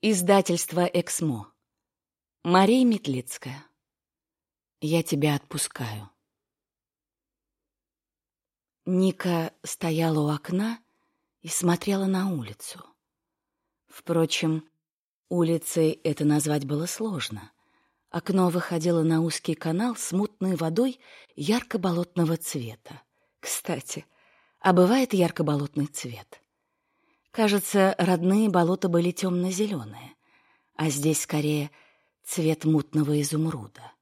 Издательство «Эксмо». Мария Метлицкая. Я тебя отпускаю. Ника стояла у окна и смотрела на улицу. Впрочем, улицей это назвать было сложно. Окно выходило на узкий канал с мутной водой ярко-болотного цвета. Кстати, а бывает ярко-болотный цвет — Кажется, родные болота были темно-зеленые, а здесь скорее цвет мутного изумруда.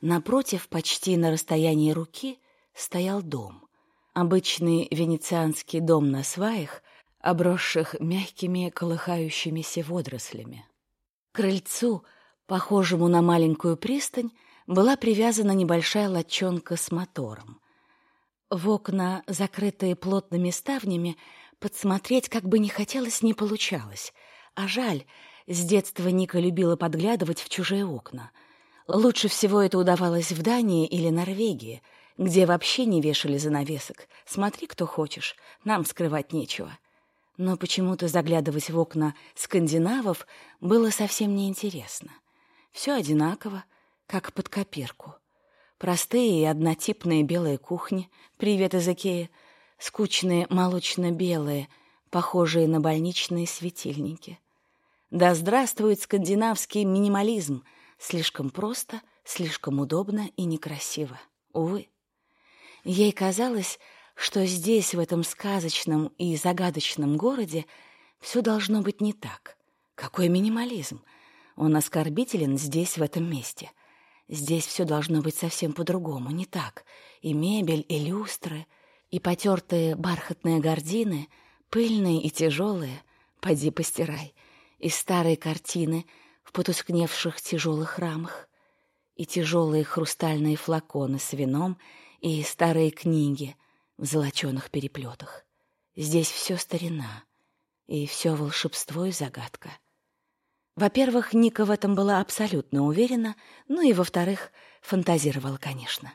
Напротив, почти на расстоянии руки, стоял дом. Обычный венецианский дом на сваях, обросших мягкими колыхающимися водорослями. К крыльцу, похожему на маленькую пристань, была привязана небольшая лодчонка с мотором. В окна, закрытые плотными ставнями, Подсмотреть, как бы не хотелось, не получалось. А жаль, с детства Ника любила подглядывать в чужие окна. Лучше всего это удавалось в Дании или Норвегии, где вообще не вешали занавесок. Смотри, кто хочешь, нам скрывать нечего. Но почему-то заглядывать в окна скандинавов было совсем неинтересно. Все одинаково, как под копирку. Простые и однотипные белые кухни, привет из Икеи — скучные молочно-белые, похожие на больничные светильники. Да здравствует скандинавский минимализм! Слишком просто, слишком удобно и некрасиво. Увы. Ей казалось, что здесь, в этом сказочном и загадочном городе, все должно быть не так. Какой минимализм! Он оскорбителен здесь, в этом месте. Здесь все должно быть совсем по-другому, не так. И мебель, и люстры, и потертые бархатные гардины, пыльные и тяжелые, поди постирай, и старые картины в потускневших тяжелых рамах, и тяжелые хрустальные флаконы с вином, и старые книги в золоченых переплетах. Здесь все старина, и все волшебство и загадка. Во-первых, Ника в этом была абсолютно уверена, ну и, во-вторых, фантазировала, конечно.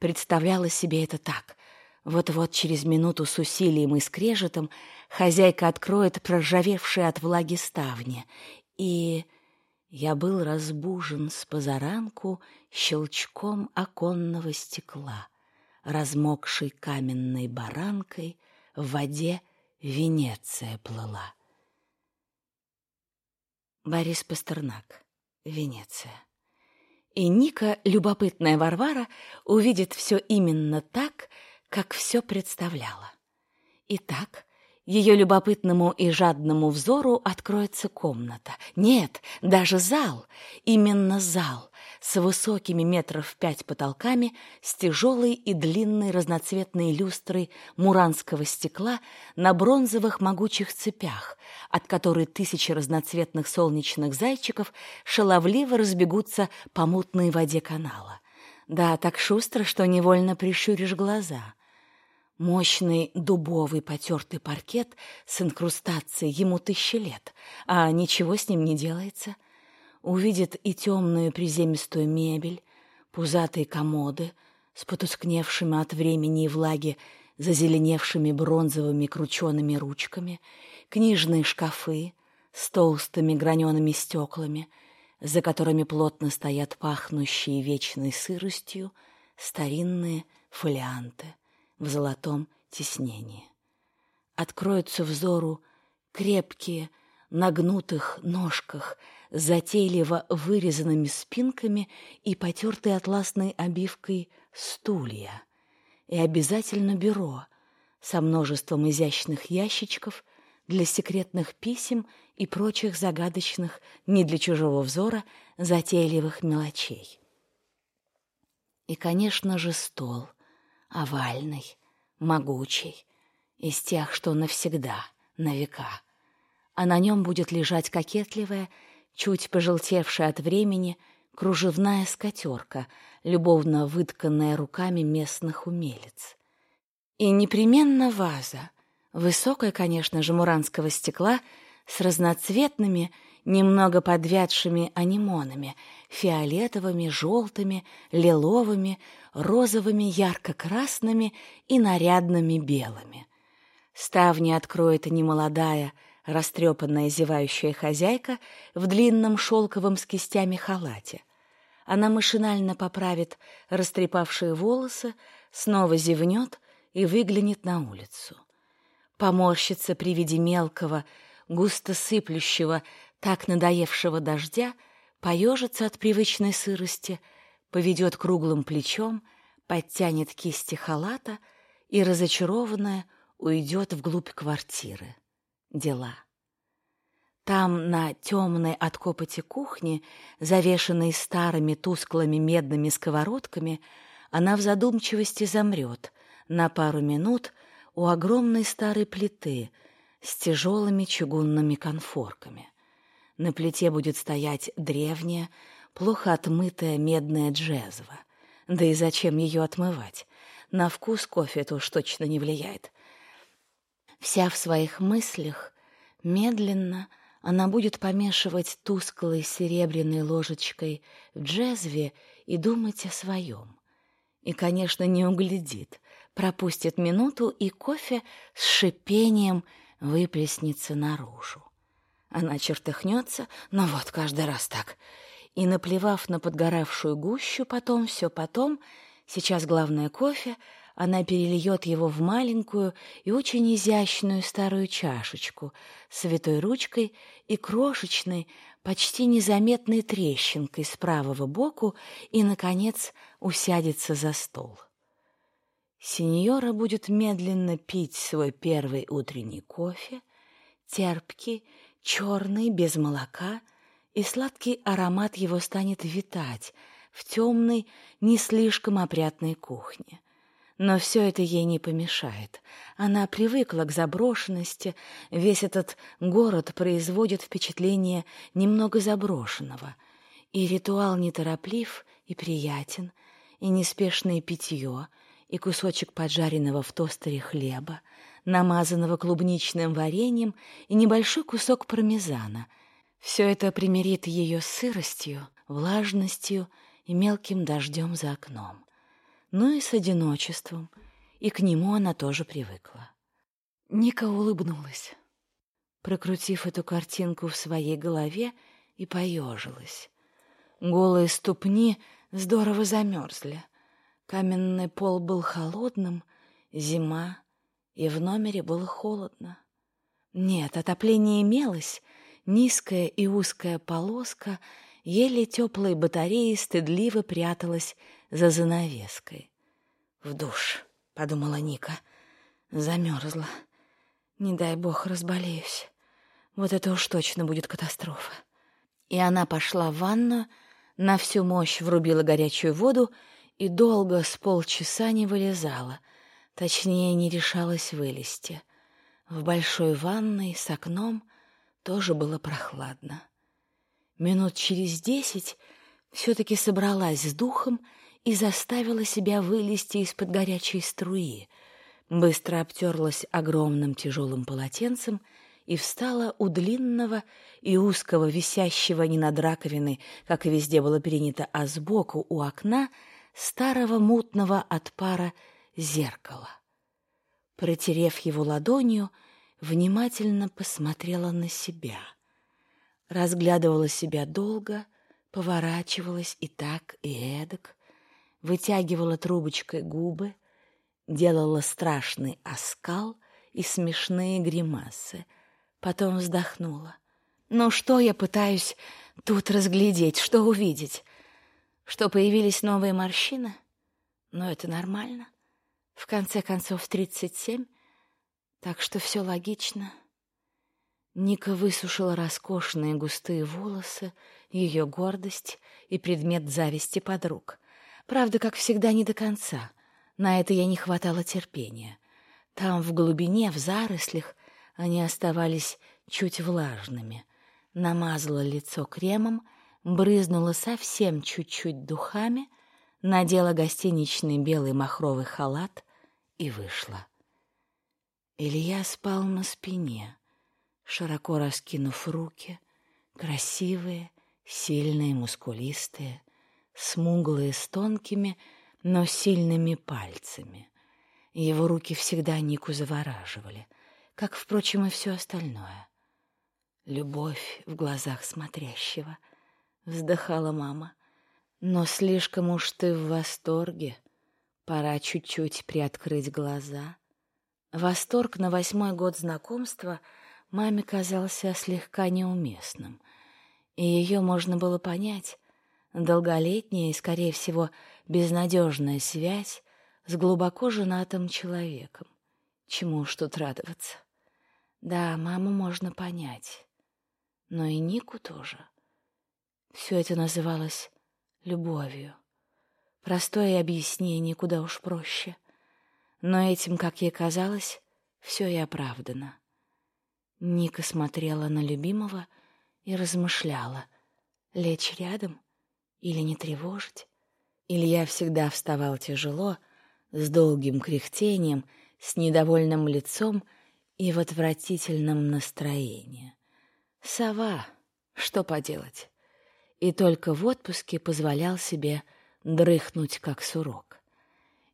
Представляла себе это так. Вот-вот через минуту с усилием и скрежетом хозяйка откроет проржавевшие от влаги ставни, и я был разбужен с позаранку щелчком оконного стекла, размокшей каменной баранкой в воде Венеция плыла. Борис Пастернак. Венеция. И Ника, любопытная Варвара, увидит все именно так, как все представляла. Итак, ее любопытному и жадному взору откроется комната. Нет, даже зал, именно зал, с высокими метров пять потолками, с тяжелой и длинной разноцветной люстрой муранского стекла на бронзовых могучих цепях, от которой тысячи разноцветных солнечных зайчиков шаловливо разбегутся по мутной воде канала. Да, так шустро, что невольно прищуришь глаза. Мощный дубовый потертый паркет с инкрустацией ему тысячи лет, а ничего с ним не делается. Увидит и темную приземистую мебель, пузатые комоды с потускневшими от времени и влаги зазеленевшими бронзовыми кручеными ручками, книжные шкафы с толстыми гранеными стеклами, за которыми плотно стоят пахнущие вечной сыростью старинные фолианты — в золотом тиснении. Откроются взору крепкие, на гнутых ножках, затейливо вырезанными спинками и потертой атласной обивкой стулья. И обязательно бюро со множеством изящных ящичков для секретных писем и прочих загадочных, не для чужого взора, затейливых мелочей. И, конечно же, стол — овальный, могучий, из тех, что навсегда, на века. А на нем будет лежать кокетливая, чуть пожелтевшая от времени, кружевная скатерка, любовно вытканная руками местных умелец. И непременно ваза, высокая, конечно же, муранского стекла, с разноцветными, немного подвядшими анимонами, фиолетовыми, желтыми, лиловыми, розовыми, ярко-красными и нарядными белыми. Ставни откроет немолодая, растрепанная зевающая хозяйка в длинном шелковом с кистями халате. Она машинально поправит растрепавшие волосы, снова зевнет и выглянет на улицу. Поморщится при виде мелкого, густо сыплющего, так надоевшего дождя, поежится от привычной сырости, поведет круглым плечом, подтянет кисти халата и, разочарованная, уйдет вглубь квартиры. Дела. Там, на темной от копоти кухне, завешенной старыми тусклыми медными сковородками, она в задумчивости замрет на пару минут у огромной старой плиты с тяжелыми чугунными конфорками. На плите будет стоять древняя, плохо отмытая медная джезва. Да и зачем ее отмывать? На вкус кофе это уж точно не влияет. Вся в своих мыслях, медленно, она будет помешивать тусклой серебряной ложечкой в джезве и думать о своем. И, конечно, не углядит, пропустит минуту, и кофе с шипением выплеснется наружу. Она чертыхнется, но вот каждый раз так. И, наплевав на подгоравшую гущу, потом, все потом, сейчас главное кофе, она перельет его в маленькую и очень изящную старую чашечку с святой ручкой и крошечной, почти незаметной трещинкой с правого боку и, наконец, усядется за стол. Сеньора будет медленно пить свой первый утренний кофе, терпкий, черный, без молока, и сладкий аромат его станет витать в темной, не слишком опрятной кухне. Но все это ей не помешает. Она привыкла к заброшенности, весь этот город производит впечатление немного заброшенного. И ритуал нетороплив и приятен, и неспешное питье, и кусочек поджаренного в тостере хлеба, намазанного клубничным вареньем, и небольшой кусок пармезана. Все это примирит ее сыростью, влажностью и мелким дождем за окном но и с одиночеством, и к нему она тоже привыкла. Ника улыбнулась, прокрутив эту картинку в своей голове, и поежилась. Голые ступни здорово замерзли. Каменный пол был холодным, зима, и в номере было холодно. Нет, отопление имелось, низкая и узкая полоска еле теплой батареи стыдливо пряталась за занавеской. «В душ», — подумала Ника, — замерзла. «Не дай бог разболеюсь. Вот это уж точно будет катастрофа». И она пошла в ванну, на всю мощь врубила горячую воду и долго с полчаса не вылезала, точнее, не решалась вылезти. В большой ванной с окном тоже было прохладно. Минут через десять все-таки собралась с духом и заставила себя вылезти из-под горячей струи, быстро обтерлась огромным тяжелым полотенцем и встала у длинного и узкого, висящего не над раковиной, как и везде было принято, а сбоку у окна старого мутного от пара зеркала. Протерев его ладонью, внимательно посмотрела на себя. Разглядывала себя долго, поворачивалась и так, и эдак, вытягивала трубочкой губы, делала страшный оскал и смешные гримасы. Потом вздохнула. «Ну что я пытаюсь тут разглядеть, что увидеть? Что появились новые морщины? Но это нормально. В конце концов, тридцать семь, так что все логично». Ника высушила роскошные густые волосы, ее гордость и предмет зависти подруг — Правда, как всегда, не до конца. На это я не хватало терпения. Там, в глубине, в зарослях, они оставались чуть влажными. Намазала лицо кремом, брызнула совсем чуть-чуть духами, надела гостиничный белый махровый халат и вышла. Илья спал на спине, широко раскинув руки, красивые, сильные, мускулистые смуглые с тонкими, но сильными пальцами. Его руки всегда Нику завораживали, как, впрочем, и все остальное. любовь в глазах смотрящего, вздыхала мама. Но слишком уж ты в восторге. Пора чуть-чуть приоткрыть глаза. Восторг на восьмой год знакомства маме казался слегка неуместным, и ее можно было понять. Долголетняя и, скорее всего, безнадежная связь с глубоко женатым человеком. Чему уж тут радоваться? Да, маму можно понять но и Нику тоже. Все это называлось любовью. Простое объяснение куда уж проще. Но этим, как ей казалось, все и оправдано. Ника смотрела на любимого и размышляла, лечь рядом или не тревожить. Илья всегда вставал тяжело, с долгим кряхтением, с недовольным лицом и в отвратительном настроении. Сова, что поделать. И только в отпуске позволял себе дрыхнуть, как сурок.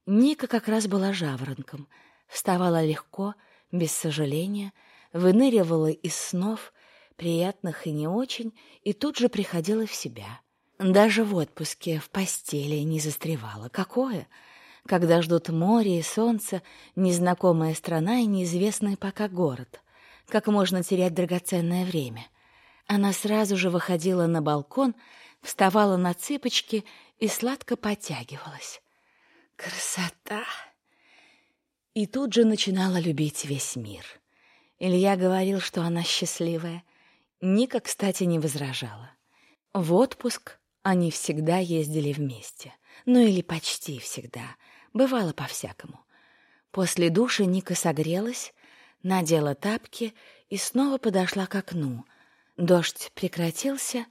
Ника как раз была жаворонком, вставала легко, без сожаления, выныривала из снов, приятных и не очень, и тут же приходила в себя. Даже в отпуске в постели не застревала. Какое? Когда ждут море и солнце, незнакомая страна и неизвестный пока город — как можно терять драгоценное время. Она сразу же выходила на балкон, вставала на цыпочки и сладко подтягивалась. Красота! И тут же начинала любить весь мир. Илья говорил, что она счастливая. Ника, кстати, не возражала. В отпуск они всегда ездили вместе. Ну или почти всегда. Бывало по-всякому. После души Ника согрелась, надела тапки и снова подошла к окну. Дождь прекратился,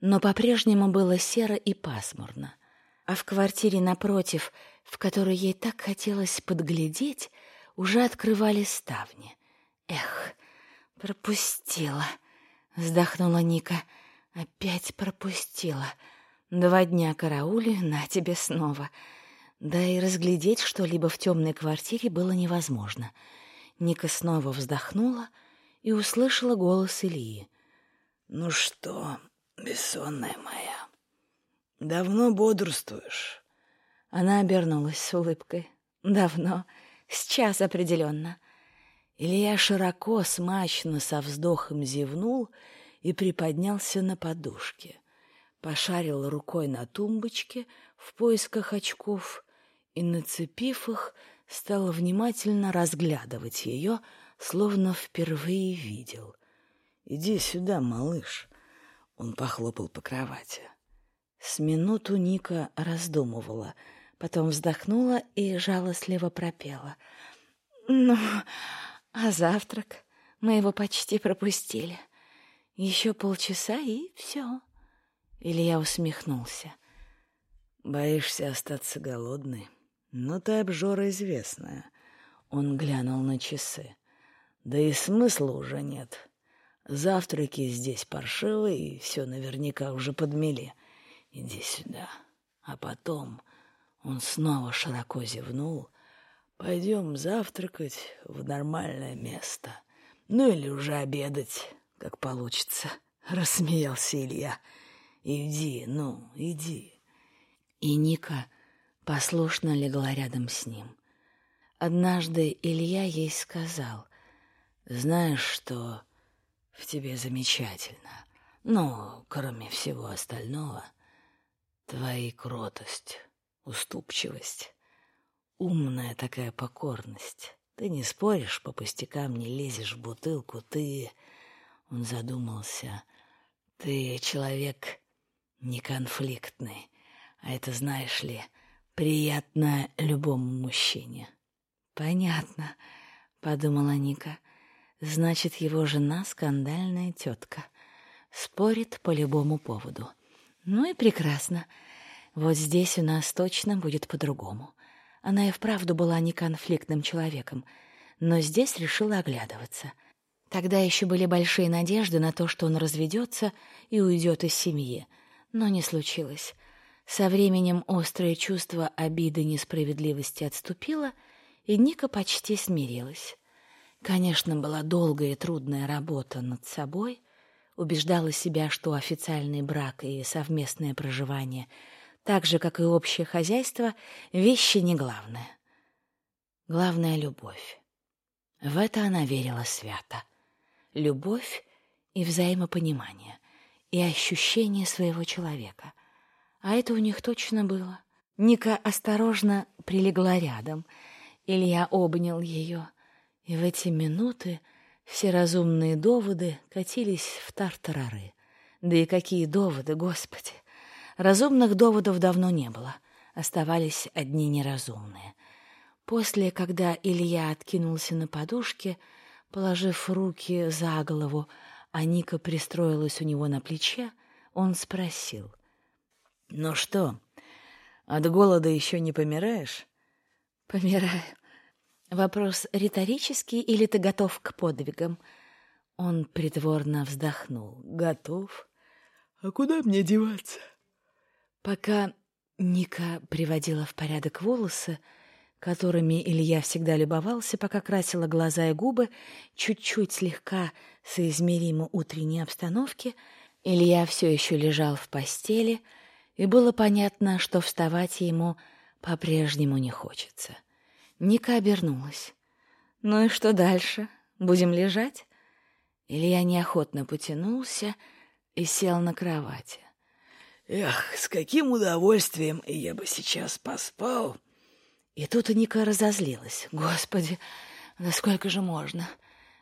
но по-прежнему было серо и пасмурно. А в квартире напротив, в которой ей так хотелось подглядеть, уже открывали ставни. «Эх, пропустила!» — вздохнула Ника. «Опять пропустила. Два дня караули, на тебе снова». Да и разглядеть что-либо в темной квартире было невозможно — Ника снова вздохнула и услышала голос Ильи. «Ну что, бессонная моя, давно бодрствуешь?» Она обернулась с улыбкой. «Давно. Сейчас определенно». Илья широко, смачно, со вздохом зевнул и приподнялся на подушке. Пошарил рукой на тумбочке в поисках очков и, нацепив их, стал внимательно разглядывать ее, словно впервые видел. «Иди сюда, малыш!» Он похлопал по кровати. С минуту Ника раздумывала, потом вздохнула и жалостливо пропела. «Ну, а завтрак? Мы его почти пропустили. Еще полчаса и все». Илья усмехнулся. «Боишься остаться голодной?» «Ну ты обжора известная». Он глянул на часы. «Да и смысла уже нет. Завтраки здесь паршивые, и все наверняка уже подмели. Иди сюда. А потом...» Он снова широко зевнул. «Пойдем завтракать в нормальное место. Ну или уже обедать, как получится», — рассмеялся Илья. «Иди, ну, иди». И Ника послушно легла рядом с ним. Однажды Илья ей сказал, «Знаешь, что в тебе замечательно, но, кроме всего остального, твоя кротость, уступчивость, умная такая покорность. Ты не споришь по пустякам, не лезешь в бутылку, ты...» Он задумался. «Ты человек неконфликтный, а это, знаешь ли, — приятно любому мужчине. Понятно, подумала Ника. Значит, его жена скандальная тетка. Спорит по любому поводу. Ну и прекрасно. Вот здесь у нас точно будет по-другому. Она и вправду была не конфликтным человеком, но здесь решила оглядываться. Тогда еще были большие надежды на то, что он разведется и уйдет из семьи, но не случилось. Со временем острое чувство обиды несправедливости отступило, и Ника почти смирилась. Конечно, была долгая и трудная работа над собой, убеждала себя, что официальный брак и совместное проживание, так же, как и общее хозяйство, вещи не главное. Главное — любовь. В это она верила свято. Любовь и взаимопонимание, и ощущение своего человека. А это у них точно было. Ника осторожно прилегла рядом. Илья обнял ее, и в эти минуты все разумные доводы катились в тартарары. Да и какие доводы, Господи! Разумных доводов давно не было. Оставались одни неразумные. После, когда Илья откинулся на подушке, положив руки за голову, а Ника пристроилась у него на плече, он спросил. «Ну что, от голода еще не помираешь?» «Помираю. Вопрос риторический или ты готов к подвигам?» Он притворно вздохнул. «Готов? А куда мне деваться?» Пока Ника приводила в порядок волосы, которыми Илья всегда любовался, пока красила глаза и губы, чуть-чуть слегка соизмеримо утренней обстановки, Илья все еще лежал в постели, и было понятно, что вставать ему по-прежнему не хочется. Ника обернулась. «Ну и что дальше? Будем лежать?» Илья неохотно потянулся и сел на кровати. «Эх, с каким удовольствием я бы сейчас поспал!» И тут Ника разозлилась. «Господи, да сколько же можно?»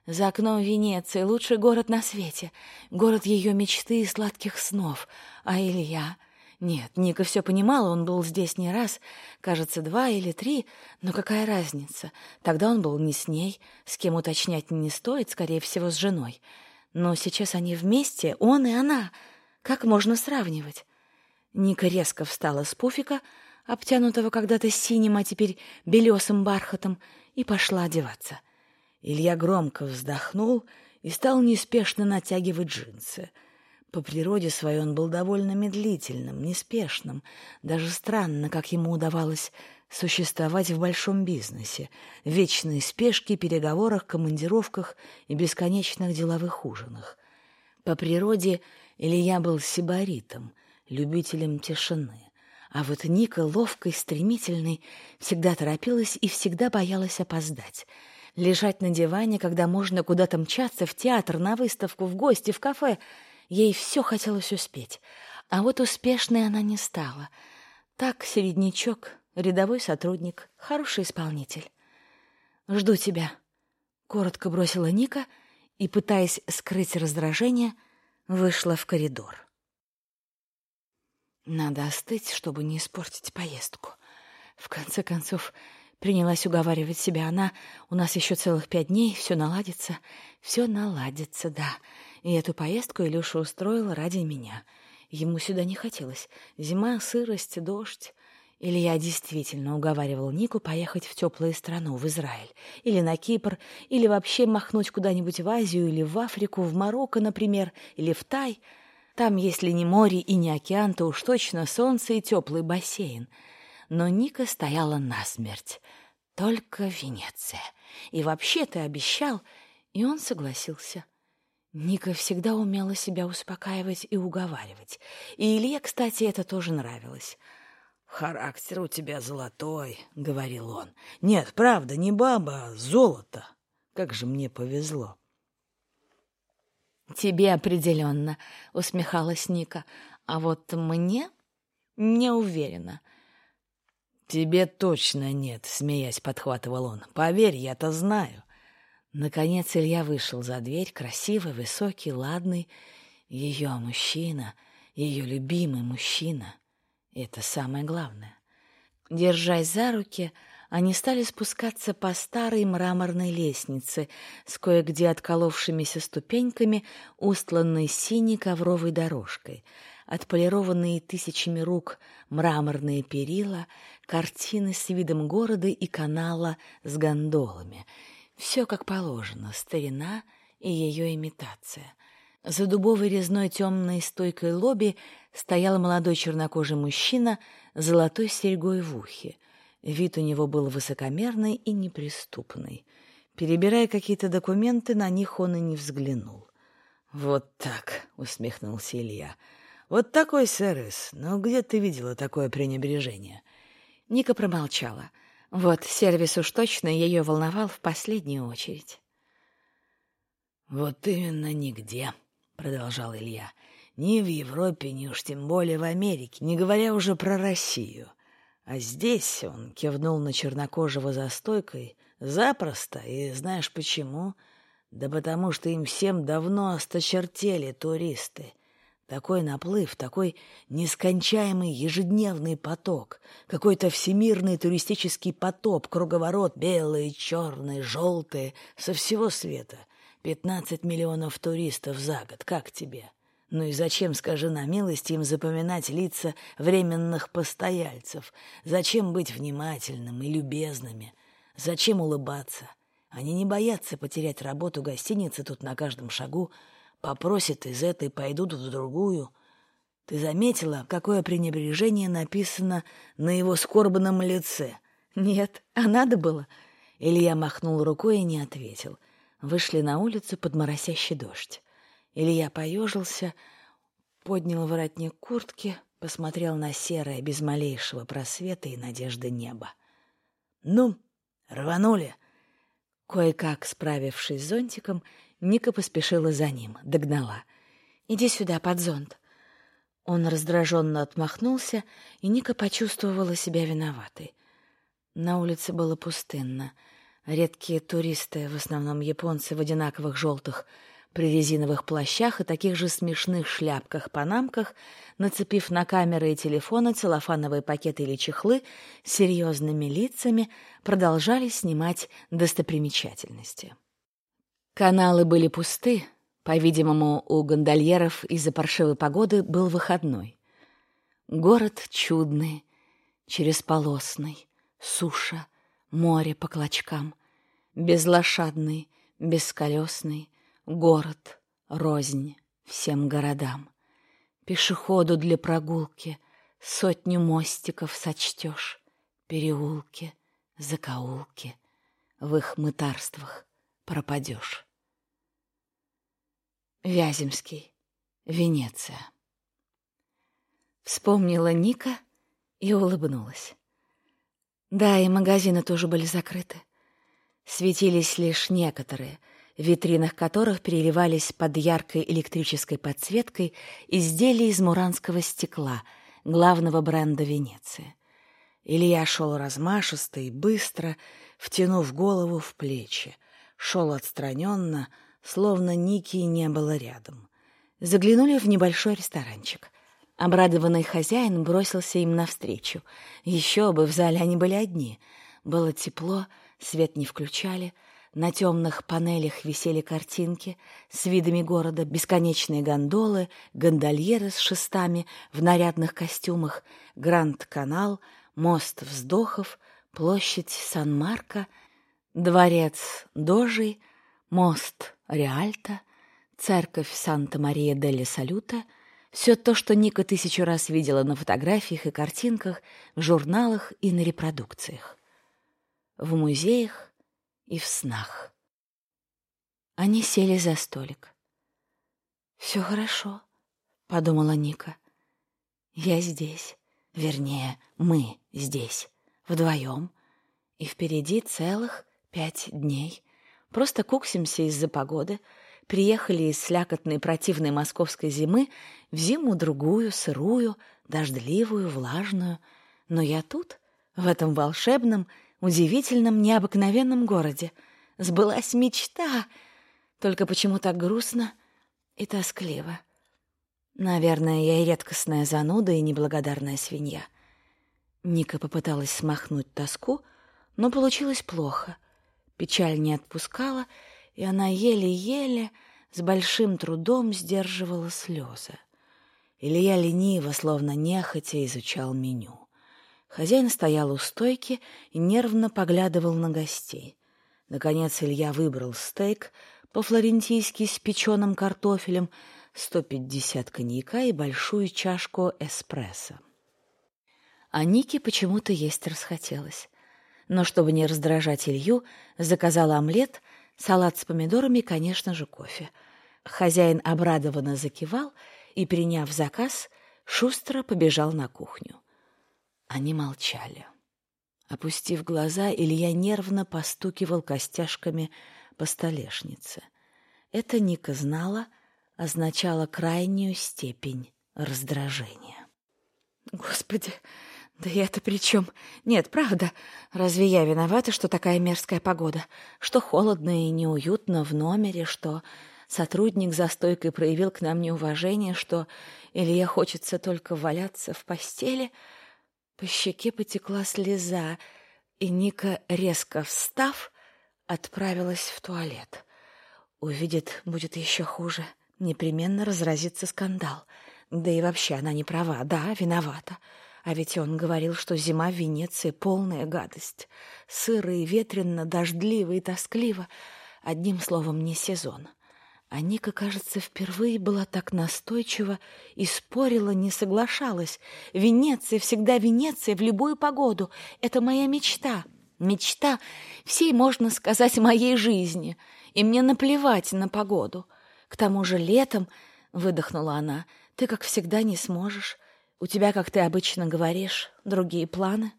За окном Венеция, лучший город на свете, город ее мечты и сладких снов. А Илья... Нет, Ника все понимала, он был здесь не раз, кажется, два или три, но какая разница? Тогда он был не с ней, с кем уточнять не стоит, скорее всего, с женой. Но сейчас они вместе, он и она. Как можно сравнивать? Ника резко встала с пуфика, обтянутого когда-то синим, а теперь белесым бархатом, и пошла одеваться. Илья громко вздохнул и стал неспешно натягивать джинсы — по природе своей он был довольно медлительным, неспешным. Даже странно, как ему удавалось существовать в большом бизнесе, в вечной спешке, переговорах, командировках и бесконечных деловых ужинах. По природе Илья был сибаритом, любителем тишины. А вот Ника, ловкой, стремительной, всегда торопилась и всегда боялась опоздать. Лежать на диване, когда можно куда-то мчаться, в театр, на выставку, в гости, в кафе — Ей все хотелось успеть, а вот успешной она не стала. Так, середнячок, рядовой сотрудник, хороший исполнитель. «Жду тебя», — коротко бросила Ника и, пытаясь скрыть раздражение, вышла в коридор. Надо остыть, чтобы не испортить поездку. В конце концов, принялась уговаривать себя она, у нас еще целых пять дней, все наладится, все наладится, да. И эту поездку Илюша устроил ради меня. Ему сюда не хотелось. Зима, сырость, дождь. Или я действительно уговаривал Нику поехать в теплую страну, в Израиль, или на Кипр, или вообще махнуть куда-нибудь в Азию, или в Африку, в Марокко, например, или в Тай. Там, если не море и не океан, то уж точно солнце и теплый бассейн. Но Ника стояла насмерть. Только Венеция. И вообще ты обещал, и он согласился. Ника всегда умела себя успокаивать и уговаривать. И Илье, кстати, это тоже нравилось. «Характер у тебя золотой», — говорил он. «Нет, правда, не баба, а золото. Как же мне повезло». «Тебе определенно», — усмехалась Ника. «А вот мне не уверена». «Тебе точно нет», — смеясь подхватывал он. «Поверь, я-то знаю». Наконец Илья вышел за дверь, красивый, высокий, ладный. Ее мужчина, ее любимый мужчина. Это самое главное. Держась за руки, они стали спускаться по старой мраморной лестнице с кое-где отколовшимися ступеньками, устланной синей ковровой дорожкой, отполированные тысячами рук мраморные перила, картины с видом города и канала с гондолами — все как положено, старина и ее имитация. За дубовой резной темной стойкой лобби стоял молодой чернокожий мужчина с золотой серьгой в ухе. Вид у него был высокомерный и неприступный. Перебирая какие-то документы, на них он и не взглянул. «Вот так», — усмехнулся Илья. «Вот такой сервис. Но где ты видела такое пренебрежение?» Ника промолчала. Вот сервис уж точно ее волновал в последнюю очередь. «Вот именно нигде», — продолжал Илья. «Ни в Европе, ни уж тем более в Америке, не говоря уже про Россию. А здесь он кивнул на чернокожего за стойкой запросто, и знаешь почему?» Да потому что им всем давно осточертели туристы. Такой наплыв, такой нескончаемый ежедневный поток, какой-то всемирный туристический потоп, круговорот, белые, черные, желтые, со всего света. Пятнадцать миллионов туристов за год, как тебе? Ну и зачем, скажи на милость, им запоминать лица временных постояльцев? Зачем быть внимательным и любезными? Зачем улыбаться? — они не боятся потерять работу гостиницы тут на каждом шагу, попросят из этой, пойдут в другую. Ты заметила, какое пренебрежение написано на его скорбном лице? Нет, а надо было. Илья махнул рукой и не ответил. Вышли на улицу под моросящий дождь. Илья поежился, поднял воротник куртки, посмотрел на серое, без малейшего просвета и надежды небо. «Ну, рванули!» Кое-как справившись с зонтиком, Ника поспешила за ним, догнала. «Иди сюда, под зонт». Он раздраженно отмахнулся, и Ника почувствовала себя виноватой. На улице было пустынно. Редкие туристы, в основном японцы в одинаковых желтых при резиновых плащах и таких же смешных шляпках-панамках, нацепив на камеры и телефоны целлофановые пакеты или чехлы, с серьезными лицами продолжали снимать достопримечательности. Каналы были пусты, по-видимому, у гондольеров из-за паршивой погоды был выходной. Город чудный, чересполосный, суша, море по клочкам, безлошадный, бесколесный, Город, рознь всем городам. Пешеходу для прогулки Сотню мостиков сочтешь, Переулки, закоулки, В их мытарствах пропадешь. Вяземский, Венеция. Вспомнила Ника и улыбнулась. Да, и магазины тоже были закрыты. Светились лишь некоторые — в витринах которых переливались под яркой электрической подсветкой изделия из муранского стекла, главного бренда Венеции. Илья шел размашисто и быстро, втянув голову в плечи, шел отстраненно, словно Ники не было рядом. Заглянули в небольшой ресторанчик. Обрадованный хозяин бросился им навстречу. Еще бы, в зале они были одни. Было тепло, свет не включали — на темных панелях висели картинки с видами города, бесконечные гондолы, гондольеры с шестами в нарядных костюмах, Гранд-канал, мост вздохов, площадь Сан-Марко, дворец Дожи, мост Реальто, церковь Санта-Мария-делли-Салюта — все то, что Ника тысячу раз видела на фотографиях и картинках, в журналах и на репродукциях. В музеях и в снах. Они сели за столик. «Все хорошо», — подумала Ника. «Я здесь, вернее, мы здесь, вдвоем, и впереди целых пять дней. Просто куксимся из-за погоды, приехали из слякотной противной московской зимы в зиму другую, сырую, дождливую, влажную. Но я тут, в этом волшебном, удивительном, необыкновенном городе. Сбылась мечта, только почему так грустно и тоскливо. Наверное, я и редкостная зануда, и неблагодарная свинья. Ника попыталась смахнуть тоску, но получилось плохо. Печаль не отпускала, и она еле-еле, с большим трудом сдерживала слезы. Илья лениво, словно нехотя, изучал меню. Хозяин стоял у стойки и нервно поглядывал на гостей. Наконец Илья выбрал стейк по-флорентийски с печеным картофелем, 150 коньяка и большую чашку эспрессо. А Нике почему-то есть расхотелось. Но чтобы не раздражать Илью, заказала омлет, салат с помидорами и, конечно же, кофе. Хозяин обрадованно закивал и, приняв заказ, шустро побежал на кухню. Они молчали. Опустив глаза, Илья нервно постукивал костяшками по столешнице. Это Ника знала, означало крайнюю степень раздражения. «Господи, да я-то при чем? Нет, правда. Разве я виновата, что такая мерзкая погода? Что холодно и неуютно в номере, что сотрудник за стойкой проявил к нам неуважение, что Илье хочется только валяться в постели?» По щеке потекла слеза, и Ника, резко встав, отправилась в туалет. Увидит, будет еще хуже. Непременно разразится скандал. Да и вообще она не права, да, виновата. А ведь он говорил, что зима в Венеции — полная гадость. Сыро и ветрено, дождливо и тоскливо. Одним словом, не сезон. А Ника, кажется, впервые была так настойчива и спорила, не соглашалась. Венеция, всегда Венеция, в любую погоду. Это моя мечта. Мечта всей, можно сказать, моей жизни. И мне наплевать на погоду. К тому же летом, — выдохнула она, — ты, как всегда, не сможешь. У тебя, как ты обычно говоришь, другие планы.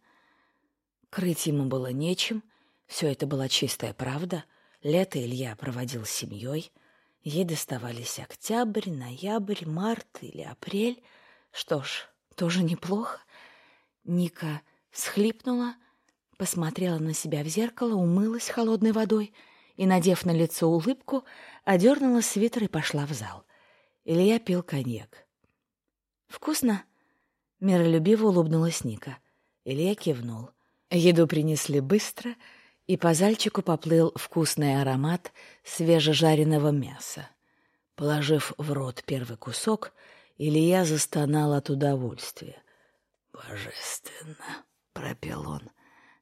Крыть ему было нечем. Все это была чистая правда. Лето Илья проводил с семьей. Ей доставались октябрь, ноябрь, март или апрель. Что ж, тоже неплохо. Ника схлипнула, посмотрела на себя в зеркало, умылась холодной водой и, надев на лицо улыбку, одернула свитер и пошла в зал. Илья пил коньяк. «Вкусно?» Миролюбиво улыбнулась Ника. Илья кивнул. Еду принесли быстро, и по зальчику поплыл вкусный аромат свежежареного мяса. Положив в рот первый кусок, Илья застонал от удовольствия. «Божественно!» — пропел он.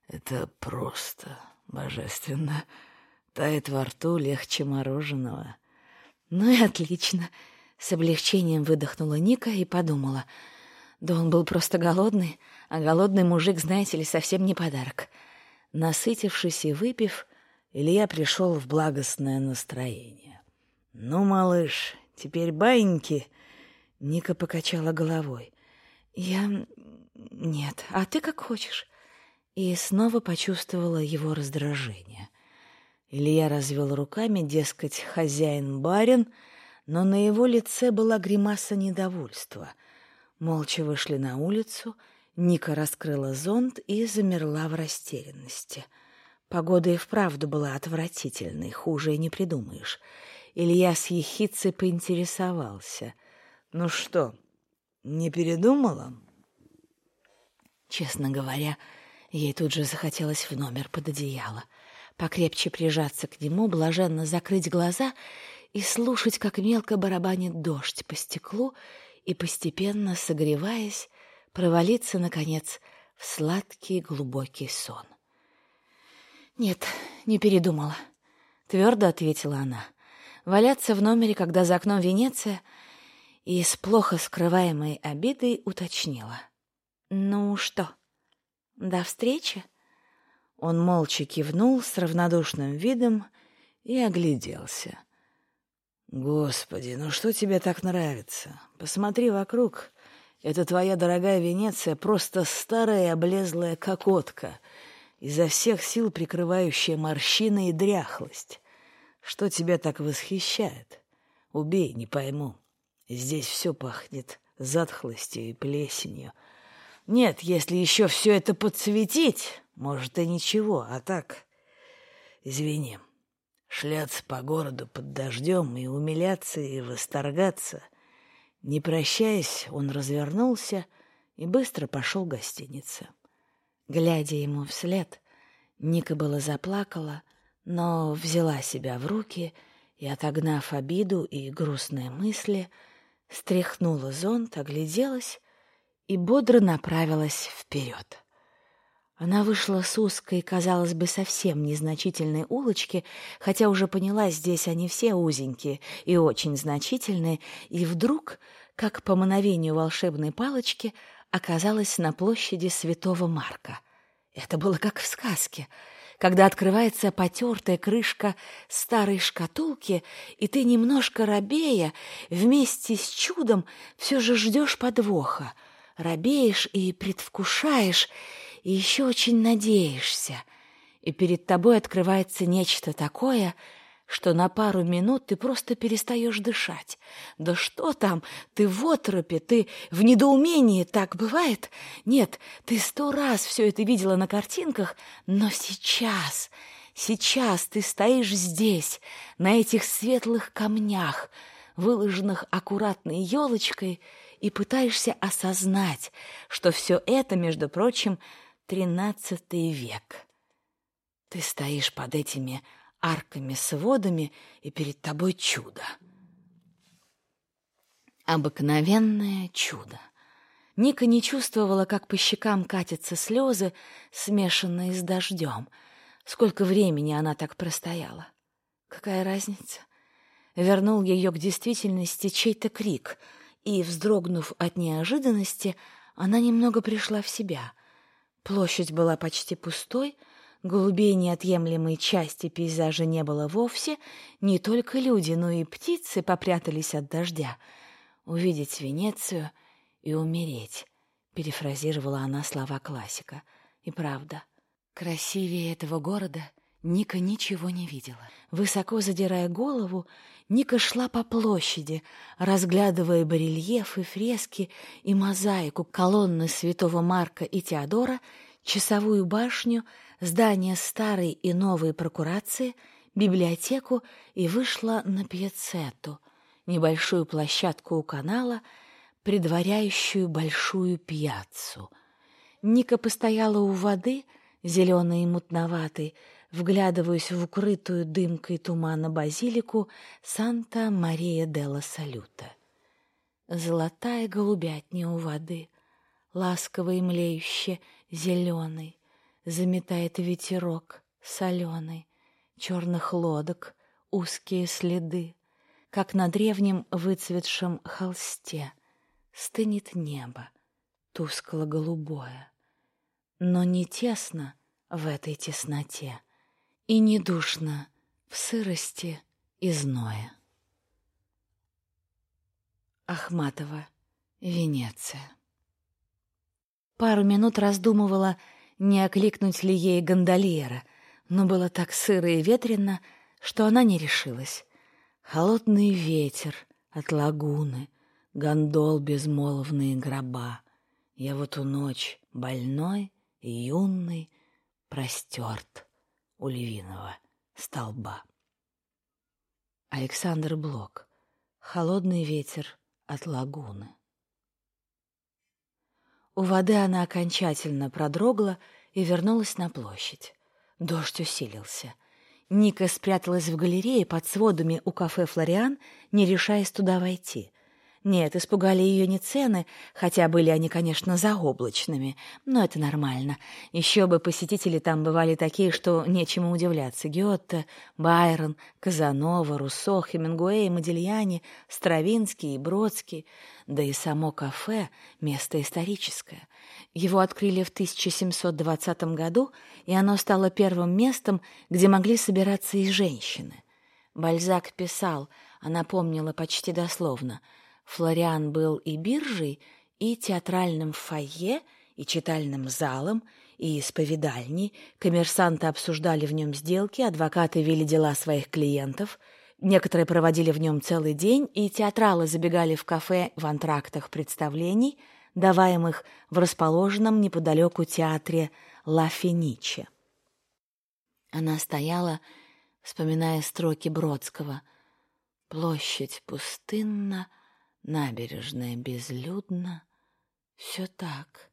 «Это просто божественно. Тает во рту легче мороженого». «Ну и отлично!» — с облегчением выдохнула Ника и подумала — да он был просто голодный, а голодный мужик, знаете ли, совсем не подарок. Насытившись и выпив, Илья пришел в благостное настроение. «Ну, малыш, теперь баиньки!» Ника покачала головой. «Я... нет, а ты как хочешь». И снова почувствовала его раздражение. Илья развел руками, дескать, хозяин-барин, но на его лице была гримаса недовольства — Молча вышли на улицу, Ника раскрыла зонт и замерла в растерянности. Погода и вправду была отвратительной, хуже не придумаешь. Илья с ехицей поинтересовался. «Ну что, не передумала?» Честно говоря, ей тут же захотелось в номер под одеяло, покрепче прижаться к нему, блаженно закрыть глаза и слушать, как мелко барабанит дождь по стеклу и, постепенно согреваясь, провалиться, наконец, в сладкий глубокий сон. «Нет, не передумала», — твердо ответила она. Валяться в номере, когда за окном Венеция, и с плохо скрываемой обидой уточнила. «Ну что, до встречи?» Он молча кивнул с равнодушным видом и огляделся — Господи, ну что тебе так нравится? Посмотри вокруг. Это твоя дорогая Венеция просто старая облезлая кокотка, изо всех сил прикрывающая морщины и дряхлость. Что тебя так восхищает? Убей, не пойму. Здесь все пахнет затхлостью и плесенью. Нет, если еще все это подсветить, может, и ничего, а так... Извини, шляться по городу под дождем и умиляться и восторгаться. Не прощаясь, он развернулся и быстро пошел в гостиницу. Глядя ему вслед, Ника было заплакала, но взяла себя в руки и, отогнав обиду и грустные мысли, стряхнула зонт, огляделась и бодро направилась вперед. Она вышла с узкой, казалось бы, совсем незначительной улочки, хотя уже поняла, здесь они все узенькие и очень значительные, и вдруг, как по мановению волшебной палочки, оказалась на площади Святого Марка. Это было как в сказке. когда открывается потертая крышка старой шкатулки, и ты, немножко робея, вместе с чудом все же ждешь подвоха, робеешь и предвкушаешь, и еще очень надеешься, и перед тобой открывается нечто такое — что на пару минут ты просто перестаешь дышать. Да что там, ты в отропе, ты в недоумении, так бывает? Нет, ты сто раз все это видела на картинках, но сейчас, сейчас ты стоишь здесь, на этих светлых камнях, выложенных аккуратной елочкой, и пытаешься осознать, что все это, между прочим, тринадцатый век. Ты стоишь под этими арками-сводами, и перед тобой чудо. Обыкновенное чудо. Ника не чувствовала, как по щекам катятся слезы, смешанные с дождем. Сколько времени она так простояла? Какая разница? Вернул ее к действительности чей-то крик, и, вздрогнув от неожиданности, она немного пришла в себя. Площадь была почти пустой, Голубей неотъемлемой части пейзажа не было вовсе, не только люди, но и птицы попрятались от дождя. Увидеть Венецию и умереть, перефразировала она слова классика. И правда, красивее этого города Ника ничего не видела. Высоко задирая голову, Ника шла по площади, разглядывая барельефы, фрески и мозаику колонны святого Марка и Теодора, часовую башню, здание старой и новой прокурации, библиотеку и вышла на пьецету, небольшую площадку у канала, предваряющую большую пьяцу. Ника постояла у воды, зеленой и мутноватой, вглядываясь в укрытую дымкой тумана базилику Санта-Мария-делла-Салюта. Золотая голубятня у воды, ласково и млеюще зеленый, заметает ветерок соленый, черных лодок, узкие следы, как на древнем выцветшем холсте стынет небо, тускло-голубое. Но не тесно в этой тесноте и не душно в сырости и зное. Ахматова, Венеция. Пару минут раздумывала, не окликнуть ли ей гондольера, но было так сыро и ветрено, что она не решилась. Холодный ветер от лагуны, гондол безмолвные гроба. Я в эту ночь больной юный простерт у львиного столба. Александр Блок. Холодный ветер от лагуны. У воды она окончательно продрогла и вернулась на площадь. Дождь усилился. Ника спряталась в галерее под сводами у кафе «Флориан», не решаясь туда войти. Нет, испугали ее не цены, хотя были они, конечно, заоблачными, но это нормально. Еще бы посетители там бывали такие, что нечему удивляться. Гёте, Байрон, Казанова, Руссо, Хемингуэй, Модильяни, Стравинский и Бродский. Да и само кафе — место историческое. Его открыли в 1720 году, и оно стало первым местом, где могли собираться и женщины. Бальзак писал, она помнила почти дословно — Флориан был и биржей, и театральным фойе, и читальным залом, и исповедальней. Коммерсанты обсуждали в нем сделки, адвокаты вели дела своих клиентов. Некоторые проводили в нем целый день, и театралы забегали в кафе в антрактах представлений, даваемых в расположенном неподалеку театре «Ла Фениче». Она стояла, вспоминая строки Бродского. «Площадь пустынна, — Набережная безлюдна. Все так.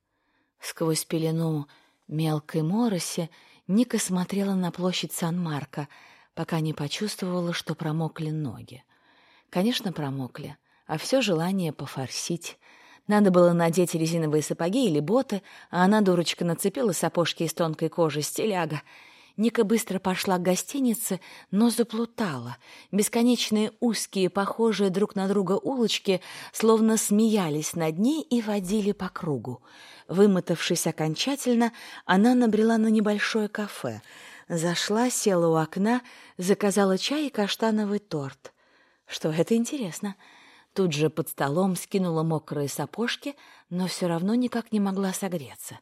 Сквозь пелену мелкой мороси Ника смотрела на площадь Сан-Марко, пока не почувствовала, что промокли ноги. Конечно, промокли, а все желание пофорсить. Надо было надеть резиновые сапоги или боты, а она, дурочка, нацепила сапожки из тонкой кожи стиляга — Ника быстро пошла к гостинице, но заплутала. Бесконечные узкие, похожие друг на друга улочки словно смеялись над ней и водили по кругу. Вымотавшись окончательно, она набрела на небольшое кафе. Зашла, села у окна, заказала чай и каштановый торт. Что это интересно. Тут же под столом скинула мокрые сапожки, но все равно никак не могла согреться.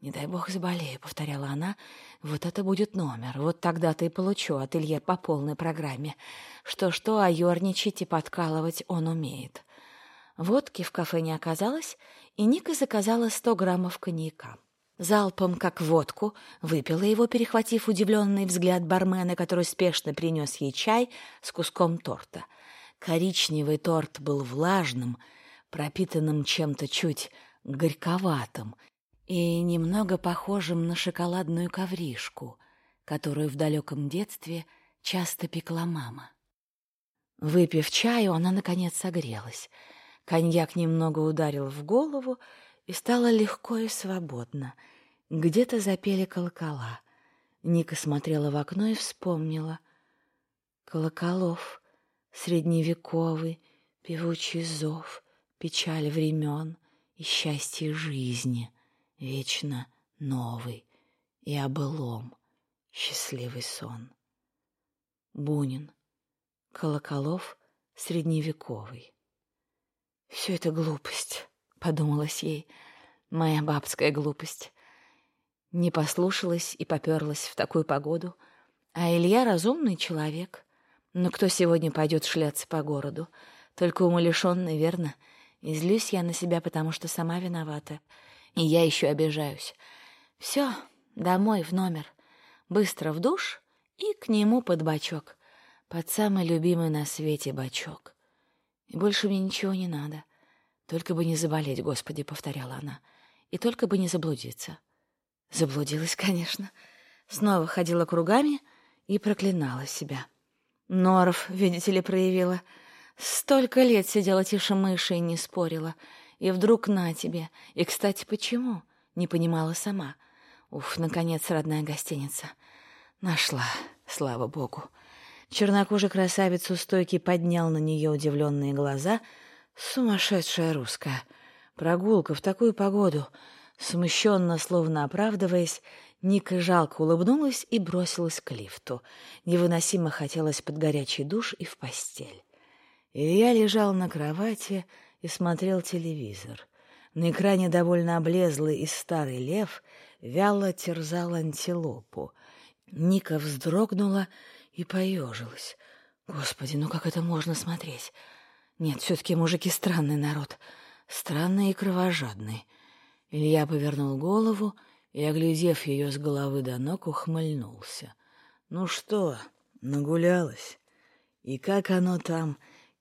«Не дай бог заболею», — повторяла она. «Вот это будет номер. Вот тогда-то и получу от Илье по полной программе. Что-что, а ерничать и подкалывать он умеет». Водки в кафе не оказалось, и Ника заказала сто граммов коньяка. Залпом, как водку, выпила его, перехватив удивленный взгляд бармена, который спешно принес ей чай с куском торта. Коричневый торт был влажным, пропитанным чем-то чуть горьковатым и немного похожим на шоколадную ковришку, которую в далеком детстве часто пекла мама. Выпив чаю, она, наконец, согрелась — Коньяк немного ударил в голову, и стало легко и свободно. Где-то запели колокола. Ника смотрела в окно и вспомнила. Колоколов, средневековый, певучий зов, печаль времен и счастье жизни, вечно новый и обылом счастливый сон. Бунин. Колоколов средневековый. Все это глупость, подумалось ей, моя бабская глупость. Не послушалась и поперлась в такую погоду. А Илья разумный человек. Но кто сегодня пойдет шляться по городу? Только умалишенный, верно? И злюсь я на себя, потому что сама виновата. И я еще обижаюсь. Все, домой, в номер. Быстро в душ и к нему под бачок. Под самый любимый на свете бачок. И больше мне ничего не надо. Только бы не заболеть, Господи, — повторяла она, — и только бы не заблудиться. Заблудилась, конечно. Снова ходила кругами и проклинала себя. Норов, видите ли, проявила. Столько лет сидела тише мыши и не спорила. И вдруг на тебе. И, кстати, почему? Не понимала сама. Уф, наконец, родная гостиница. Нашла, слава богу. Чернокожий красавец у стойки поднял на нее удивленные глаза. Сумасшедшая русская. Прогулка в такую погоду. Смущенно, словно оправдываясь, Ника жалко улыбнулась и бросилась к лифту. Невыносимо хотелось под горячий душ и в постель. Илья лежал на кровати и смотрел телевизор. На экране довольно облезлый и старый лев вяло терзал антилопу. Ника вздрогнула и поежилась. Господи, ну как это можно смотреть? Нет, все-таки мужики странный народ. Странный и кровожадный. Илья повернул голову и, оглядев ее с головы до ног, ухмыльнулся. «Ну что, нагулялась? И как оно там?»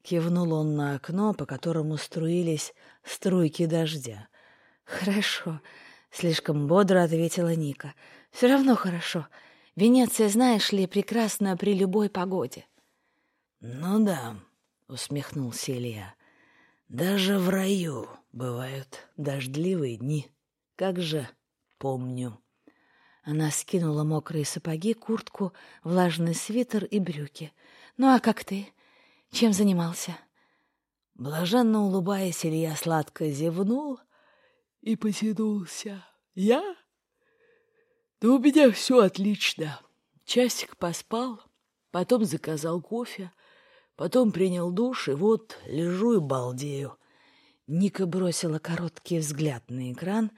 Кивнул он на окно, по которому струились струйки дождя. «Хорошо», — слишком бодро ответила Ника. «Все равно хорошо. Венеция, знаешь ли, прекрасна при любой погоде». «Ну да», — усмехнулся Илья. «Даже в раю бывают дождливые дни. Как же помню». Она скинула мокрые сапоги, куртку, влажный свитер и брюки. «Ну а как ты? Чем занимался?» Блаженно улыбаясь, Илья сладко зевнул и потянулся. «Я?» Да у меня все отлично. Часик поспал, потом заказал кофе, потом принял душ, и вот лежу и балдею. Ника бросила короткий взгляд на экран.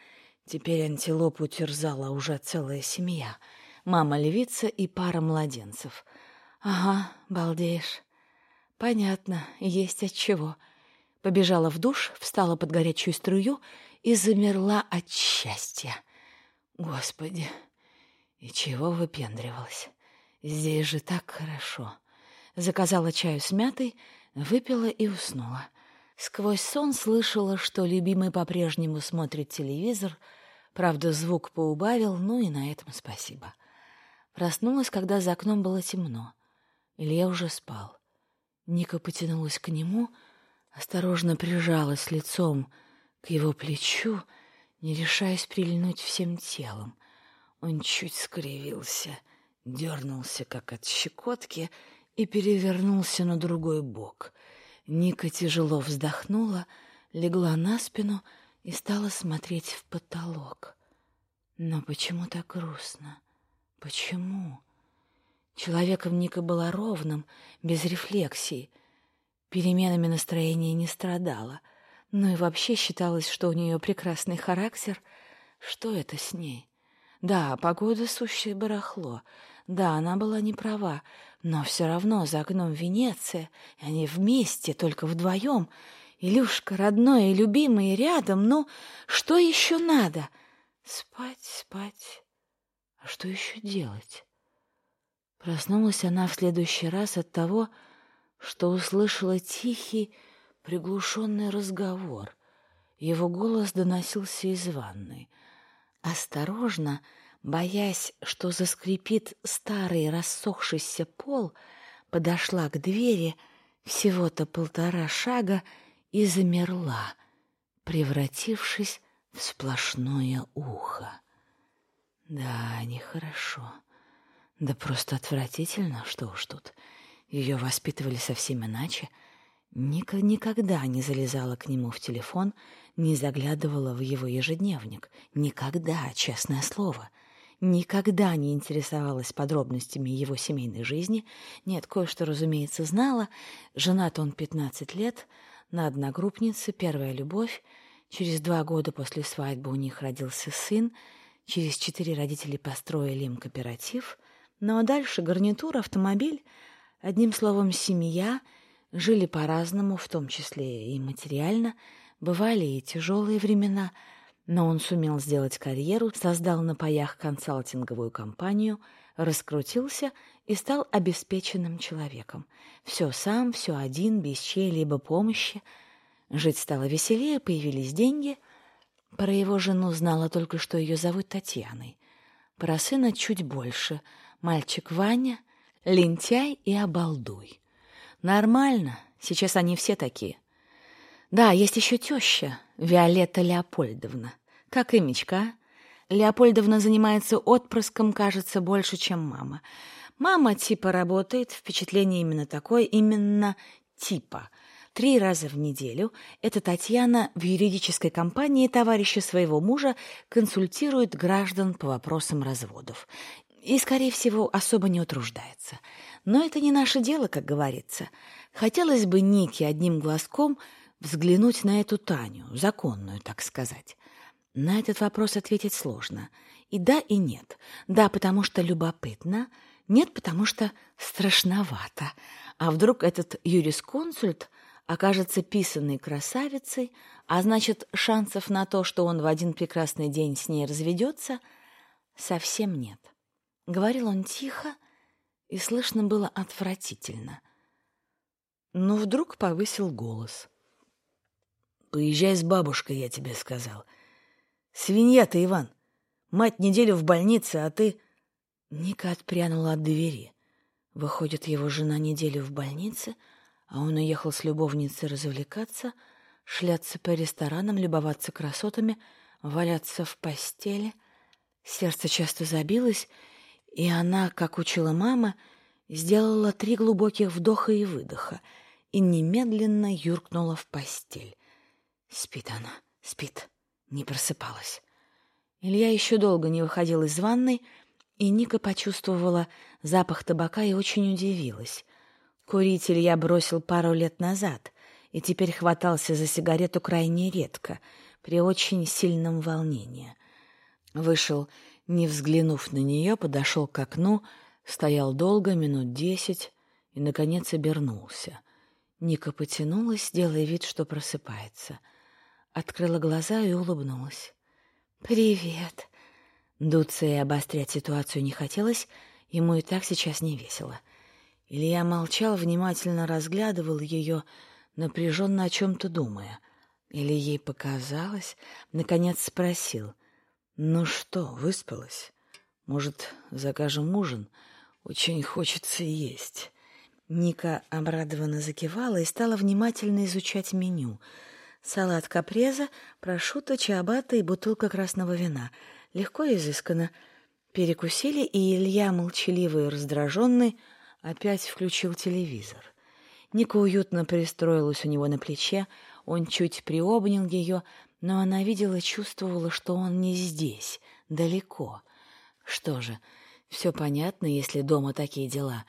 Теперь антилопу терзала уже целая семья. Мама-львица и пара младенцев. «Ага, балдеешь. Понятно, есть от чего». Побежала в душ, встала под горячую струю и замерла от счастья. «Господи!» И чего выпендривалась? Здесь же так хорошо. Заказала чаю с мятой, выпила и уснула. Сквозь сон слышала, что любимый по-прежнему смотрит телевизор, правда, звук поубавил, ну и на этом спасибо. Проснулась, когда за окном было темно. Илья уже спал. Ника потянулась к нему, осторожно прижалась лицом к его плечу, не решаясь прильнуть всем телом. Он чуть скривился, дернулся, как от щекотки, и перевернулся на другой бок. Ника тяжело вздохнула, легла на спину и стала смотреть в потолок. Но почему так грустно? Почему? Человеком Ника была ровным, без рефлексий. Переменами настроения не страдала. Ну и вообще считалось, что у нее прекрасный характер. Что это с ней? Да, погода сущее барахло. Да, она была не права, но все равно за окном Венеция, и они вместе, только вдвоем. Илюшка, родной и любимый, рядом. Ну, что еще надо? Спать, спать. А что еще делать? Проснулась она в следующий раз от того, что услышала тихий, приглушенный разговор. Его голос доносился из ванной. Осторожно, боясь, что заскрипит старый рассохшийся пол, подошла к двери всего-то полтора шага и замерла, превратившись в сплошное ухо. Да, нехорошо. Да просто отвратительно, что уж тут. Ее воспитывали совсем иначе. Ника никогда не залезала к нему в телефон, не заглядывала в его ежедневник. Никогда, честное слово. Никогда не интересовалась подробностями его семейной жизни. Нет, кое-что, разумеется, знала. Женат он пятнадцать лет, на одногруппнице, первая любовь. Через два года после свадьбы у них родился сын. Через четыре родители построили им кооператив. Ну а дальше гарнитура, автомобиль, одним словом, семья, жили по-разному, в том числе и материально. Бывали и тяжелые времена, но он сумел сделать карьеру, создал на паях консалтинговую компанию, раскрутился и стал обеспеченным человеком. Все сам, все один, без чьей-либо помощи. Жить стало веселее, появились деньги. Про его жену знала только, что ее зовут Татьяной. Про сына чуть больше. Мальчик Ваня, лентяй и обалдуй. Нормально, сейчас они все такие. Да, есть еще теща, Виолетта Леопольдовна. Как имечка, Леопольдовна занимается отпрыском, кажется, больше, чем мама. Мама типа работает, впечатление именно такое, именно типа. Три раза в неделю эта Татьяна в юридической компании товарища своего мужа консультирует граждан по вопросам разводов. И, скорее всего, особо не утруждается. Но это не наше дело, как говорится. Хотелось бы Нике одним глазком взглянуть на эту Таню, законную, так сказать. На этот вопрос ответить сложно. И да, и нет. Да, потому что любопытно. Нет, потому что страшновато. А вдруг этот юрисконсульт окажется писанной красавицей, а значит, шансов на то, что он в один прекрасный день с ней разведется, совсем нет. Говорил он тихо, и слышно было отвратительно. Но вдруг повысил голос. «Поезжай с бабушкой, я тебе сказал. Свинья ты, Иван. Мать неделю в больнице, а ты...» Ника отпрянула от двери. Выходит, его жена неделю в больнице — а он уехал с любовницей развлекаться, шляться по ресторанам, любоваться красотами, валяться в постели. Сердце часто забилось, и она, как учила мама, сделала три глубоких вдоха и выдоха и немедленно юркнула в постель. Спит она, спит, не просыпалась. Илья еще долго не выходил из ванной, и Ника почувствовала запах табака и очень удивилась. Куритель я бросил пару лет назад и теперь хватался за сигарету крайне редко, при очень сильном волнении. Вышел, не взглянув на нее, подошел к окну, стоял долго, минут десять, и, наконец, обернулся. Ника потянулась, делая вид, что просыпается. Открыла глаза и улыбнулась. «Привет!» Дуться обострять ситуацию не хотелось, ему и так сейчас не весело — Илья молчал, внимательно разглядывал ее, напряженно о чем-то думая. Или ей показалось, наконец спросил. «Ну что, выспалась? Может, закажем ужин? Очень хочется есть». Ника обрадованно закивала и стала внимательно изучать меню. Салат капреза, прошутто, чиабатта и бутылка красного вина. Легко и изысканно. Перекусили, и Илья, молчаливый и раздраженный, опять включил телевизор. Ника уютно пристроилась у него на плече, он чуть приобнял ее, но она видела и чувствовала, что он не здесь, далеко. Что же, Все понятно, если дома такие дела.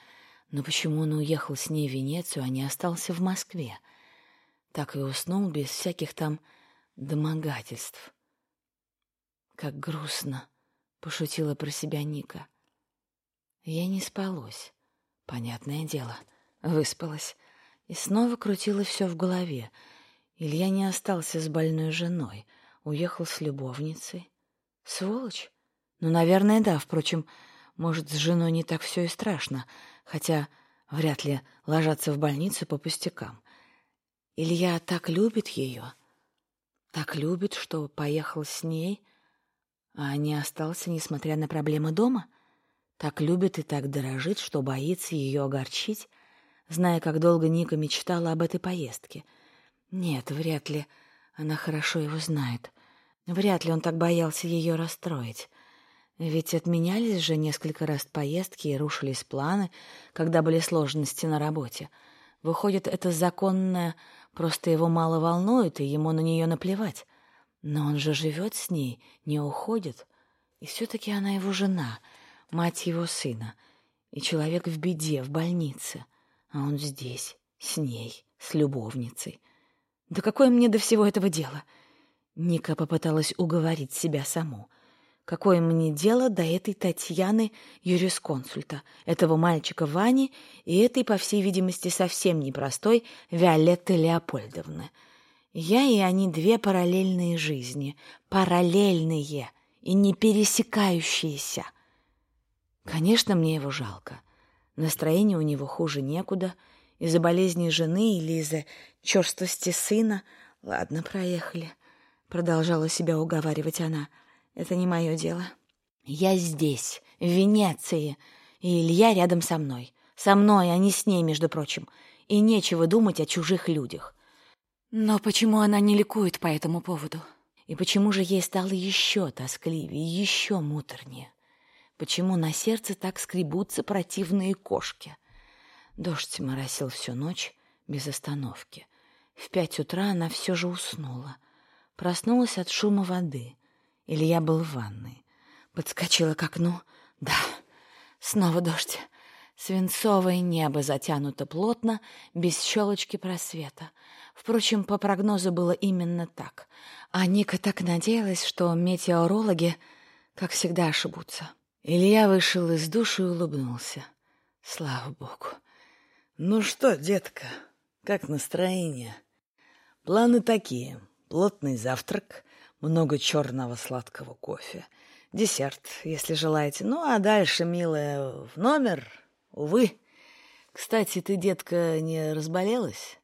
Но почему он уехал с ней в Венецию, а не остался в Москве? Так и уснул без всяких там домогательств. Как грустно, пошутила про себя Ника. Я не спалось. Понятное дело, выспалась. И снова крутила все в голове. Илья не остался с больной женой, уехал с любовницей. Сволочь? Ну, наверное, да. Впрочем, может, с женой не так все и страшно, хотя вряд ли ложатся в больницу по пустякам. Илья так любит ее, так любит, что поехал с ней, а не остался, несмотря на проблемы дома. Так любит и так дорожит, что боится ее огорчить, зная, как долго Ника мечтала об этой поездке. Нет, вряд ли она хорошо его знает. Вряд ли он так боялся ее расстроить. Ведь отменялись же несколько раз поездки и рушились планы, когда были сложности на работе. Выходит, это законное, просто его мало волнует, и ему на нее наплевать. Но он же живет с ней, не уходит. И все-таки она его жена, мать его сына, и человек в беде, в больнице. А он здесь, с ней, с любовницей. Да какое мне до всего этого дело? Ника попыталась уговорить себя саму — Какое мне дело до этой Татьяны, юрисконсульта, этого мальчика Вани и этой, по всей видимости, совсем непростой Виолетты Леопольдовны? Я и они две параллельные жизни, параллельные и не пересекающиеся. Конечно, мне его жалко. Настроение у него хуже некуда. Из-за болезни жены или из-за черствости сына. Ладно, проехали. Продолжала себя уговаривать она — это не мое дело. Я здесь, в Венеции, и Илья рядом со мной. Со мной, а не с ней, между прочим. И нечего думать о чужих людях. Но почему она не ликует по этому поводу? И почему же ей стало еще тоскливее, еще муторнее? Почему на сердце так скребутся противные кошки? Дождь моросил всю ночь без остановки. В пять утра она все же уснула. Проснулась от шума воды. Илья был в ванной. Подскочила к окну. Да, снова дождь. Свинцовое небо затянуто плотно, без щелочки просвета. Впрочем, по прогнозу было именно так. А Ника так надеялась, что метеорологи, как всегда, ошибутся. Илья вышел из души и улыбнулся. Слава богу. «Ну что, детка, как настроение?» «Планы такие. Плотный завтрак, много черного сладкого кофе. Десерт, если желаете. Ну, а дальше, милая, в номер, увы. Кстати, ты, детка, не разболелась?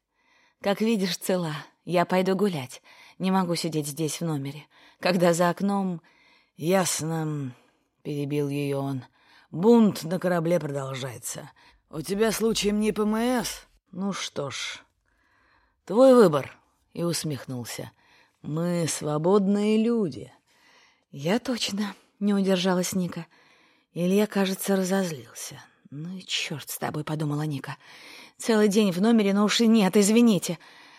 Как видишь, цела. Я пойду гулять. Не могу сидеть здесь в номере. Когда за окном... Ясно, перебил ее он. Бунт на корабле продолжается. У тебя случаем не ПМС? Ну что ж, твой выбор. И усмехнулся. Мы свободные люди. Я точно не удержалась Ника. Илья, кажется, разозлился. Ну и черт с тобой, подумала Ника. Целый день в номере, но уж и нет, извините.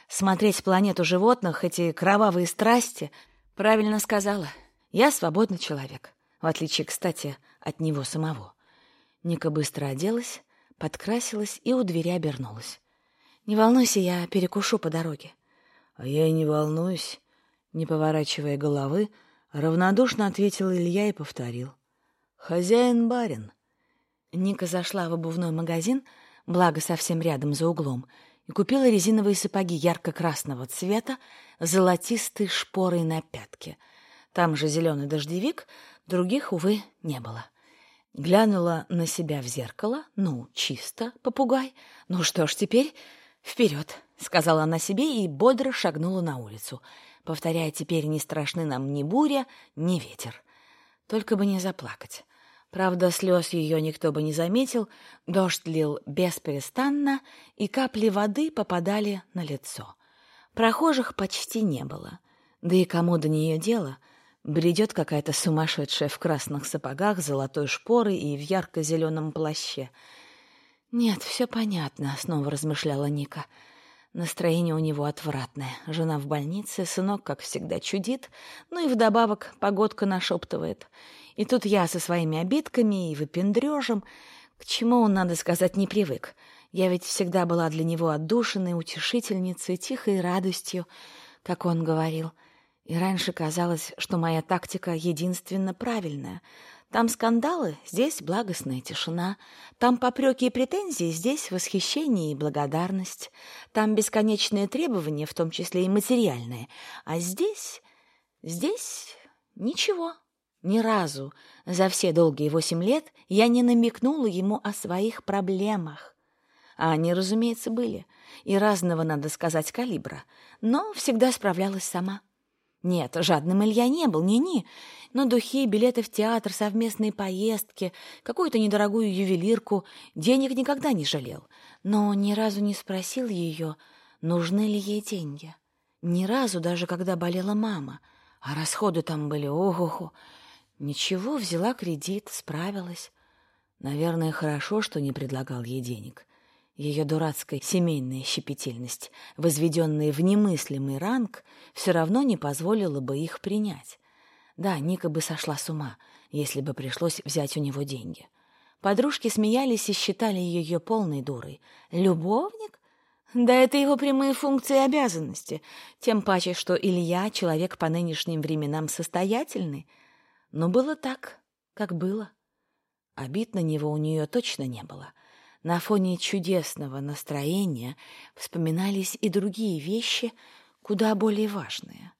Смотреть планету животных, эти кровавые страсти. Правильно сказала. Я свободный человек. В отличие, кстати, от него самого. Ника быстро оделась, подкрасилась и у двери обернулась. «Не волнуйся, я перекушу по дороге». «А я и не волнуюсь. Не поворачивая головы, равнодушно ответил Илья и повторил. «Хозяин барин». Ника зашла в обувной магазин, благо совсем рядом за углом, и купила резиновые сапоги ярко-красного цвета с золотистой шпорой на пятке. Там же зеленый дождевик, других, увы, не было. Глянула на себя в зеркало. Ну, чисто, попугай. Ну что ж, теперь вперед, сказала она себе и бодро шагнула на улицу — повторяя теперь не страшны нам ни буря, ни ветер. Только бы не заплакать. Правда, слез ее никто бы не заметил, дождь лил бесперестанно, и капли воды попадали на лицо. Прохожих почти не было. Да и кому до нее дело? Бредет какая-то сумасшедшая в красных сапогах, золотой шпорой и в ярко-зеленом плаще. «Нет, все понятно», — снова размышляла Ника. Настроение у него отвратное. Жена в больнице, сынок, как всегда, чудит, ну и вдобавок погодка нашептывает. И тут я со своими обидками и выпендрежем, к чему он, надо сказать, не привык. Я ведь всегда была для него отдушиной, утешительницей, тихой радостью, как он говорил. И раньше казалось, что моя тактика единственно правильная — там скандалы, здесь благостная тишина. Там попреки и претензии, здесь восхищение и благодарность. Там бесконечные требования, в том числе и материальные. А здесь... здесь ничего. Ни разу за все долгие восемь лет я не намекнула ему о своих проблемах. А они, разумеется, были. И разного, надо сказать, калибра. Но всегда справлялась сама. Нет, жадным Илья не был, ни-ни. Но духи, билеты в театр, совместные поездки, какую-то недорогую ювелирку денег никогда не жалел. Но ни разу не спросил ее, нужны ли ей деньги. Ни разу, даже когда болела мама. А расходы там были ого-го. Ничего, взяла кредит, справилась. Наверное, хорошо, что не предлагал ей денег. Ее дурацкая семейная щепетильность, возведенная в немыслимый ранг, все равно не позволила бы их принять. Да, Ника бы сошла с ума, если бы пришлось взять у него деньги. Подружки смеялись и считали ее полной дурой. «Любовник? Да это его прямые функции и обязанности. Тем паче, что Илья — человек по нынешним временам состоятельный. Но было так, как было. Обид на него у нее точно не было — на фоне чудесного настроения вспоминались и другие вещи, куда более важные.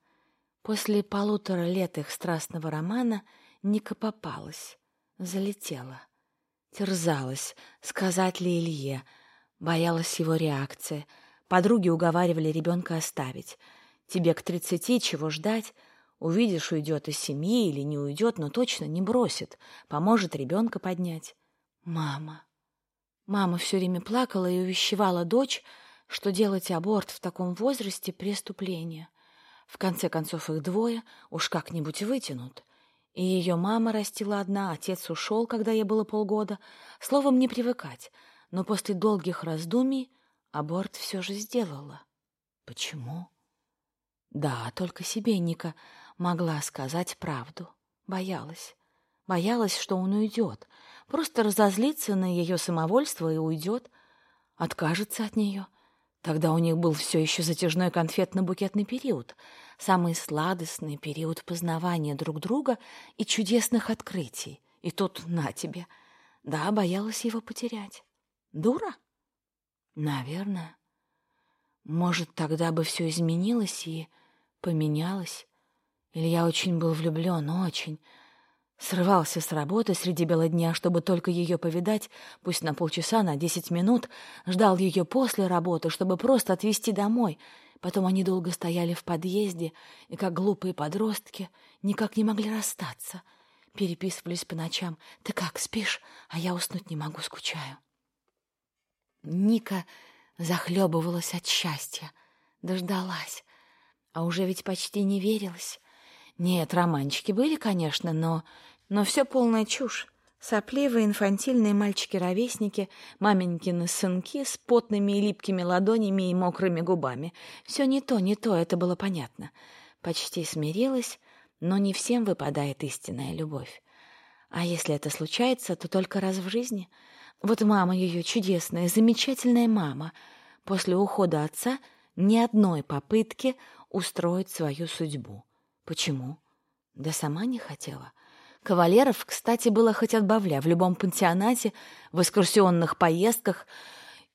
После полутора лет их страстного романа Ника попалась, залетела, терзалась, сказать ли Илье, боялась его реакции. Подруги уговаривали ребенка оставить. Тебе к тридцати чего ждать? Увидишь, уйдет из семьи или не уйдет, но точно не бросит, поможет ребенка поднять. Мама. Мама все время плакала и увещевала дочь, что делать аборт в таком возрасте — преступление. В конце концов их двое уж как-нибудь вытянут. И ее мама растила одна, отец ушел, когда ей было полгода. Словом, не привыкать. Но после долгих раздумий аборт все же сделала. Почему? Да, только себе Ника могла сказать правду. Боялась. Боялась, что он уйдет, просто разозлится на ее самовольство и уйдет, откажется от нее. Тогда у них был все еще затяжной конфетно-букетный период, самый сладостный период познавания друг друга и чудесных открытий. И тут на тебе. Да, боялась его потерять. Дура? Наверное. Может, тогда бы все изменилось и поменялось. Илья очень был влюблен, очень. Срывался с работы среди бела дня, чтобы только ее повидать, пусть на полчаса, на десять минут, ждал ее после работы, чтобы просто отвезти домой. Потом они долго стояли в подъезде и, как глупые подростки, никак не могли расстаться. Переписывались по ночам. «Ты как, спишь? А я уснуть не могу, скучаю». Ника захлебывалась от счастья, дождалась, а уже ведь почти не верилась. Нет, романчики были, конечно, но но все полная чушь. Сопливые инфантильные мальчики-ровесники, маменькины сынки с потными и липкими ладонями и мокрыми губами. Все не то, не то, это было понятно. Почти смирилась, но не всем выпадает истинная любовь. А если это случается, то только раз в жизни. Вот мама ее чудесная, замечательная мама. После ухода отца ни одной попытки устроить свою судьбу. Почему? Да сама не хотела. Кавалеров, кстати, было хоть отбавля. В любом пансионате, в экскурсионных поездках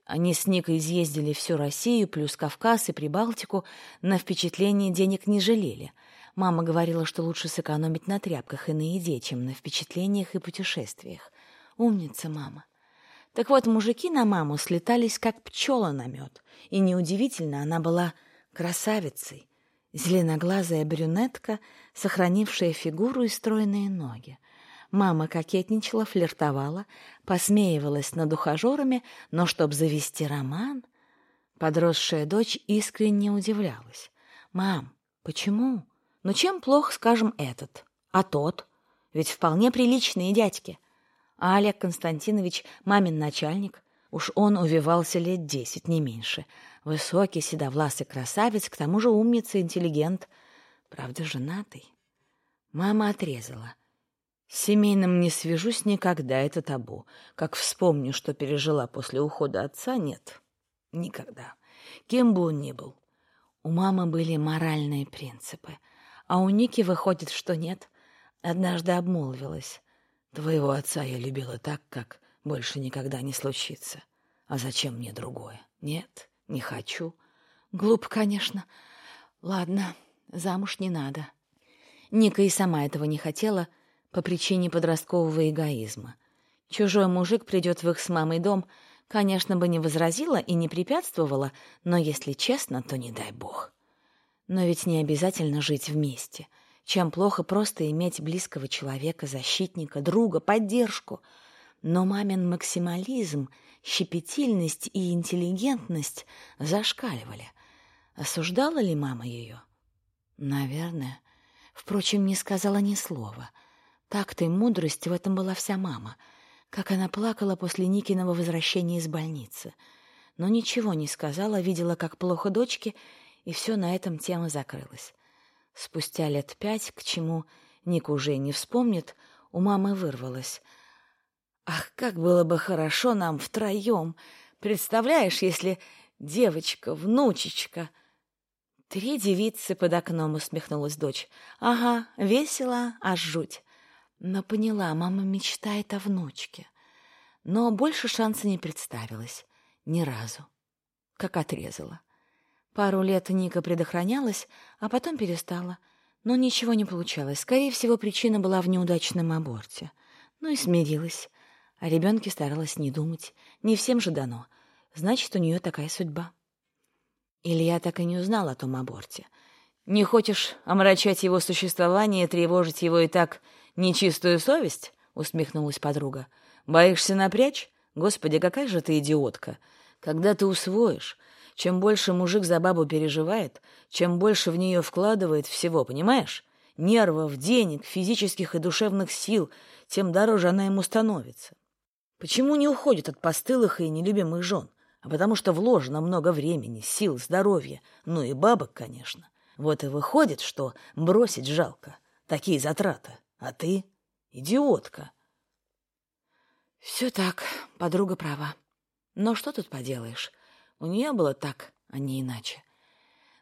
они с Никой изъездили всю Россию, плюс Кавказ и Прибалтику. На впечатление денег не жалели. Мама говорила, что лучше сэкономить на тряпках и на еде, чем на впечатлениях и путешествиях. Умница мама. Так вот, мужики на маму слетались, как пчела на мед. И неудивительно, она была красавицей. Зеленоглазая брюнетка, сохранившая фигуру и стройные ноги. Мама кокетничала, флиртовала, посмеивалась над ухажерами, но чтоб завести роман... Подросшая дочь искренне удивлялась. «Мам, почему? Ну чем плох, скажем, этот? А тот? Ведь вполне приличные дядьки. А Олег Константинович — мамин начальник. Уж он увивался лет десять, не меньше. Высокий, седовласый красавец, к тому же умница, интеллигент. Правда, женатый. Мама отрезала. С семейным не свяжусь никогда, это табу. Как вспомню, что пережила после ухода отца, нет. Никогда. Кем бы он ни был. У мамы были моральные принципы. А у Ники выходит, что нет. Однажды обмолвилась. Твоего отца я любила так, как больше никогда не случится. А зачем мне другое? Нет, не хочу. Глупо, конечно. Ладно, замуж не надо. Ника и сама этого не хотела по причине подросткового эгоизма. Чужой мужик придет в их с мамой дом, конечно, бы не возразила и не препятствовала, но, если честно, то не дай бог. Но ведь не обязательно жить вместе. Чем плохо просто иметь близкого человека, защитника, друга, поддержку. Но мамин максимализм, щепетильность и интеллигентность зашкаливали. Осуждала ли мама ее? Наверное. Впрочем, не сказала ни слова. Так-то и мудрость в этом была вся мама. Как она плакала после Никиного возвращения из больницы. Но ничего не сказала, видела, как плохо дочке, и все на этом тема закрылась. Спустя лет пять, к чему Ник уже не вспомнит, у мамы вырвалось. «Ах, как было бы хорошо нам втроем! Представляешь, если девочка, внучечка...» «Три девицы под окном», — усмехнулась дочь. «Ага, весело, аж жуть». Но поняла, мама мечтает о внучке. Но больше шанса не представилось. Ни разу. Как отрезала. Пару лет Ника предохранялась, а потом перестала. Но ничего не получалось. Скорее всего, причина была в неудачном аборте. Ну и смирилась. О ребенке старалась не думать. Не всем же дано. Значит, у нее такая судьба. Илья так и не узнал о том аборте. «Не хочешь омрачать его существование, тревожить его и так нечистую совесть?» — усмехнулась подруга. «Боишься напрячь? Господи, какая же ты идиотка! Когда ты усвоишь, чем больше мужик за бабу переживает, чем больше в нее вкладывает всего, понимаешь? Нервов, денег, физических и душевных сил, тем дороже она ему становится. Почему не уходит от постылых и нелюбимых жен? а потому что вложено много времени, сил, здоровья, ну и бабок, конечно. Вот и выходит, что бросить жалко. Такие затраты. А ты — идиотка. Все так, подруга права. Но что тут поделаешь? У нее было так, а не иначе.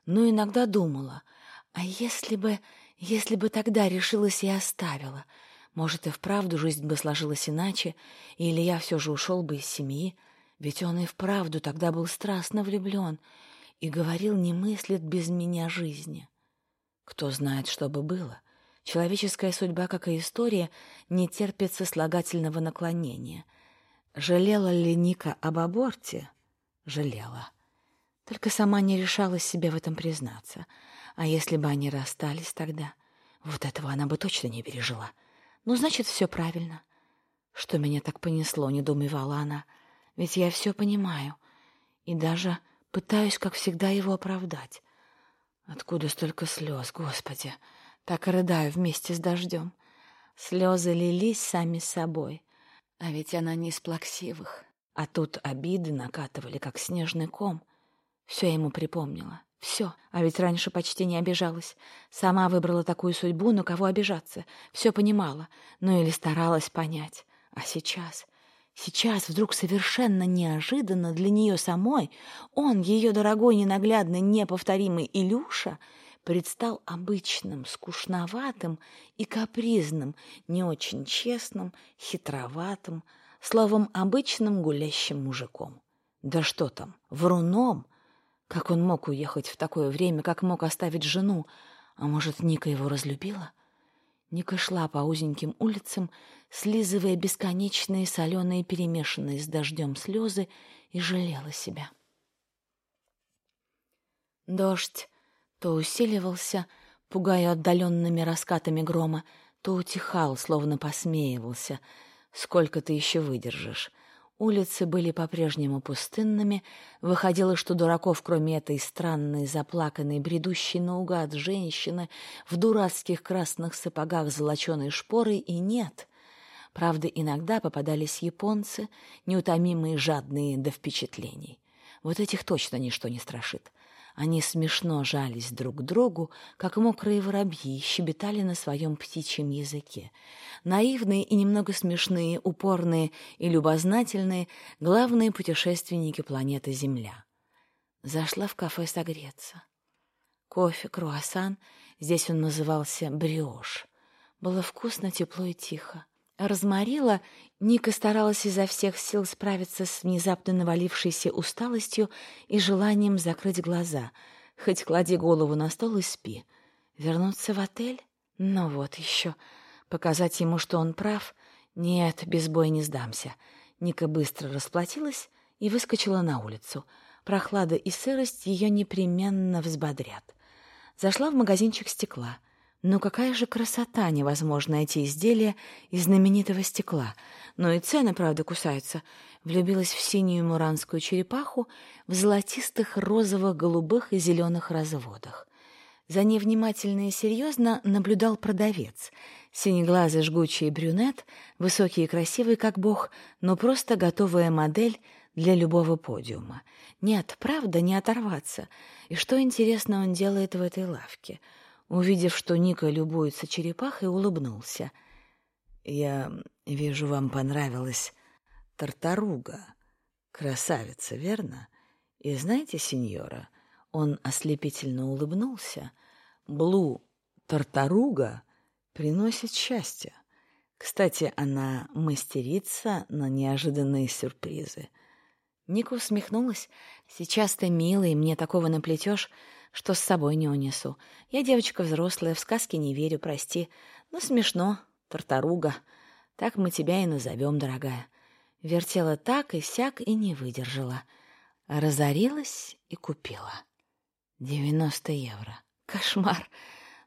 Но иногда думала, а если бы, если бы тогда решилась и оставила, может, и вправду жизнь бы сложилась иначе, или я все же ушел бы из семьи, — ведь он и вправду тогда был страстно влюблен и говорил, не мыслит без меня жизни. Кто знает, что бы было. Человеческая судьба, как и история, не терпит сослагательного наклонения. Жалела ли Ника об аборте? Жалела. Только сама не решалась себе в этом признаться. А если бы они расстались тогда? Вот этого она бы точно не пережила. Ну, значит, все правильно. Что меня так понесло, недоумевала она. — ведь я все понимаю и даже пытаюсь, как всегда, его оправдать. Откуда столько слез, Господи? Так рыдаю вместе с дождем. Слезы лились сами собой, а ведь она не из плаксивых. А тут обиды накатывали, как снежный ком. Все ему припомнила. Все. А ведь раньше почти не обижалась. Сама выбрала такую судьбу, но кого обижаться? Все понимала. Ну или старалась понять. А сейчас... Сейчас вдруг совершенно неожиданно для нее самой он, ее дорогой, ненаглядный, неповторимый Илюша, предстал обычным, скучноватым и капризным, не очень честным, хитроватым, словом, обычным гулящим мужиком. Да что там, вруном! Как он мог уехать в такое время, как мог оставить жену? А может, Ника его разлюбила? — Ника шла по узеньким улицам, слизывая бесконечные соленые перемешанные с дождем слезы, и жалела себя. Дождь то усиливался, пугая отдаленными раскатами грома, то утихал, словно посмеивался. «Сколько ты еще выдержишь?» Улицы были по-прежнему пустынными. Выходило, что дураков, кроме этой странной, заплаканной, бредущей наугад женщины в дурацких красных сапогах с золоченой шпорой, и нет. Правда, иногда попадались японцы, неутомимые, жадные до впечатлений. Вот этих точно ничто не страшит. Они смешно жались друг к другу, как мокрые воробьи, щебетали на своем птичьем языке. Наивные и немного смешные, упорные и любознательные — главные путешественники планеты Земля. Зашла в кафе согреться. Кофе, круассан, здесь он назывался бриош. Было вкусно, тепло и тихо. Разморила, Ника старалась изо всех сил справиться с внезапно навалившейся усталостью и желанием закрыть глаза. Хоть клади голову на стол и спи. Вернуться в отель? Ну вот еще. Показать ему, что он прав? Нет, без боя не сдамся. Ника быстро расплатилась и выскочила на улицу. Прохлада и сырость ее непременно взбодрят. Зашла в магазинчик стекла — но какая же красота невозможно эти изделия из знаменитого стекла. Но и цены, правда, кусаются. Влюбилась в синюю муранскую черепаху в золотистых, розовых, голубых и зеленых разводах. За ней внимательно и серьезно наблюдал продавец. Синеглазый жгучий брюнет, высокий и красивый, как бог, но просто готовая модель для любого подиума. Нет, правда, не оторваться. И что, интересно, он делает в этой лавке — Увидев, что Ника любуется черепахой, улыбнулся. «Я вижу, вам понравилась тартаруга. Красавица, верно? И знаете, сеньора, он ослепительно улыбнулся. Блу тартаруга приносит счастье. Кстати, она мастерица на неожиданные сюрпризы». Ника усмехнулась. «Сейчас ты милый, мне такого наплетешь, что с собой не унесу. Я девочка взрослая, в сказки не верю, прости. Но смешно, тартаруга. Так мы тебя и назовем, дорогая. Вертела так и сяк и не выдержала. Разорилась и купила. Девяносто евро. Кошмар.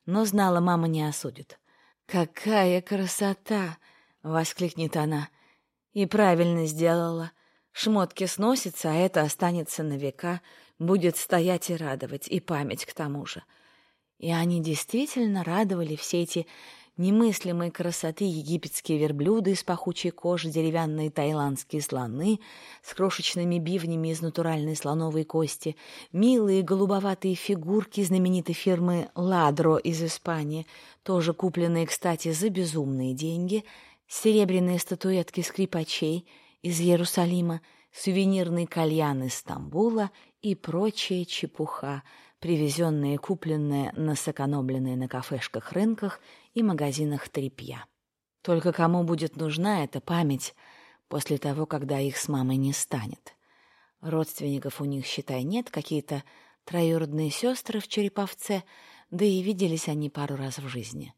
Но знала, мама не осудит. «Какая красота!» — воскликнет она. «И правильно сделала. Шмотки сносятся, а это останется на века будет стоять и радовать, и память к тому же. И они действительно радовали все эти немыслимой красоты египетские верблюды из пахучей кожи, деревянные таиландские слоны с крошечными бивнями из натуральной слоновой кости, милые голубоватые фигурки знаменитой фирмы «Ладро» из Испании, тоже купленные, кстати, за безумные деньги, серебряные статуэтки скрипачей из Иерусалима, сувенирный кальян из Стамбула и прочая чепуха, привезенная и купленная на сэкономленные на кафешках рынках и магазинах тряпья. Только кому будет нужна эта память после того, когда их с мамой не станет? Родственников у них, считай, нет, какие-то троюродные сестры в Череповце, да и виделись они пару раз в жизни.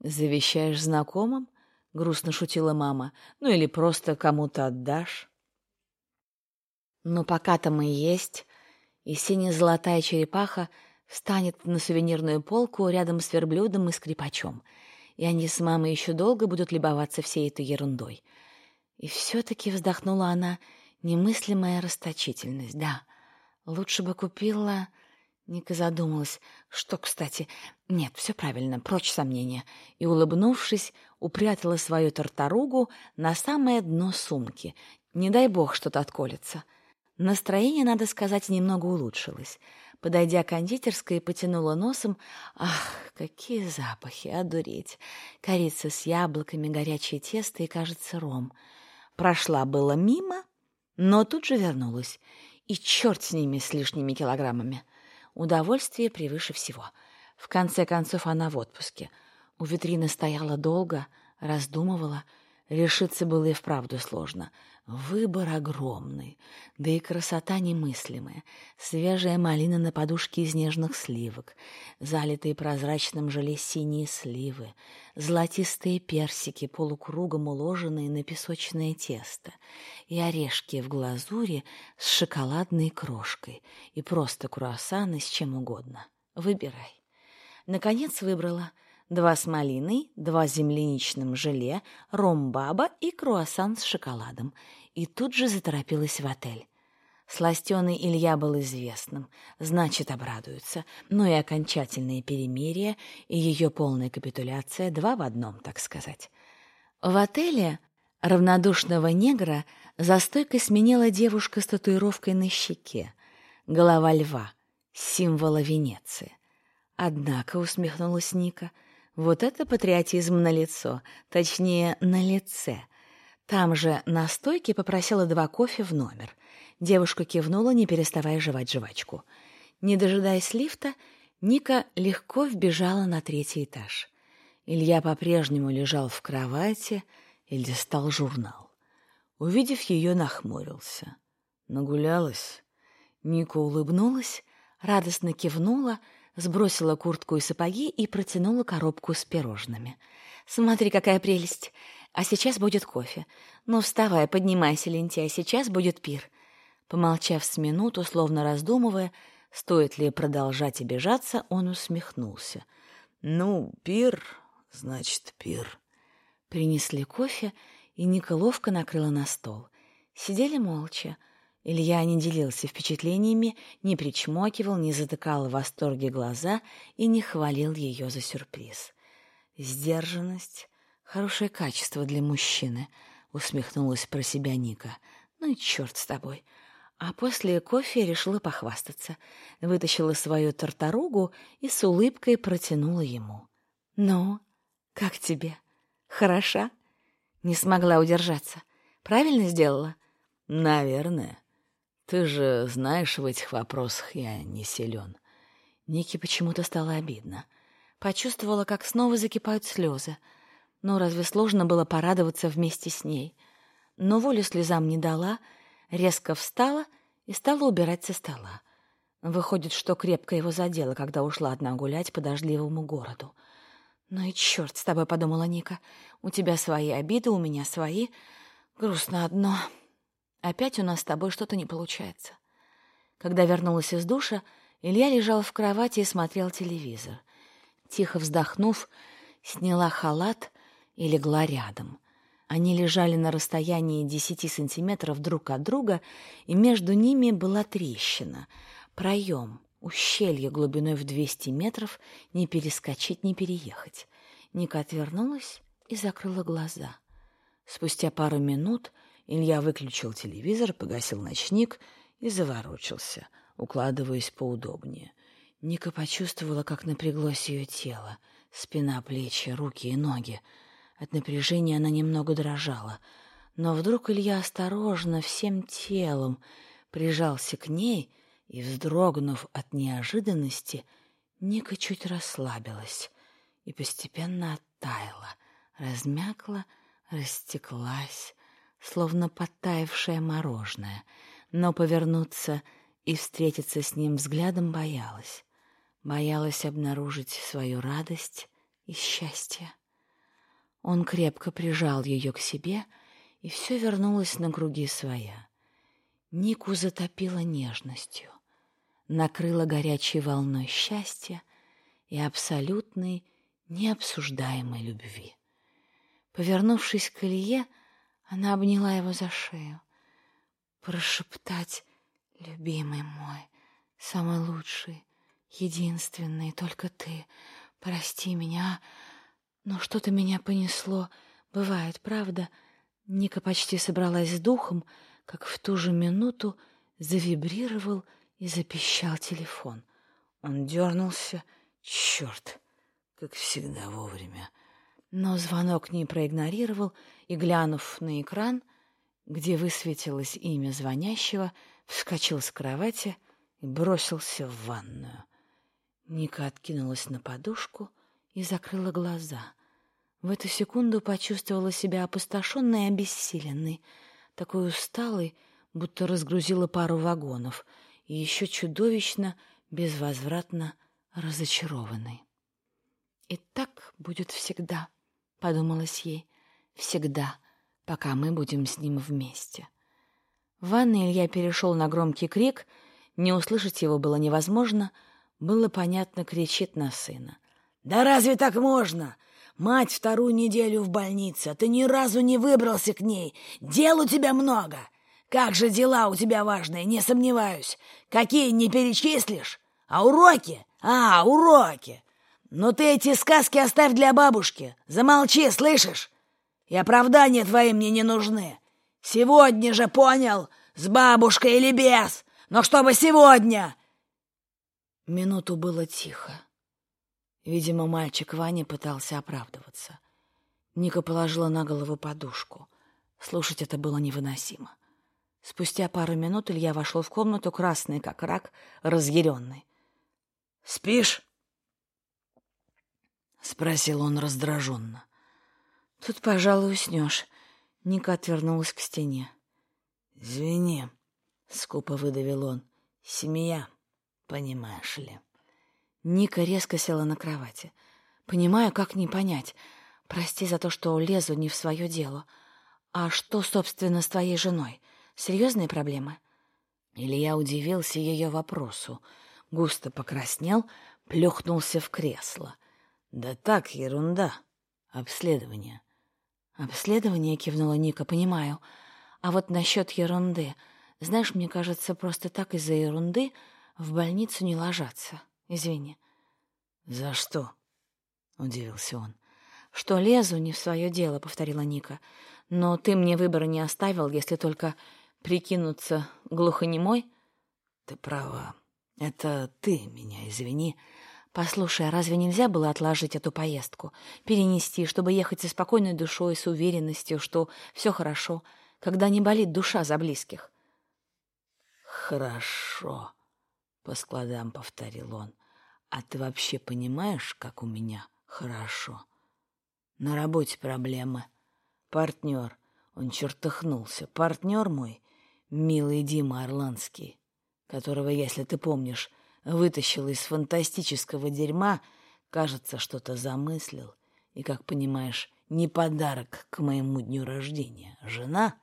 «Завещаешь знакомым?» — грустно шутила мама. «Ну или просто кому-то отдашь?» Но пока там и есть, и сине-золотая черепаха встанет на сувенирную полку рядом с верблюдом и скрипачом, и они с мамой еще долго будут любоваться всей этой ерундой. И все-таки вздохнула она немыслимая расточительность. Да, лучше бы купила... Ника задумалась, что, кстати... Нет, все правильно, прочь сомнения. И, улыбнувшись, упрятала свою тартаругу на самое дно сумки. Не дай бог что-то отколется. — Настроение, надо сказать, немного улучшилось. Подойдя к кондитерской, потянула носом. Ах, какие запахи, одуреть! Корица с яблоками, горячее тесто и, кажется, ром. Прошла было мимо, но тут же вернулась. И черт с ними, с лишними килограммами. Удовольствие превыше всего. В конце концов, она в отпуске. У витрины стояла долго, раздумывала. Решиться было и вправду сложно — Выбор огромный, да и красота немыслимая. Свежая малина на подушке из нежных сливок, залитые прозрачным желе синие сливы, золотистые персики, полукругом уложенные на песочное тесто, и орешки в глазури с шоколадной крошкой, и просто круассаны с чем угодно. Выбирай. Наконец выбрала — два с малиной, два с земляничным желе, ром-баба и круассан с шоколадом и тут же заторопилась в отель. Сластеный Илья был известным, значит, обрадуются, но и окончательное перемирие, и ее полная капитуляция два в одном, так сказать. В отеле Равнодушного негра за стойкой сменила девушка с татуировкой на щеке, голова льва, символа Венеции. Однако, усмехнулась Ника, вот это патриотизм на лицо, точнее, на лице. Там же на стойке попросила два кофе в номер. Девушка кивнула, не переставая жевать жвачку. Не дожидаясь лифта, Ника легко вбежала на третий этаж. Илья по-прежнему лежал в кровати и листал журнал. Увидев ее, нахмурился. Нагулялась. Ника улыбнулась, радостно кивнула, сбросила куртку и сапоги и протянула коробку с пирожными. «Смотри, какая прелесть! А сейчас будет кофе. Ну, вставай, поднимайся, лентяй, сейчас будет пир». Помолчав с минуту, словно раздумывая, стоит ли продолжать обижаться, он усмехнулся. «Ну, пир, значит, пир». Принесли кофе, и Ника накрыла на стол. Сидели молча, Илья не делился впечатлениями, не причмокивал, не затыкал в восторге глаза и не хвалил ее за сюрприз. «Сдержанность — хорошее качество для мужчины», — усмехнулась про себя Ника. «Ну и черт с тобой». А после кофе решила похвастаться. Вытащила свою тартаругу и с улыбкой протянула ему. «Ну, как тебе? Хороша?» Не смогла удержаться. Правильно сделала? «Наверное», ты же знаешь, в этих вопросах я не силен. Нике почему-то стало обидно. Почувствовала, как снова закипают слезы. Но разве сложно было порадоваться вместе с ней? Но волю слезам не дала, резко встала и стала убирать со стола. Выходит, что крепко его задела, когда ушла одна гулять по дождливому городу. «Ну и черт с тобой», — подумала Ника. «У тебя свои обиды, у меня свои. Грустно одно». Опять у нас с тобой что-то не получается. Когда вернулась из душа, Илья лежал в кровати и смотрел телевизор. Тихо вздохнув, сняла халат и легла рядом. Они лежали на расстоянии десяти сантиметров друг от друга, и между ними была трещина, проем, ущелье глубиной в двести метров, не перескочить, не переехать. Ника отвернулась и закрыла глаза. Спустя пару минут — Илья выключил телевизор, погасил ночник и заворочился, укладываясь поудобнее. Ника почувствовала, как напряглось ее тело, спина, плечи, руки и ноги. От напряжения она немного дрожала. Но вдруг Илья осторожно, всем телом прижался к ней, и, вздрогнув от неожиданности, Ника чуть расслабилась и постепенно оттаяла, размякла, растеклась, словно подтаявшее мороженое, но повернуться и встретиться с ним взглядом боялась. Боялась обнаружить свою радость и счастье. Он крепко прижал ее к себе, и все вернулось на круги своя. Нику затопила нежностью, накрыла горячей волной счастья и абсолютной, необсуждаемой любви. Повернувшись к Илье, она обняла его за шею. Прошептать «Любимый мой, самый лучший, единственный, только ты, прости меня, но что-то меня понесло, бывает, правда?» Ника почти собралась с духом, как в ту же минуту завибрировал и запищал телефон. Он дернулся. Черт, как всегда вовремя. Но звонок не проигнорировал и, глянув на экран, где высветилось имя звонящего, вскочил с кровати и бросился в ванную. Ника откинулась на подушку и закрыла глаза. В эту секунду почувствовала себя опустошенной и обессиленной, такой усталой, будто разгрузила пару вагонов, и еще чудовищно, безвозвратно разочарованной. И так будет всегда —— подумалось ей, — «всегда, пока мы будем с ним вместе». В ванной Илья перешел на громкий крик, не услышать его было невозможно, было понятно, кричит на сына. «Да разве так можно? Мать вторую неделю в больнице, а ты ни разу не выбрался к ней. Дел у тебя много. Как же дела у тебя важные, не сомневаюсь. Какие не перечислишь? А уроки? А, уроки! «Ну ты эти сказки оставь для бабушки! Замолчи, слышишь? И оправдания твои мне не нужны. Сегодня же понял, с бабушкой или без, но чтобы сегодня!» Минуту было тихо. Видимо, мальчик Ваня пытался оправдываться. Ника положила на голову подушку. Слушать это было невыносимо. Спустя пару минут Илья вошел в комнату, красный, как рак, разъяренный. «Спишь?» — спросил он раздраженно. «Тут, пожалуй, уснешь». Ника отвернулась к стене. «Извини», — скупо выдавил он. «Семья, понимаешь ли». Ника резко села на кровати. «Понимаю, как не понять. Прости за то, что лезу не в свое дело. А что, собственно, с твоей женой? Серьезные проблемы?» Илья удивился ее вопросу. Густо покраснел, плюхнулся в кресло. «Да так, ерунда. Обследование». «Обследование?» — кивнула Ника, «понимаю. А вот насчет ерунды. Знаешь, мне кажется, просто так из-за ерунды в больницу не ложатся». Извини. За что? Удивился он. Что лезу не в свое дело, повторила Ника. Но ты мне выбора не оставил, если только прикинуться глухонемой. Ты права. Это ты меня извини. Послушай, а разве нельзя было отложить эту поездку? Перенести, чтобы ехать со спокойной душой, с уверенностью, что все хорошо, когда не болит душа за близких? Хорошо, по складам повторил он. А ты вообще понимаешь, как у меня хорошо? На работе проблемы. Партнер, он чертыхнулся. Партнер мой, милый Дима Орландский, которого, если ты помнишь, вытащил из фантастического дерьма, кажется, что-то замыслил. И, как понимаешь, не подарок к моему дню рождения. Жена?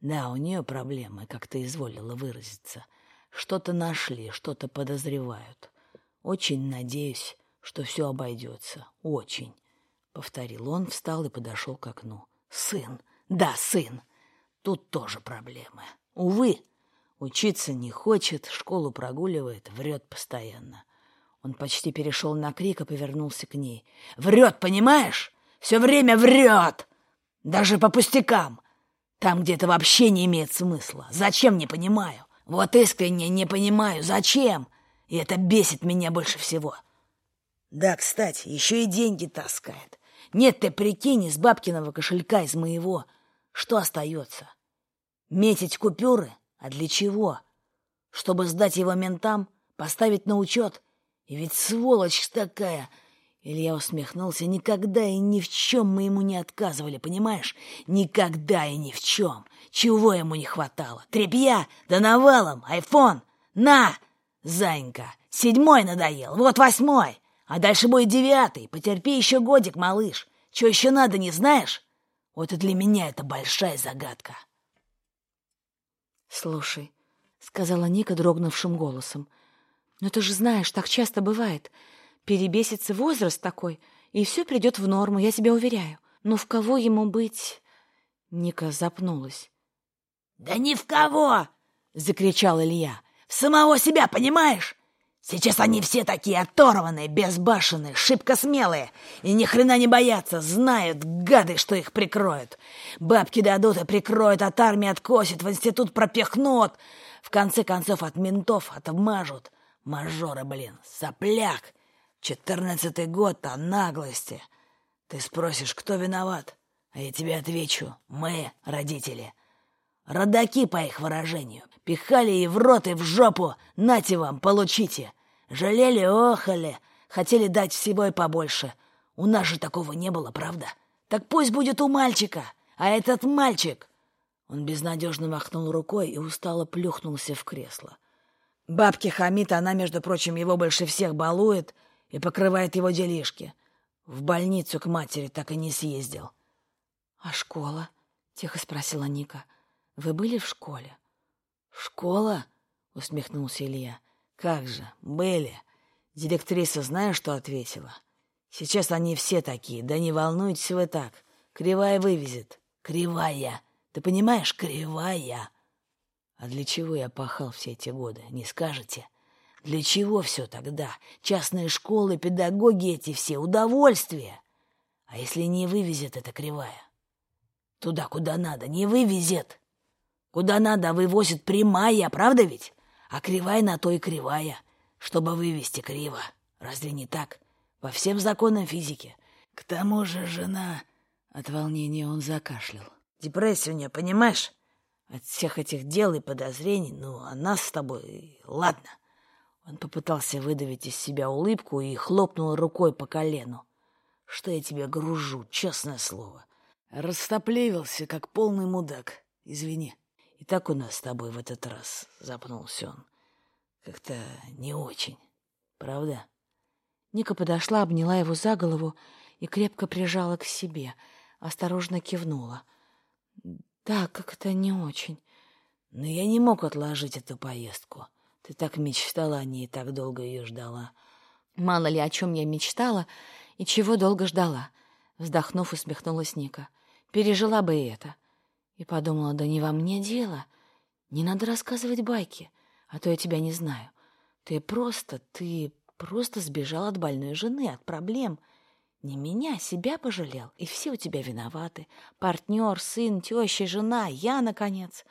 Да, у нее проблемы, как ты изволила выразиться. Что-то нашли, что-то подозревают. Очень надеюсь, что все обойдется. Очень. Повторил он, встал и подошел к окну. Сын. Да, сын. Тут тоже проблемы. Увы, учиться не хочет, школу прогуливает, врет постоянно. Он почти перешел на крик и повернулся к ней. «Врет, понимаешь? Все время врет! Даже по пустякам! Там, где это вообще не имеет смысла. Зачем, не понимаю. Вот искренне не понимаю, зачем? И это бесит меня больше всего. Да, кстати, еще и деньги таскает. Нет, ты прикинь, из бабкиного кошелька, из моего. Что остается? Метить купюры? А для чего? Чтобы сдать его ментам? Поставить на учет? И ведь сволочь такая... Илья усмехнулся. Никогда и ни в чем мы ему не отказывали, понимаешь? Никогда и ни в чем. Чего ему не хватало? Трепья? Да навалом! Айфон! На! Занька, седьмой надоел, вот восьмой. А дальше будет девятый. Потерпи еще годик, малыш. Че еще надо, не знаешь? Вот и для меня это большая загадка. Слушай, — сказала Ника дрогнувшим голосом, — но ты же знаешь, так часто бывает. Перебесится возраст такой, и все придет в норму, я тебя уверяю. Но в кого ему быть? Ника запнулась. — Да ни в кого! — закричал Илья. В самого себя, понимаешь? Сейчас они все такие оторванные, безбашенные, шибко смелые. И ни хрена не боятся, знают, гады, что их прикроют. Бабки дадут и прикроют, от армии откосят, в институт пропихнут. В конце концов от ментов отмажут. Мажоры, блин, сопляк. Четырнадцатый год, а наглости. Ты спросишь, кто виноват? А я тебе отвечу, мы, родители. Родаки, по их выражению. Пихали и в рот, и в жопу. Нате вам, получите. Жалели, охали. Хотели дать всего и побольше. У нас же такого не было, правда? Так пусть будет у мальчика. А этот мальчик... Он безнадежно махнул рукой и устало плюхнулся в кресло. Бабки хамит, она, между прочим, его больше всех балует и покрывает его делишки. В больницу к матери так и не съездил. — А школа? — тихо спросила Ника. — Вы были в школе? — «Школа?» — усмехнулся Илья. «Как же, были. Директриса знаешь, что ответила? Сейчас они все такие, да не волнуйтесь вы так. Кривая вывезет. Кривая. Ты понимаешь, кривая. А для чего я пахал все эти годы, не скажете? Для чего все тогда? Частные школы, педагоги эти все, удовольствие. А если не вывезет эта кривая? Туда, куда надо, не вывезет. Куда надо, вывозит прямая, правда ведь? А кривая на то и кривая, чтобы вывести криво. Разве не так? По всем законам физики. К тому же жена... От волнения он закашлял. Депрессия у нее, понимаешь? От всех этих дел и подозрений, ну, а нас с тобой... Ладно. Он попытался выдавить из себя улыбку и хлопнул рукой по колену. Что я тебе гружу, честное слово. Растопливился, как полный мудак. Извини. И так у нас с тобой в этот раз, запнулся он. Как-то не очень. Правда? Ника подошла, обняла его за голову и крепко прижала к себе, осторожно кивнула. «Да, как-то не очень». «Но я не мог отложить эту поездку. Ты так мечтала о ней и так долго ее ждала». «Мало ли, о чем я мечтала и чего долго ждала», — вздохнув, усмехнулась Ника. «Пережила бы и это». И подумала, да не во мне дело. Не надо рассказывать байки, а то я тебя не знаю. Ты просто, ты Просто сбежал от больной жены, от проблем. Не меня, себя пожалел, и все у тебя виноваты. Партнер, сын, теща, жена, я, наконец.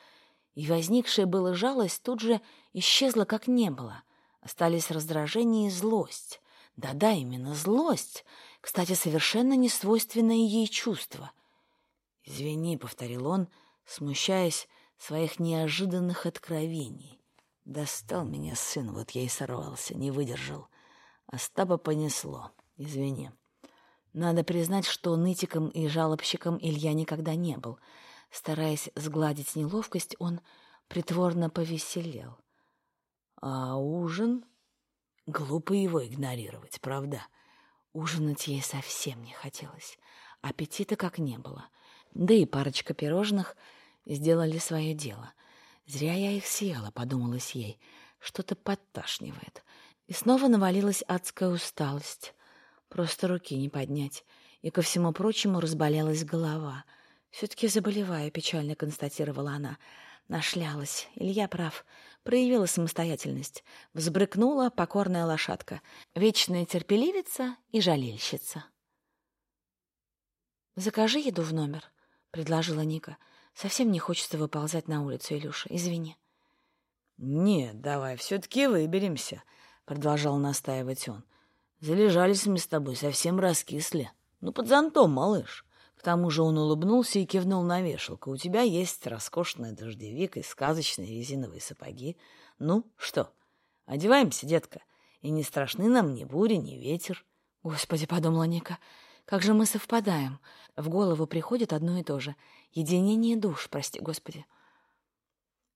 И возникшая была жалость тут же исчезла, как не было. Остались раздражение и злость. Да-да, именно злость. Кстати, совершенно не свойственное ей чувство. «Извини», — повторил он, смущаясь своих неожиданных откровений. Достал меня сын, вот я и сорвался, не выдержал. Остапа понесло. Извини. Надо признать, что нытиком и жалобщиком Илья никогда не был. Стараясь сгладить неловкость, он притворно повеселел. А ужин? Глупо его игнорировать, правда? Ужинать ей совсем не хотелось. Аппетита как не было. Да и парочка пирожных сделали свое дело. Зря я их съела, подумалось ей. Что-то подташнивает. И снова навалилась адская усталость. Просто руки не поднять. И ко всему прочему разболелась голова. «Все-таки заболеваю», — печально констатировала она. Нашлялась. Илья прав. Проявила самостоятельность. Взбрыкнула покорная лошадка. Вечная терпеливица и жалельщица. «Закажи еду в номер», — предложила Ника. «Совсем не хочется выползать на улицу, Илюша. Извини». «Нет, давай все-таки выберемся», продолжал настаивать он. Залежались мы с тобой, совсем раскисли. Ну, под зонтом, малыш. К тому же он улыбнулся и кивнул на вешалку. У тебя есть роскошный дождевик и сказочные резиновые сапоги. Ну, что, одеваемся, детка, и не страшны нам ни бури, ни ветер. Господи, подумала Ника, как же мы совпадаем. В голову приходит одно и то же. Единение душ, прости господи.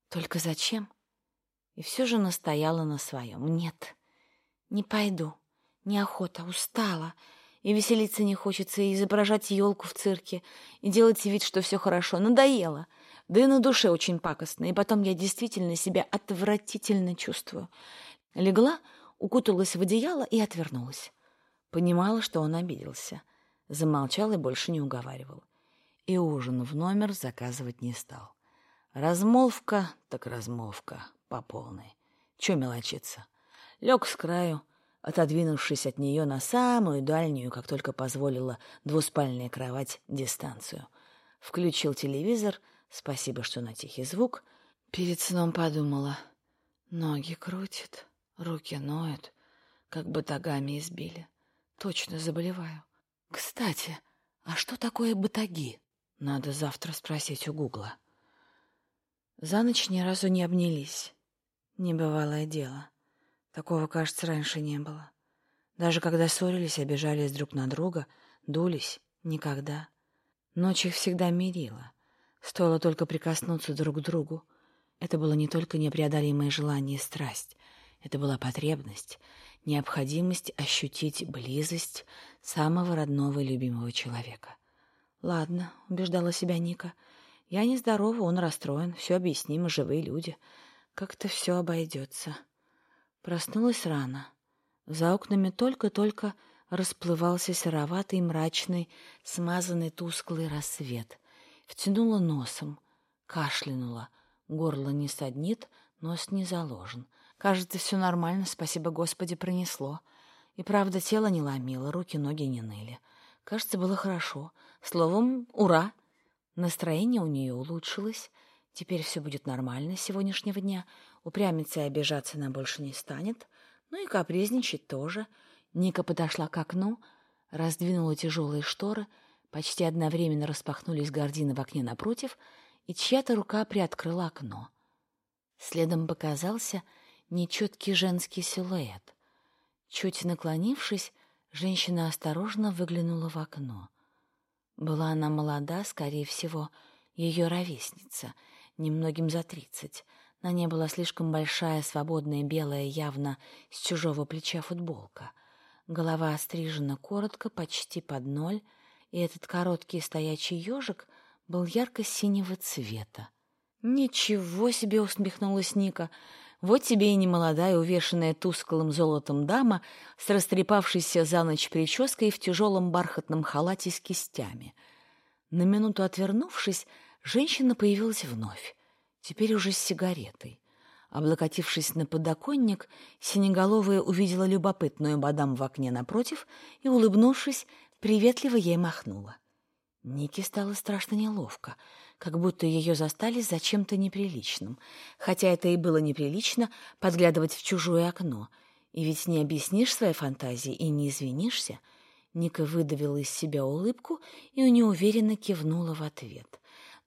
Только зачем? И все же настояла на своем. Нет, «Не пойду. Неохота, устала. И веселиться не хочется, и изображать елку в цирке, и делать вид, что все хорошо. Надоело. Да и на душе очень пакостно, и потом я действительно себя отвратительно чувствую». Легла, укуталась в одеяло и отвернулась. Понимала, что он обиделся. Замолчал и больше не уговаривал. И ужин в номер заказывать не стал. Размолвка так размолвка по полной. Че мелочиться? лег с краю, отодвинувшись от нее на самую дальнюю, как только позволила двуспальная кровать, дистанцию. Включил телевизор, спасибо, что на тихий звук. Перед сном подумала. Ноги крутит, руки ноют, как батагами избили. Точно заболеваю. Кстати, а что такое батаги? Надо завтра спросить у Гугла. За ночь ни разу не обнялись. Небывалое дело. Такого, кажется, раньше не было. Даже когда ссорились, обижались друг на друга, дулись — никогда. Ночь их всегда мирила. Стоило только прикоснуться друг к другу. Это было не только непреодолимое желание и страсть. Это была потребность, необходимость ощутить близость самого родного и любимого человека. «Ладно», — убеждала себя Ника, — «я нездорова, он расстроен, все объяснимо, живые люди. Как-то все обойдется». Проснулась рано. За окнами только-только расплывался сероватый, мрачный, смазанный тусклый рассвет. Втянула носом, кашлянула. Горло не саднит, нос не заложен. Кажется, все нормально, спасибо Господи, пронесло. И правда, тело не ломило, руки-ноги не ныли. Кажется, было хорошо. Словом, ура! Настроение у нее улучшилось. Теперь все будет нормально с сегодняшнего дня. Упрямиться и обижаться она больше не станет. Ну и капризничать тоже. Ника подошла к окну, раздвинула тяжелые шторы, почти одновременно распахнулись гардины в окне напротив, и чья-то рука приоткрыла окно. Следом показался нечеткий женский силуэт. Чуть наклонившись, женщина осторожно выглянула в окно. Была она молода, скорее всего, ее ровесница, немногим за тридцать. На ней была слишком большая, свободная, белая, явно с чужого плеча футболка. Голова острижена коротко, почти под ноль, и этот короткий стоячий ежик был ярко-синего цвета. «Ничего себе!» — усмехнулась Ника. «Вот тебе и не молодая, увешанная тусклым золотом дама с растрепавшейся за ночь прической в тяжелом бархатном халате с кистями». На минуту отвернувшись, женщина появилась вновь, теперь уже с сигаретой. Облокотившись на подоконник, синеголовая увидела любопытную мадам в окне напротив и, улыбнувшись, приветливо ей махнула. Нике стало страшно неловко, как будто ее застали за чем-то неприличным, хотя это и было неприлично подглядывать в чужое окно, и ведь не объяснишь своей фантазии и не извинишься. Ника выдавила из себя улыбку и неуверенно кивнула в ответ.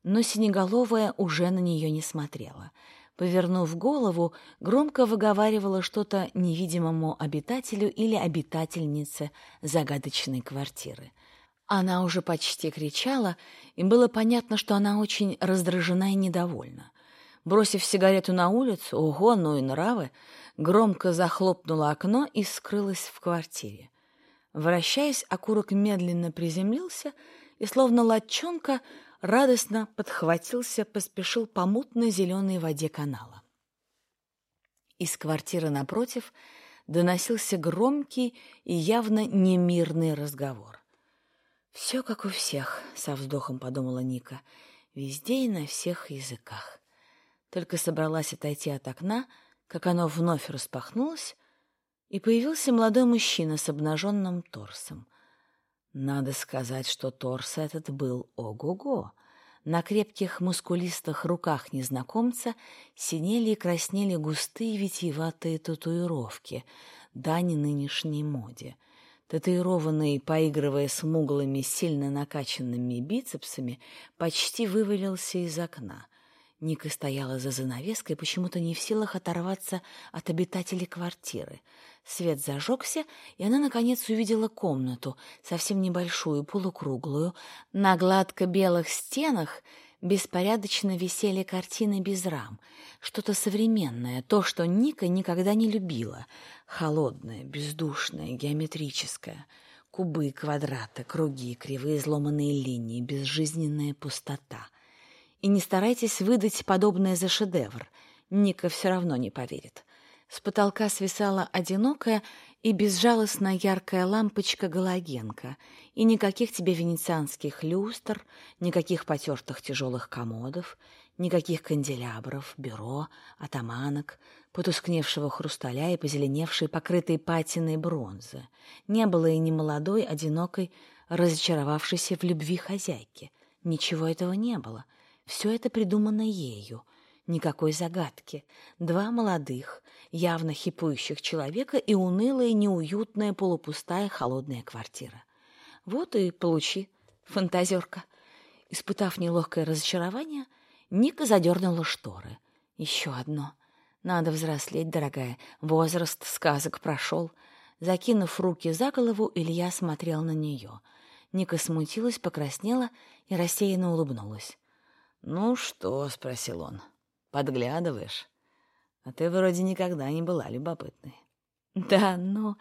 Но Синеголовая уже на нее не смотрела. Повернув голову, громко выговаривала что-то невидимому обитателю или обитательнице загадочной квартиры — она уже почти кричала, и было понятно, что она очень раздражена и недовольна. Бросив сигарету на улицу, ого, ну и нравы, громко захлопнула окно и скрылась в квартире. Вращаясь, окурок медленно приземлился и, словно латчонка, радостно подхватился, поспешил по мутно-зеленой воде канала. Из квартиры напротив доносился громкий и явно немирный разговор. «Все как у всех», — со вздохом подумала Ника, — «везде и на всех языках». Только собралась отойти от окна, как оно вновь распахнулось, и появился молодой мужчина с обнаженным торсом. Надо сказать, что торс этот был ого-го. На крепких мускулистых руках незнакомца синели и краснели густые витиеватые татуировки, дани нынешней моде — татуированный, поигрывая смуглыми, сильно накачанными бицепсами, почти вывалился из окна. Ника стояла за занавеской, почему-то не в силах оторваться от обитателей квартиры. Свет зажегся, и она, наконец, увидела комнату, совсем небольшую, полукруглую. На гладко-белых стенах беспорядочно висели картины без рам. Что-то современное, то, что Ника никогда не любила. Холодное, бездушное, геометрическое. Кубы, квадраты, круги, кривые изломанные линии, безжизненная пустота. И не старайтесь выдать подобное за шедевр. Ника все равно не поверит. С потолка свисала одинокая и безжалостно яркая лампочка галогенка, и никаких тебе венецианских люстр, никаких потертых тяжелых комодов, никаких канделябров, бюро, атаманок, потускневшего хрусталя и позеленевшей, покрытой патиной бронзы. Не было и ни молодой, одинокой, разочаровавшейся в любви хозяйки. Ничего этого не было. Все это придумано ею — Никакой загадки. Два молодых, явно хипующих человека и унылая, неуютная, полупустая, холодная квартира. Вот и получи, фантазерка. Испытав нелегкое разочарование, Ника задернула шторы. Еще одно. Надо взрослеть, дорогая. Возраст сказок прошел. Закинув руки за голову, Илья смотрел на нее. Ника смутилась, покраснела и рассеянно улыбнулась. «Ну что?» — спросил он. Подглядываешь? А ты вроде никогда не была любопытной. Да, но...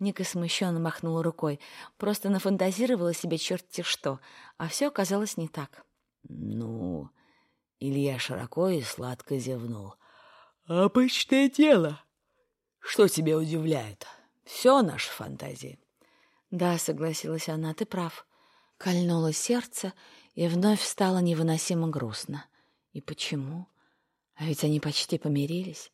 Ника смущенно махнула рукой. Просто нафантазировала себе черти что, а все оказалось не так. Ну... Илья широко и сладко зевнул. «Обычное дело. Что тебя удивляет? Все наши фантазии». «Да», — согласилась она, — «ты прав». Кольнуло сердце, и вновь стало невыносимо грустно. И почему? А ведь они почти помирились.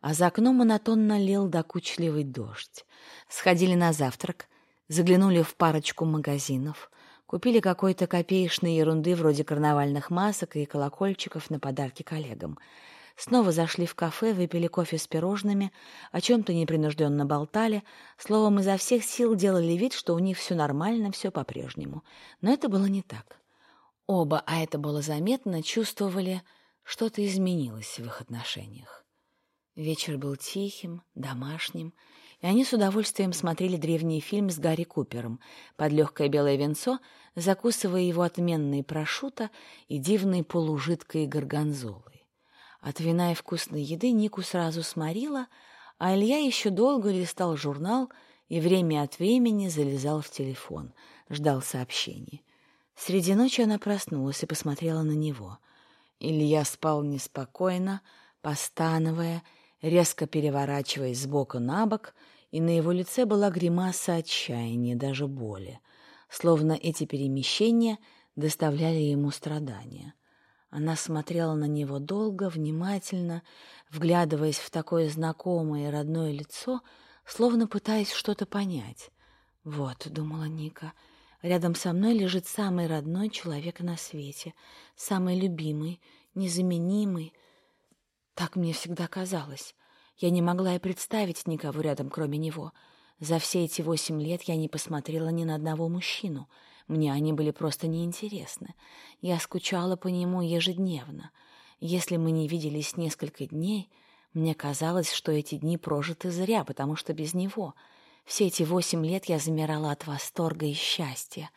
А за окном монотонно лил докучливый дождь. Сходили на завтрак, заглянули в парочку магазинов, Купили какой-то копеечной ерунды вроде карнавальных масок и колокольчиков на подарки коллегам. Снова зашли в кафе, выпили кофе с пирожными, о чем-то непринужденно болтали, словом, изо всех сил делали вид, что у них все нормально, все по-прежнему. Но это было не так. Оба, а это было заметно, чувствовали, что-то изменилось в их отношениях. Вечер был тихим, домашним, и они с удовольствием смотрели древний фильм с Гарри Купером под легкое белое венцо, закусывая его отменной прошута и дивной полужидкой горгонзолой. От вина и вкусной еды Нику сразу сморила, а Илья еще долго листал журнал и время от времени залезал в телефон, ждал сообщений. Среди ночи она проснулась и посмотрела на него. Илья спал неспокойно, постановая, резко переворачиваясь с бока на бок — и на его лице была гримаса отчаяния, даже боли, словно эти перемещения доставляли ему страдания. Она смотрела на него долго, внимательно, вглядываясь в такое знакомое и родное лицо, словно пытаясь что-то понять. «Вот», — думала Ника, — «рядом со мной лежит самый родной человек на свете, самый любимый, незаменимый». Так мне всегда казалось. Я не могла и представить никого рядом, кроме него. За все эти восемь лет я не посмотрела ни на одного мужчину. Мне они были просто неинтересны. Я скучала по нему ежедневно. Если мы не виделись несколько дней, мне казалось, что эти дни прожиты зря, потому что без него. Все эти восемь лет я замирала от восторга и счастья,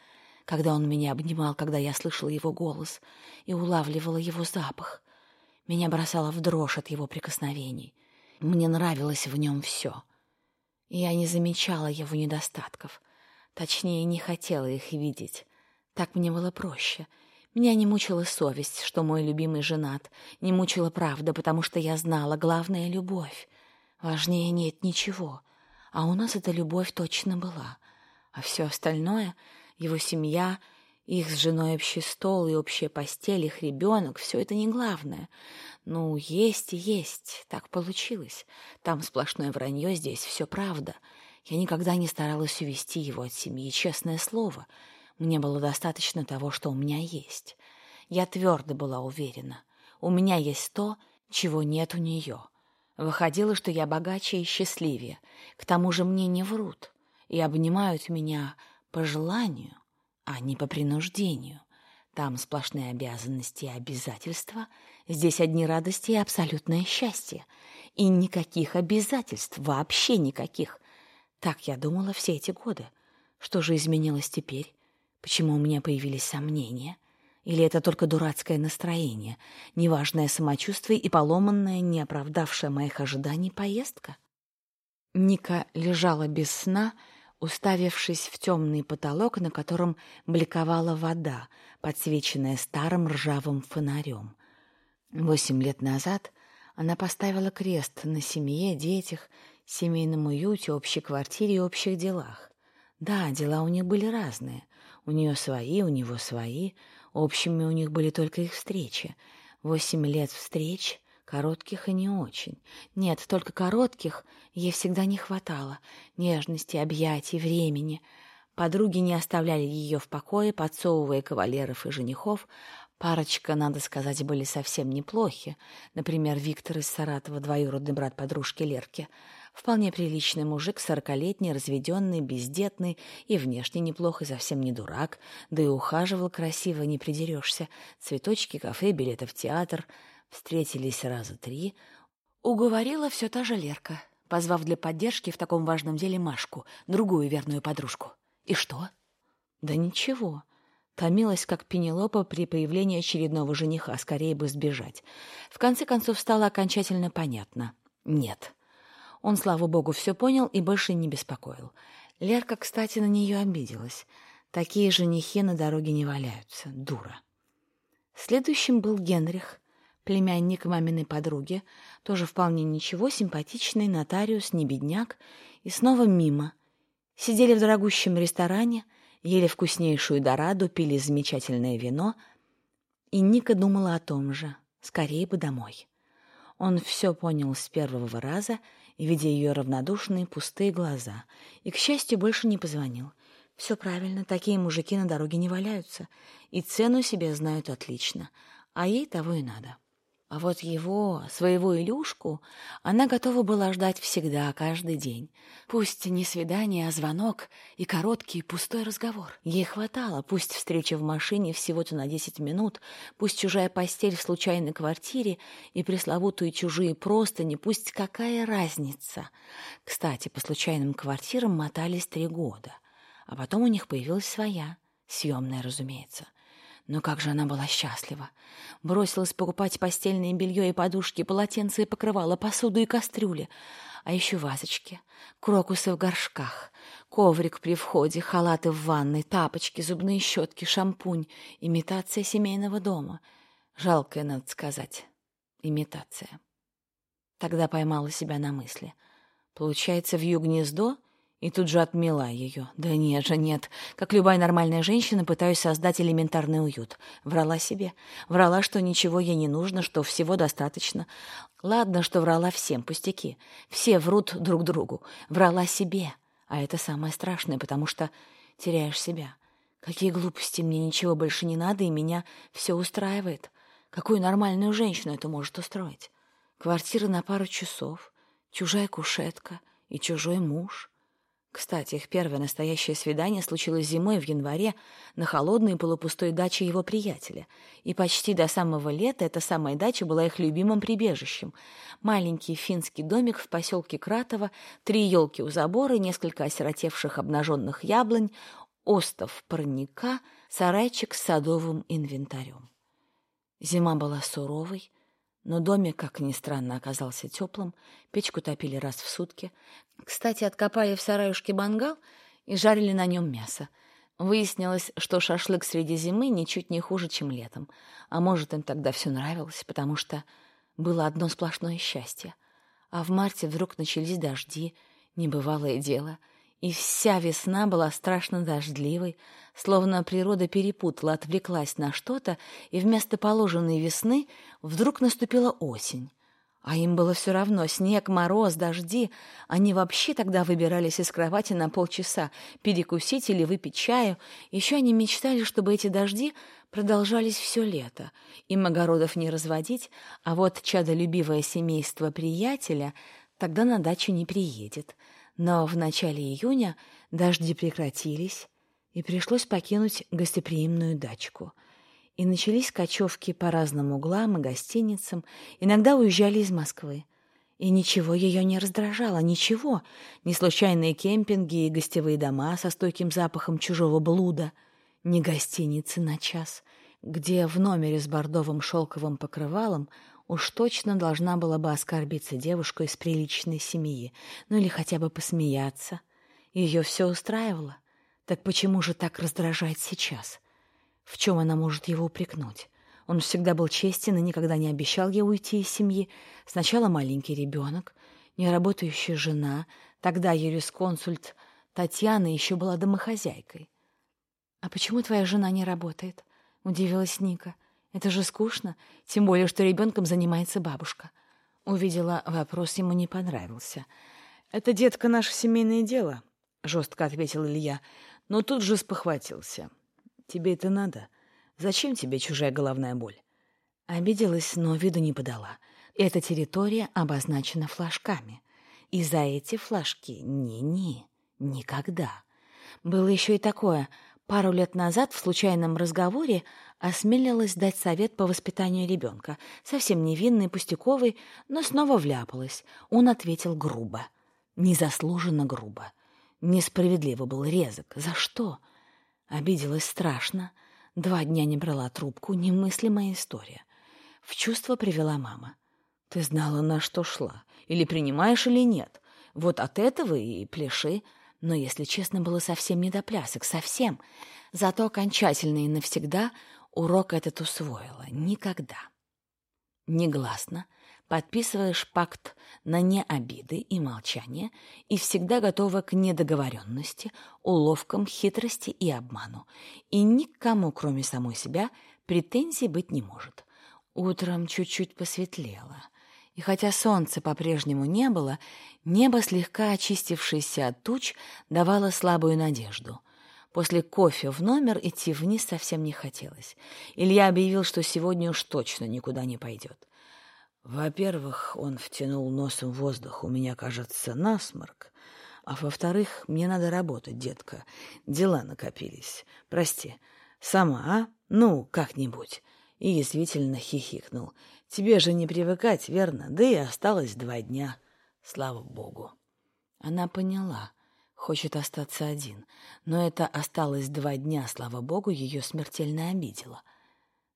когда он меня обнимал, когда я слышала его голос и улавливала его запах. Меня бросало в дрожь от его прикосновений — мне нравилось в нем все. Я не замечала его недостатков. Точнее, не хотела их видеть. Так мне было проще. Меня не мучила совесть, что мой любимый женат. Не мучила правда, потому что я знала, главная — любовь. Важнее нет ничего. А у нас эта любовь точно была. А все остальное — его семья — их с женой общий стол и общая постель, их ребенок — все это не главное. Ну, есть и есть, так получилось. Там сплошное вранье, здесь все правда. Я никогда не старалась увести его от семьи, честное слово. Мне было достаточно того, что у меня есть. Я твердо была уверена. У меня есть то, чего нет у нее. Выходило, что я богаче и счастливее. К тому же мне не врут и обнимают меня по желанию а не по принуждению. Там сплошные обязанности и обязательства, здесь одни радости и абсолютное счастье. И никаких обязательств, вообще никаких. Так я думала все эти годы. Что же изменилось теперь? Почему у меня появились сомнения? Или это только дурацкое настроение, неважное самочувствие и поломанная, не оправдавшая моих ожиданий поездка? Ника лежала без сна, уставившись в темный потолок, на котором бликовала вода, подсвеченная старым ржавым фонарем. Восемь лет назад она поставила крест на семье, детях, семейном уюте, общей квартире и общих делах. Да, дела у них были разные. У нее свои, у него свои. Общими у них были только их встречи. Восемь лет встреч, Коротких и не очень. Нет, только коротких ей всегда не хватало. Нежности, объятий, времени. Подруги не оставляли ее в покое, подсовывая кавалеров и женихов. Парочка, надо сказать, были совсем неплохи. Например, Виктор из Саратова, двоюродный брат подружки Лерки. Вполне приличный мужик, сорокалетний, разведенный, бездетный и внешне неплохо, и совсем не дурак. Да и ухаживал красиво, не придерешься. Цветочки, кафе, билеты в театр — Встретились раза три. Уговорила все та же Лерка, позвав для поддержки в таком важном деле Машку, другую верную подружку. И что? Да ничего. Томилась, как Пенелопа при появлении очередного жениха, скорее бы сбежать. В конце концов стало окончательно понятно. Нет. Он, слава богу, все понял и больше не беспокоил. Лерка, кстати, на нее обиделась. Такие женихи на дороге не валяются. Дура. Следующим был Генрих, племянник маминой подруги, тоже вполне ничего, симпатичный, нотариус, не бедняк, и снова мимо. Сидели в дорогущем ресторане, ели вкуснейшую дораду, пили замечательное вино, и Ника думала о том же, скорее бы домой. Он все понял с первого раза, видя ее равнодушные пустые глаза, и, к счастью, больше не позвонил. Все правильно, такие мужики на дороге не валяются. И цену себе знают отлично. А ей того и надо. А вот его, своего Илюшку, она готова была ждать всегда, каждый день. Пусть не свидание, а звонок и короткий пустой разговор. Ей хватало, пусть встреча в машине всего-то на десять минут, пусть чужая постель в случайной квартире и пресловутые чужие простыни, пусть какая разница. Кстати, по случайным квартирам мотались три года, а потом у них появилась своя, съемная, разумеется. Но как же она была счастлива! Бросилась покупать постельное белье и подушки, полотенца и покрывала, посуду и кастрюли. А еще вазочки, крокусы в горшках, коврик при входе, халаты в ванной, тапочки, зубные щетки, шампунь. Имитация семейного дома. Жалкая, надо сказать, имитация. Тогда поймала себя на мысли. Получается, вью гнездо и тут же отмела ее. Да нет же, нет. Как любая нормальная женщина, пытаюсь создать элементарный уют. Врала себе. Врала, что ничего ей не нужно, что всего достаточно. Ладно, что врала всем, пустяки. Все врут друг другу. Врала себе. А это самое страшное, потому что теряешь себя. Какие глупости, мне ничего больше не надо, и меня все устраивает. Какую нормальную женщину это может устроить? Квартира на пару часов, чужая кушетка и чужой муж — кстати, их первое настоящее свидание случилось зимой в январе на холодной полупустой даче его приятеля. И почти до самого лета эта самая дача была их любимым прибежищем. Маленький финский домик в поселке Кратово, три елки у забора, несколько осиротевших обнаженных яблонь, остов парника, сарайчик с садовым инвентарем. Зима была суровой, но домик, как ни странно, оказался теплым, печку топили раз в сутки. Кстати, откопали в сараюшке мангал и жарили на нем мясо. Выяснилось, что шашлык среди зимы ничуть не хуже, чем летом. А может, им тогда все нравилось, потому что было одно сплошное счастье. А в марте вдруг начались дожди, небывалое дело — и вся весна была страшно дождливой, словно природа перепутала, отвлеклась на что-то, и вместо положенной весны вдруг наступила осень. А им было все равно, снег, мороз, дожди. Они вообще тогда выбирались из кровати на полчаса, перекусить или выпить чаю. Еще они мечтали, чтобы эти дожди продолжались все лето. Им огородов не разводить, а вот чадолюбивое семейство приятеля тогда на дачу не приедет. Но в начале июня дожди прекратились, и пришлось покинуть гостеприимную дачку. И начались кочевки по разным углам и гостиницам, иногда уезжали из Москвы. И ничего ее не раздражало, ничего. Ни случайные кемпинги и гостевые дома со стойким запахом чужого блуда, ни гостиницы на час, где в номере с бордовым шелковым покрывалом Уж точно должна была бы оскорбиться девушка из приличной семьи, ну или хотя бы посмеяться. Ее все устраивало. Так почему же так раздражает сейчас? В чем она может его упрекнуть? Он всегда был честен и никогда не обещал ей уйти из семьи. Сначала маленький ребенок, неработающая жена, тогда юрисконсульт Татьяна еще была домохозяйкой. «А почему твоя жена не работает?» — удивилась Ника. — это же скучно, тем более, что ребенком занимается бабушка. Увидела вопрос, ему не понравился. «Это, детка, наше семейное дело», — жестко ответил Илья, но тут же спохватился. «Тебе это надо? Зачем тебе чужая головная боль?» Обиделась, но виду не подала. Эта территория обозначена флажками. И за эти флажки ни-ни, никогда. Было еще и такое. Пару лет назад в случайном разговоре осмелилась дать совет по воспитанию ребенка, совсем невинный, пустяковый, но снова вляпалась. Он ответил грубо, незаслуженно грубо. Несправедливо был резок. За что? Обиделась страшно. Два дня не брала трубку, немыслимая история. В чувство привела мама. «Ты знала, на что шла. Или принимаешь, или нет. Вот от этого и пляши. Но, если честно, было совсем не до плясок, совсем. Зато окончательно и навсегда урок этот усвоила. Никогда. Негласно подписываешь пакт на необиды и молчание и всегда готова к недоговоренности, уловкам, хитрости и обману. И никому, кроме самой себя, претензий быть не может. Утром чуть-чуть посветлело — и хотя солнца по-прежнему не было, небо, слегка очистившееся от туч, давало слабую надежду. После кофе в номер идти вниз совсем не хотелось. Илья объявил, что сегодня уж точно никуда не пойдет. Во-первых, он втянул носом воздух, у меня, кажется, насморк. А во-вторых, мне надо работать, детка. Дела накопились. Прости. Сама, а? Ну, как-нибудь. И язвительно хихикнул. Тебе же не привыкать, верно? Да и осталось два дня. Слава богу. Она поняла. Хочет остаться один. Но это осталось два дня, слава богу, ее смертельно обидело.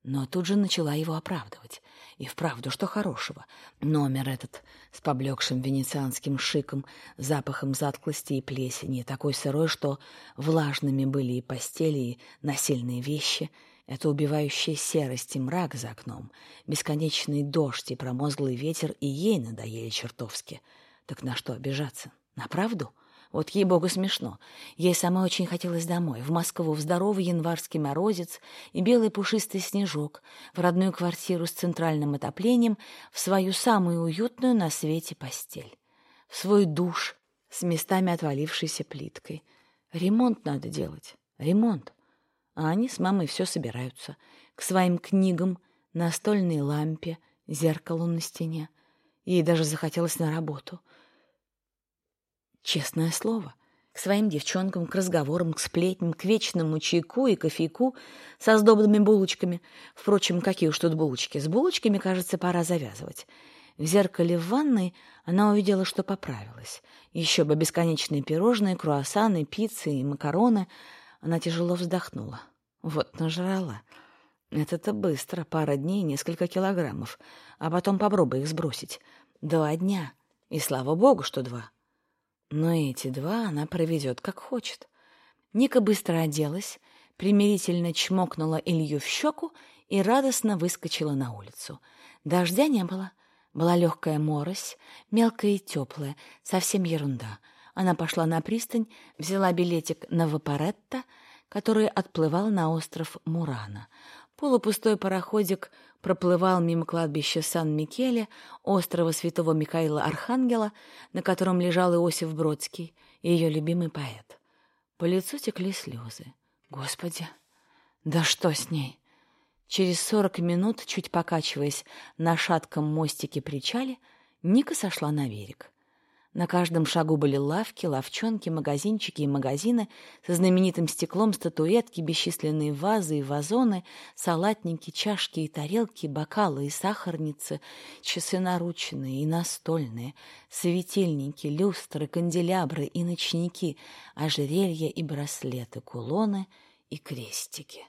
Но тут же начала его оправдывать. И вправду, что хорошего. Номер этот с поблекшим венецианским шиком, запахом затклости и плесени, такой сырой, что влажными были и постели, и насильные вещи. Это убивающая серость и мрак за окном, бесконечный дождь и промозглый ветер и ей надоели чертовски. Так на что обижаться? На правду? — вот ей-богу смешно. Ей самой очень хотелось домой, в Москву, в здоровый январский морозец и белый пушистый снежок, в родную квартиру с центральным отоплением, в свою самую уютную на свете постель, в свой душ с местами отвалившейся плиткой. Ремонт надо делать, ремонт. А они с мамой все собираются. К своим книгам, настольной лампе, зеркалу на стене. Ей даже захотелось на работу — Честное слово. К своим девчонкам, к разговорам, к сплетням, к вечному чайку и кофейку со сдобными булочками. Впрочем, какие уж тут булочки. С булочками, кажется, пора завязывать. В зеркале в ванной она увидела, что поправилась. Еще бы бесконечные пирожные, круассаны, пиццы и макароны. Она тяжело вздохнула. Вот нажрала. Это-то быстро, пара дней, несколько килограммов. А потом попробуй их сбросить. Два дня. И слава богу, что два. Но эти два она проведет как хочет. Ника быстро оделась, примирительно чмокнула Илью в щеку и радостно выскочила на улицу. Дождя не было. Была легкая морось, мелкая и теплая, совсем ерунда. Она пошла на пристань, взяла билетик на Вапоретто, который отплывал на остров Мурана. Полупустой пароходик проплывал мимо кладбища Сан-Микеле, острова святого Михаила Архангела, на котором лежал Иосиф Бродский, ее любимый поэт. По лицу текли слезы. Господи, да что с ней? Через сорок минут, чуть покачиваясь на шатком мостике причале, Ника сошла на берег. На каждом шагу были лавки, лавчонки, магазинчики и магазины со знаменитым стеклом статуэтки, бесчисленные вазы и вазоны, салатники, чашки и тарелки, бокалы и сахарницы, часы наручные и настольные, светильники, люстры, канделябры и ночники, ожерелья и браслеты, кулоны и крестики.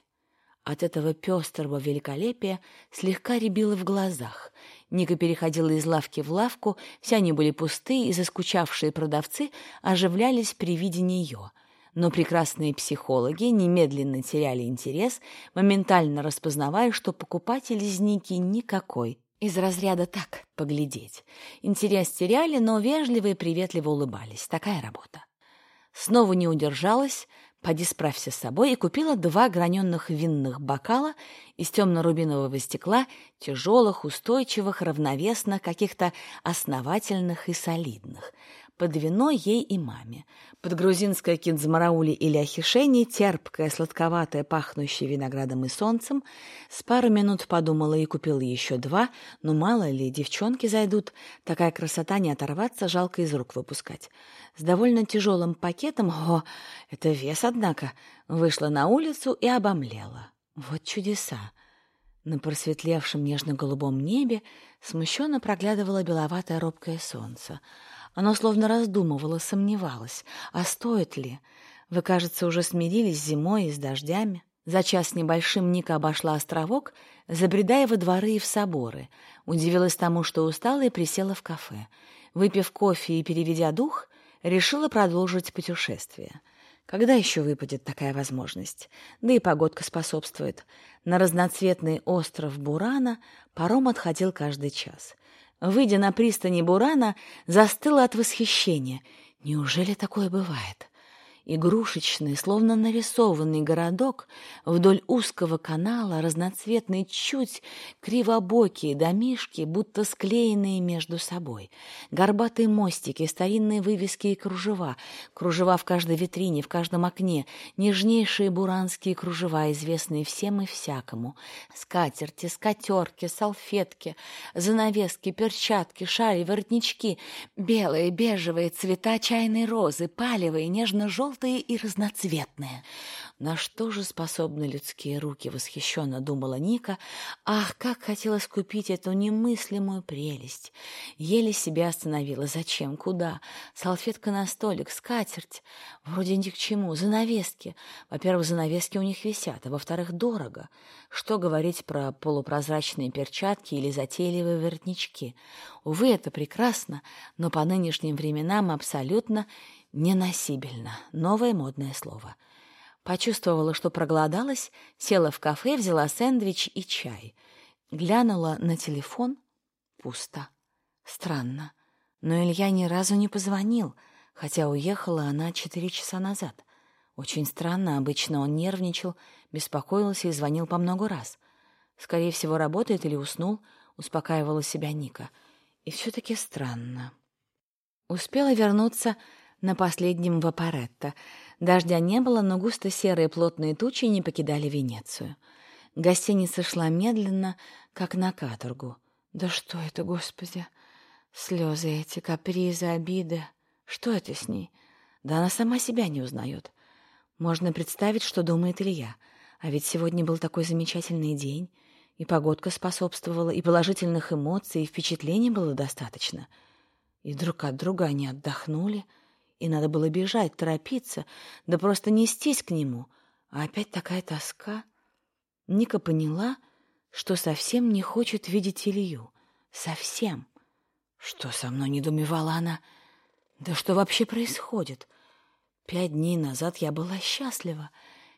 От этого пестрого великолепия слегка рябило в глазах. Ника переходила из лавки в лавку, все они были пустые, и заскучавшие продавцы оживлялись при виде нее. Но прекрасные психологи немедленно теряли интерес, моментально распознавая, что покупатель из Ники никакой. Из разряда «так, поглядеть». Интерес теряли, но вежливо и приветливо улыбались. Такая работа. Снова не удержалась, Поди справься с собой и купила два граненных винных бокала из темно-рубинового стекла, тяжелых, устойчивых, равновесных, каких-то основательных и солидных. Под вино ей и маме. Под грузинское кинзмараули или ахишени, терпкое, сладковатое, пахнущее виноградом и солнцем. С пару минут подумала и купила еще два, но мало ли, девчонки зайдут. Такая красота не оторваться, жалко из рук выпускать. С довольно тяжелым пакетом, о, это вес, однако, вышла на улицу и обомлела. Вот чудеса! На просветлевшем нежно-голубом небе смущенно проглядывало беловатое робкое солнце — оно словно раздумывало, сомневалось. А стоит ли? Вы, кажется, уже смирились с зимой и с дождями. За час небольшим Ника обошла островок, забредая во дворы и в соборы. Удивилась тому, что устала, и присела в кафе. Выпив кофе и переведя дух, решила продолжить путешествие. Когда еще выпадет такая возможность? Да и погодка способствует. На разноцветный остров Бурана паром отходил каждый час. Выйдя на пристани Бурана, застыла от восхищения. Неужели такое бывает? Игрушечный, словно нарисованный городок, вдоль узкого канала разноцветные чуть кривобокие домишки, будто склеенные между собой, горбатые мостики, старинные вывески и кружева, кружева в каждой витрине, в каждом окне, нежнейшие буранские кружева, известные всем и всякому, скатерти, скатерки, салфетки, занавески, перчатки, шали, воротнички, белые, бежевые цвета чайной розы, палевые, нежно-желтые, желтые и разноцветные. На что же способны людские руки, восхищенно думала Ника. Ах, как хотелось купить эту немыслимую прелесть. Еле себя остановила. Зачем? Куда? Салфетка на столик, скатерть. Вроде ни к чему. Занавески. Во-первых, занавески у них висят, а во-вторых, дорого. Что говорить про полупрозрачные перчатки или затейливые воротнички? Увы, это прекрасно, но по нынешним временам абсолютно Неносибельно. Новое модное слово. Почувствовала, что проголодалась, села в кафе, взяла сэндвич и чай. Глянула на телефон. Пусто. Странно. Но Илья ни разу не позвонил, хотя уехала она четыре часа назад. Очень странно, обычно он нервничал, беспокоился и звонил по много раз. Скорее всего, работает или уснул, успокаивала себя Ника. И все-таки странно. Успела вернуться на последнем Вапоретто. Дождя не было, но густо-серые плотные тучи не покидали Венецию. Гостиница шла медленно, как на каторгу. Да что это, Господи? Слезы эти, капризы, обиды. Что это с ней? Да она сама себя не узнает. Можно представить, что думает Илья. А ведь сегодня был такой замечательный день, и погодка способствовала, и положительных эмоций, и впечатлений было достаточно. И друг от друга они отдохнули — и надо было бежать, торопиться, да просто нестись к нему. А опять такая тоска. Ника поняла, что совсем не хочет видеть Илью. Совсем. Что со мной недоумевала она? Да что вообще происходит? Пять дней назад я была счастлива.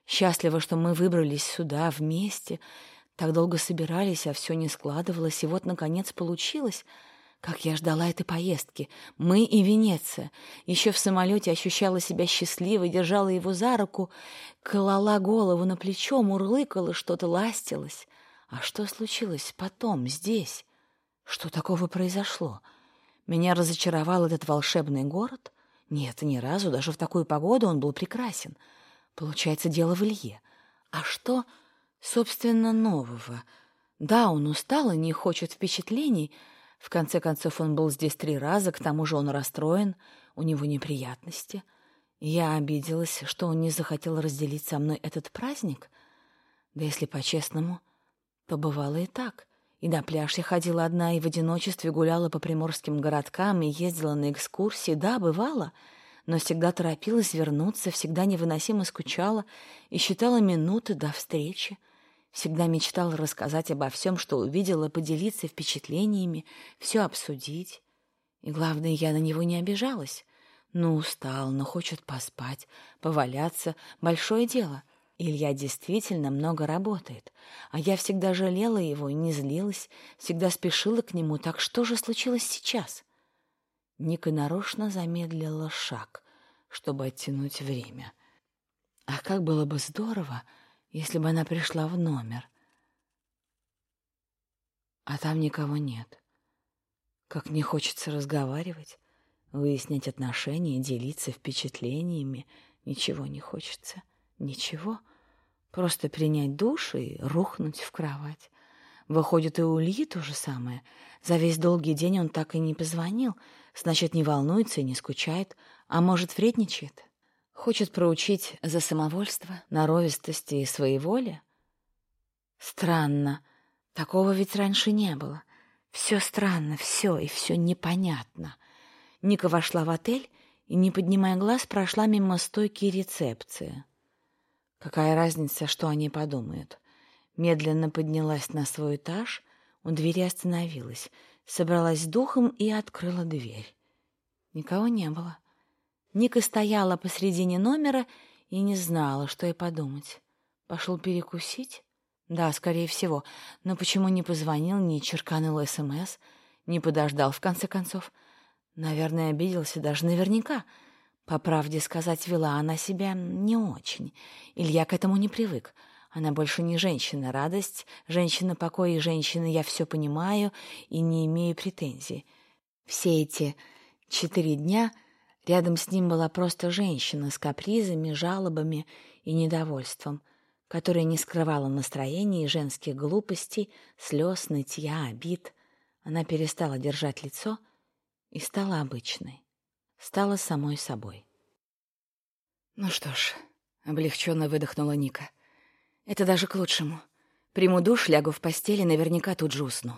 Счастлива, что мы выбрались сюда вместе. Так долго собирались, а все не складывалось, и вот, наконец, получилось — как я ждала этой поездки. Мы и Венеция. Еще в самолете ощущала себя счастливой, держала его за руку, клала голову на плечо, мурлыкала, что-то ластилась. А что случилось потом, здесь? Что такого произошло? Меня разочаровал этот волшебный город? Нет, ни разу, даже в такую погоду он был прекрасен. Получается, дело в Илье. А что, собственно, нового? Да, он устал и не хочет впечатлений, в конце концов, он был здесь три раза, к тому же он расстроен, у него неприятности. Я обиделась, что он не захотел разделить со мной этот праздник. Да если по-честному, побывало и так. И на пляж я ходила одна, и в одиночестве гуляла по приморским городкам, и ездила на экскурсии. Да, бывало, но всегда торопилась вернуться, всегда невыносимо скучала и считала минуты до встречи. Всегда мечтала рассказать обо всем, что увидела, поделиться впечатлениями, все обсудить. И главное, я на него не обижалась. Ну, устал, но хочет поспать, поваляться. Большое дело. Илья действительно много работает. А я всегда жалела его и не злилась, всегда спешила к нему. Так что же случилось сейчас? Ника нарочно замедлила шаг, чтобы оттянуть время. А как было бы здорово, если бы она пришла в номер. А там никого нет. Как не хочется разговаривать, выяснять отношения, делиться впечатлениями. Ничего не хочется. Ничего. Просто принять душ и рухнуть в кровать. Выходит, и у Ильи то же самое. За весь долгий день он так и не позвонил. Значит, не волнуется и не скучает. А может, вредничает? Хочет проучить за самовольство, норовистости и своеволие? Странно. Такого ведь раньше не было. Все странно, все и все непонятно. Ника вошла в отель и, не поднимая глаз, прошла мимо стойки рецепции. Какая разница, что они подумают? Медленно поднялась на свой этаж, у двери остановилась, собралась с духом и открыла дверь. Никого не было. Ника стояла посредине номера и не знала, что ей подумать. Пошел перекусить? Да, скорее всего. Но почему не позвонил, не черканул СМС, не подождал, в конце концов? Наверное, обиделся даже наверняка. По правде сказать, вела она себя не очень. Илья к этому не привык. Она больше не женщина радость, женщина покой и женщина я все понимаю и не имею претензий. Все эти четыре дня рядом с ним была просто женщина с капризами, жалобами и недовольством, которая не скрывала настроения и женских глупостей, слез, нытья, обид. Она перестала держать лицо и стала обычной, стала самой собой. «Ну что ж», — облегченно выдохнула Ника, — «это даже к лучшему. Приму душ, лягу в постели, наверняка тут же усну.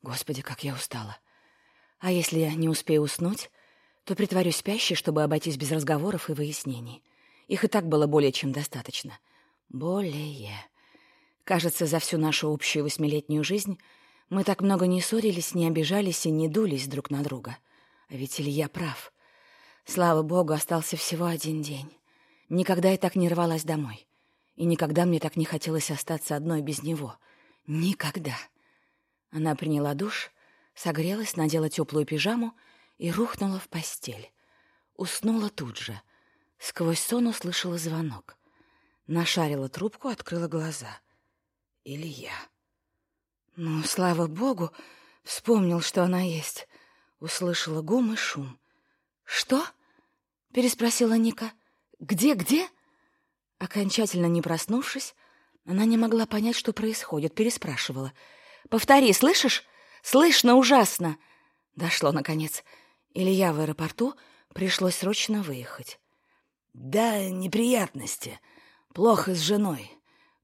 Господи, как я устала. А если я не успею уснуть, то притворюсь спящей, чтобы обойтись без разговоров и выяснений. Их и так было более чем достаточно. Более. Кажется, за всю нашу общую восьмилетнюю жизнь мы так много не ссорились, не обижались и не дулись друг на друга. А ведь Илья прав. Слава богу, остался всего один день. Никогда я так не рвалась домой. И никогда мне так не хотелось остаться одной без него. Никогда. Она приняла душ, согрелась, надела теплую пижаму и рухнула в постель. Уснула тут же. Сквозь сон услышала звонок. Нашарила трубку, открыла глаза. Илья. Ну, слава богу, вспомнил, что она есть. Услышала гум и шум. «Что?» — переспросила Ника. «Где, где?» Окончательно не проснувшись, она не могла понять, что происходит, переспрашивала. «Повтори, слышишь? Слышно ужасно!» Дошло, наконец. Илья в аэропорту, пришлось срочно выехать. «Да, неприятности. Плохо с женой.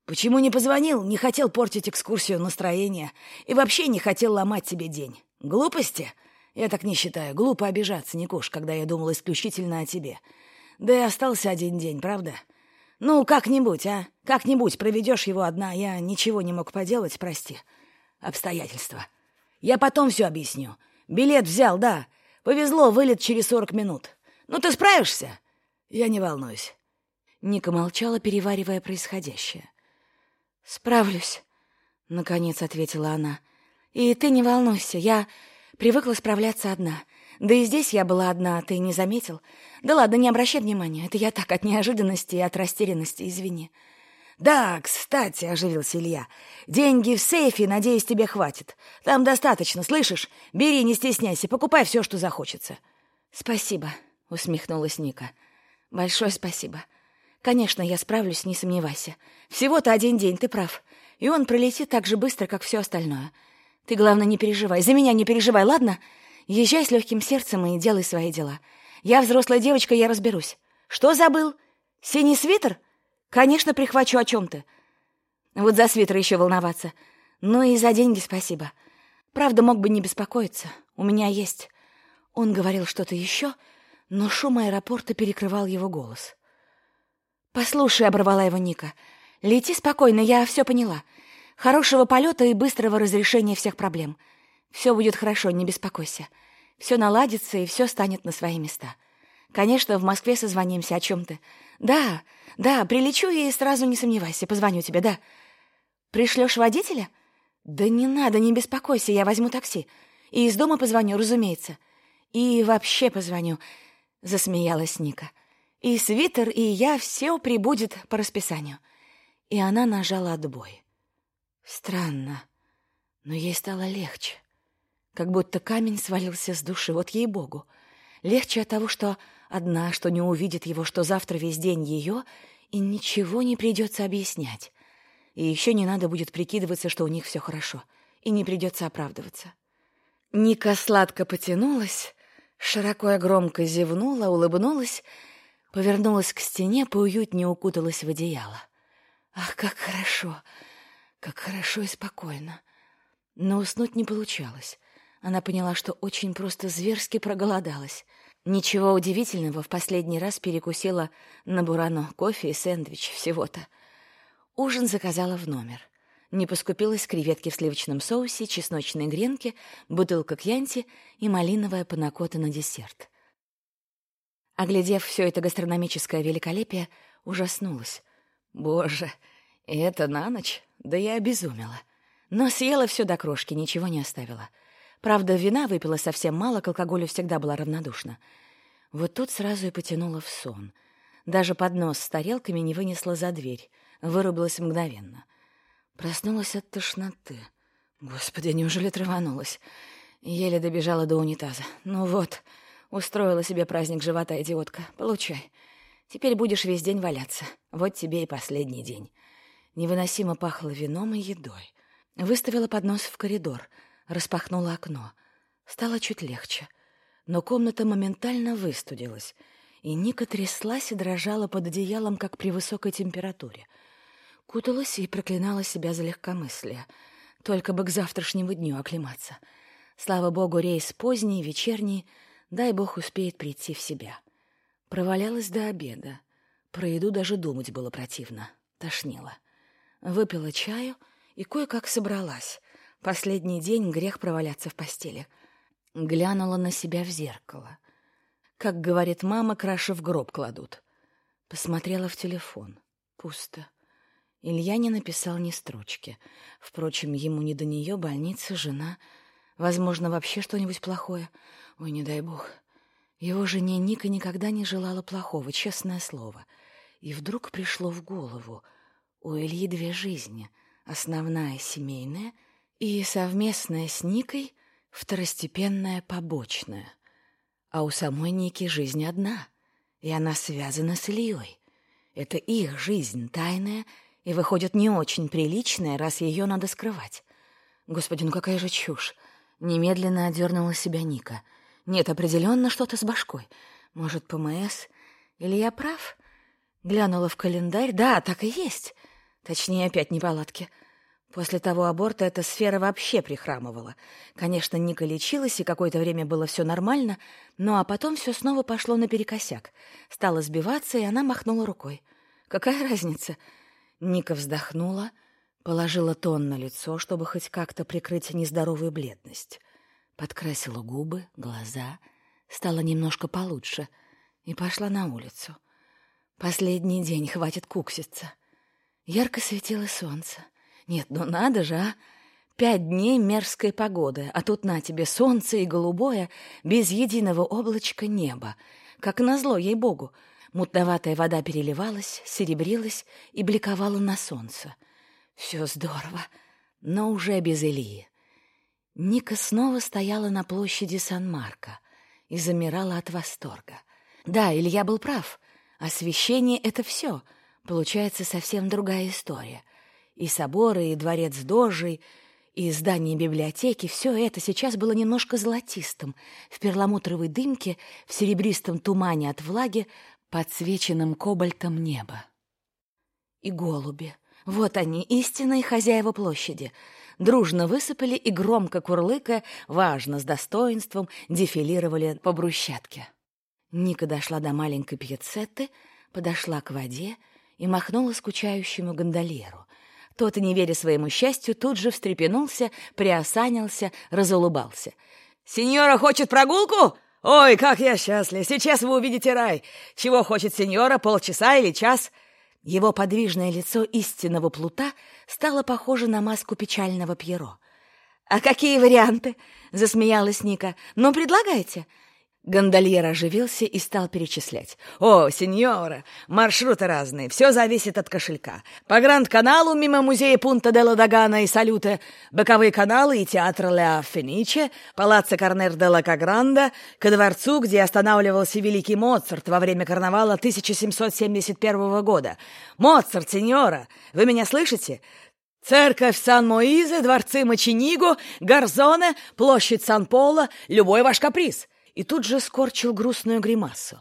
Почему не позвонил, не хотел портить экскурсию настроения и вообще не хотел ломать себе день? Глупости? Я так не считаю. Глупо обижаться, Никуш, когда я думал исключительно о тебе. Да и остался один день, правда? Ну, как-нибудь, а? Как-нибудь проведешь его одна. Я ничего не мог поделать, прости. Обстоятельства. Я потом все объясню. Билет взял, да. Повезло, вылет через сорок минут. Ну, ты справишься? Я не волнуюсь. Ника молчала, переваривая происходящее. «Справлюсь», — наконец ответила она. «И ты не волнуйся, я привыкла справляться одна. Да и здесь я была одна, ты не заметил? Да ладно, не обращай внимания, это я так от неожиданности и от растерянности, извини». «Да, кстати», — оживился Илья, — «деньги в сейфе, надеюсь, тебе хватит. Там достаточно, слышишь? Бери, не стесняйся, покупай все, что захочется». «Спасибо», — усмехнулась Ника. «Большое спасибо. Конечно, я справлюсь, не сомневайся. Всего-то один день, ты прав. И он пролетит так же быстро, как все остальное. Ты, главное, не переживай. За меня не переживай, ладно? Езжай с легким сердцем и делай свои дела. Я взрослая девочка, я разберусь. Что забыл? Синий свитер? Конечно, прихвачу о чем ты. Вот за свитер еще волноваться. Ну и за деньги спасибо. Правда, мог бы не беспокоиться. У меня есть. Он говорил что-то еще, но шум аэропорта перекрывал его голос. «Послушай», — оборвала его Ника, — «лети спокойно, я все поняла. Хорошего полета и быстрого разрешения всех проблем. Все будет хорошо, не беспокойся. Все наладится, и все станет на свои места. Конечно, в Москве созвонимся о чем ты. Да, да, прилечу и сразу не сомневайся, позвоню тебе, да. Пришлешь водителя? Да не надо, не беспокойся, я возьму такси. И из дома позвоню, разумеется. И вообще позвоню, — засмеялась Ника. И свитер, и я все прибудет по расписанию. И она нажала отбой. Странно, но ей стало легче. Как будто камень свалился с души, вот ей-богу. Легче от того, что одна, что не увидит его, что завтра весь день ее, и ничего не придется объяснять. И еще не надо будет прикидываться, что у них все хорошо, и не придется оправдываться. Ника сладко потянулась, широко и громко зевнула, улыбнулась Повернулась к стене, поуютнее укуталась в одеяло. Ах, как хорошо, как хорошо и спокойно. Но уснуть не получалось. Она поняла, что очень просто зверски проголодалась. Ничего удивительного, в последний раз перекусила на бурано кофе и сэндвич всего-то. Ужин заказала в номер. Не поскупилась креветки в сливочном соусе, чесночные гренки, бутылка кьянти и малиновая панакота на десерт. Оглядев все это гастрономическое великолепие, ужаснулась. Боже, это на ночь? Да я обезумела. Но съела все до крошки, ничего не оставила. Правда, вина выпила совсем мало, к алкоголю всегда была равнодушна. Вот тут сразу и потянула в сон. Даже поднос с тарелками не вынесла за дверь. Вырубилась мгновенно. Проснулась от тошноты. Господи, неужели траванулась? Еле добежала до унитаза. Ну вот, устроила себе праздник живота, идиотка. Получай. Теперь будешь весь день валяться. Вот тебе и последний день. Невыносимо пахло вином и едой. Выставила поднос в коридор, распахнула окно. Стало чуть легче. Но комната моментально выстудилась, и Ника тряслась и дрожала под одеялом, как при высокой температуре. Куталась и проклинала себя за легкомыслие. Только бы к завтрашнему дню оклематься. Слава богу, рейс поздний, вечерний. Дай бог успеет прийти в себя. Провалялась до обеда. Про еду даже думать было противно. Тошнило. Выпила чаю и кое-как собралась. Последний день грех проваляться в постели. Глянула на себя в зеркало. Как говорит мама, краши в гроб кладут. Посмотрела в телефон. Пусто. Илья не написал ни строчки. Впрочем, ему не до нее, больница, жена. Возможно, вообще что-нибудь плохое. Ой, не дай бог. Его жене Ника никогда не желала плохого, честное слово. И вдруг пришло в голову. У Ильи две жизни. Основная семейная и совместная с Никой второстепенная побочная. А у самой Ники жизнь одна, и она связана с Ильей. Это их жизнь тайная и, выходит, не очень приличная, раз ее надо скрывать. Господи, ну какая же чушь! Немедленно одернула себя Ника — нет, определенно что-то с башкой. Может, ПМС? Или я прав? Глянула в календарь. Да, так и есть. Точнее, опять неполадки. После того аборта эта сфера вообще прихрамывала. Конечно, Ника лечилась, и какое-то время было все нормально, ну а потом все снова пошло наперекосяк. Стало сбиваться, и она махнула рукой. Какая разница? Ника вздохнула, положила тон на лицо, чтобы хоть как-то прикрыть нездоровую бледность подкрасила губы, глаза, стало немножко получше и пошла на улицу. Последний день хватит кукситься. Ярко светило солнце. Нет, ну надо же, а! Пять дней мерзкой погоды, а тут на тебе солнце и голубое, без единого облачка неба. Как назло, ей-богу, мутноватая вода переливалась, серебрилась и бликовала на солнце. Все здорово, но уже без Ильи. Ника снова стояла на площади Сан-Марко и замирала от восторга. Да, Илья был прав. Освещение — это все. Получается совсем другая история. И соборы, и дворец Дожей, и здание библиотеки — все это сейчас было немножко золотистым, в перламутровой дымке, в серебристом тумане от влаги, подсвеченным кобальтом неба. И голуби. Вот они, истинные хозяева площади — дружно высыпали и, громко курлыкая, важно, с достоинством, дефилировали по брусчатке. Ника дошла до маленькой пьецеты, подошла к воде и махнула скучающему гондольеру. Тот, не веря своему счастью, тут же встрепенулся, приосанился, разулыбался. «Сеньора хочет прогулку? Ой, как я счастлив! Сейчас вы увидите рай! Чего хочет сеньора, полчаса или час?» Его подвижное лицо истинного плута стало похоже на маску печального Пьеро. «А какие варианты?» — засмеялась Ника. «Ну, предлагайте. Гондольер оживился и стал перечислять. «О, сеньора, маршруты разные, все зависит от кошелька. По Гранд-каналу мимо музея Пунта де Дагана и Салюта, боковые каналы и театр Леа Фениче, палаццо Корнер де ла Кагранда, ко дворцу, где останавливался великий Моцарт во время карнавала 1771 года. Моцарт, сеньора, вы меня слышите? Церковь Сан-Моизе, дворцы Мочениго, Гарзоне, площадь Сан-Поло, любой ваш каприз и тут же скорчил грустную гримасу.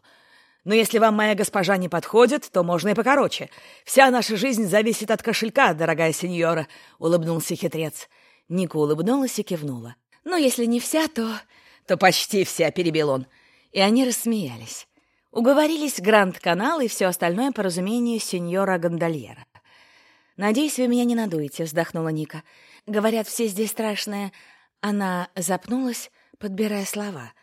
«Но если вам моя госпожа не подходит, то можно и покороче. Вся наша жизнь зависит от кошелька, дорогая сеньора», — улыбнулся хитрец. Ника улыбнулась и кивнула. «Ну, если не вся, то...» «То почти вся», — перебил он. И они рассмеялись. Уговорились Гранд-канал и все остальное по разумению сеньора Гондольера. «Надеюсь, вы меня не надуете», — вздохнула Ника. «Говорят, все здесь страшные...» Она запнулась, подбирая слова —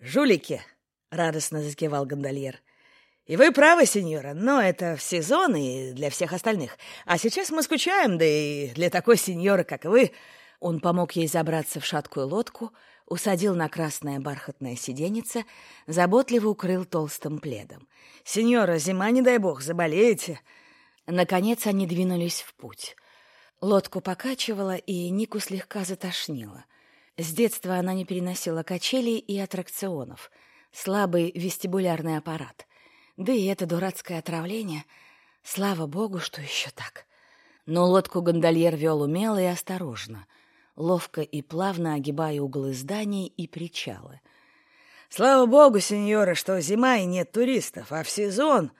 «Жулики!» — радостно закивал гондольер. «И вы правы, сеньора, но это в сезон и для всех остальных. А сейчас мы скучаем, да и для такой сеньоры, как вы...» Он помог ей забраться в шаткую лодку, усадил на красное бархатное сиденьице, заботливо укрыл толстым пледом. «Сеньора, зима, не дай бог, заболеете!» Наконец они двинулись в путь. Лодку покачивала, и Нику слегка затошнило. С детства она не переносила качелей и аттракционов. Слабый вестибулярный аппарат. Да и это дурацкое отравление. Слава богу, что еще так. Но лодку гондольер вел умело и осторожно, ловко и плавно огибая углы зданий и причалы. «Слава богу, сеньора, что зима и нет туристов, а в сезон...»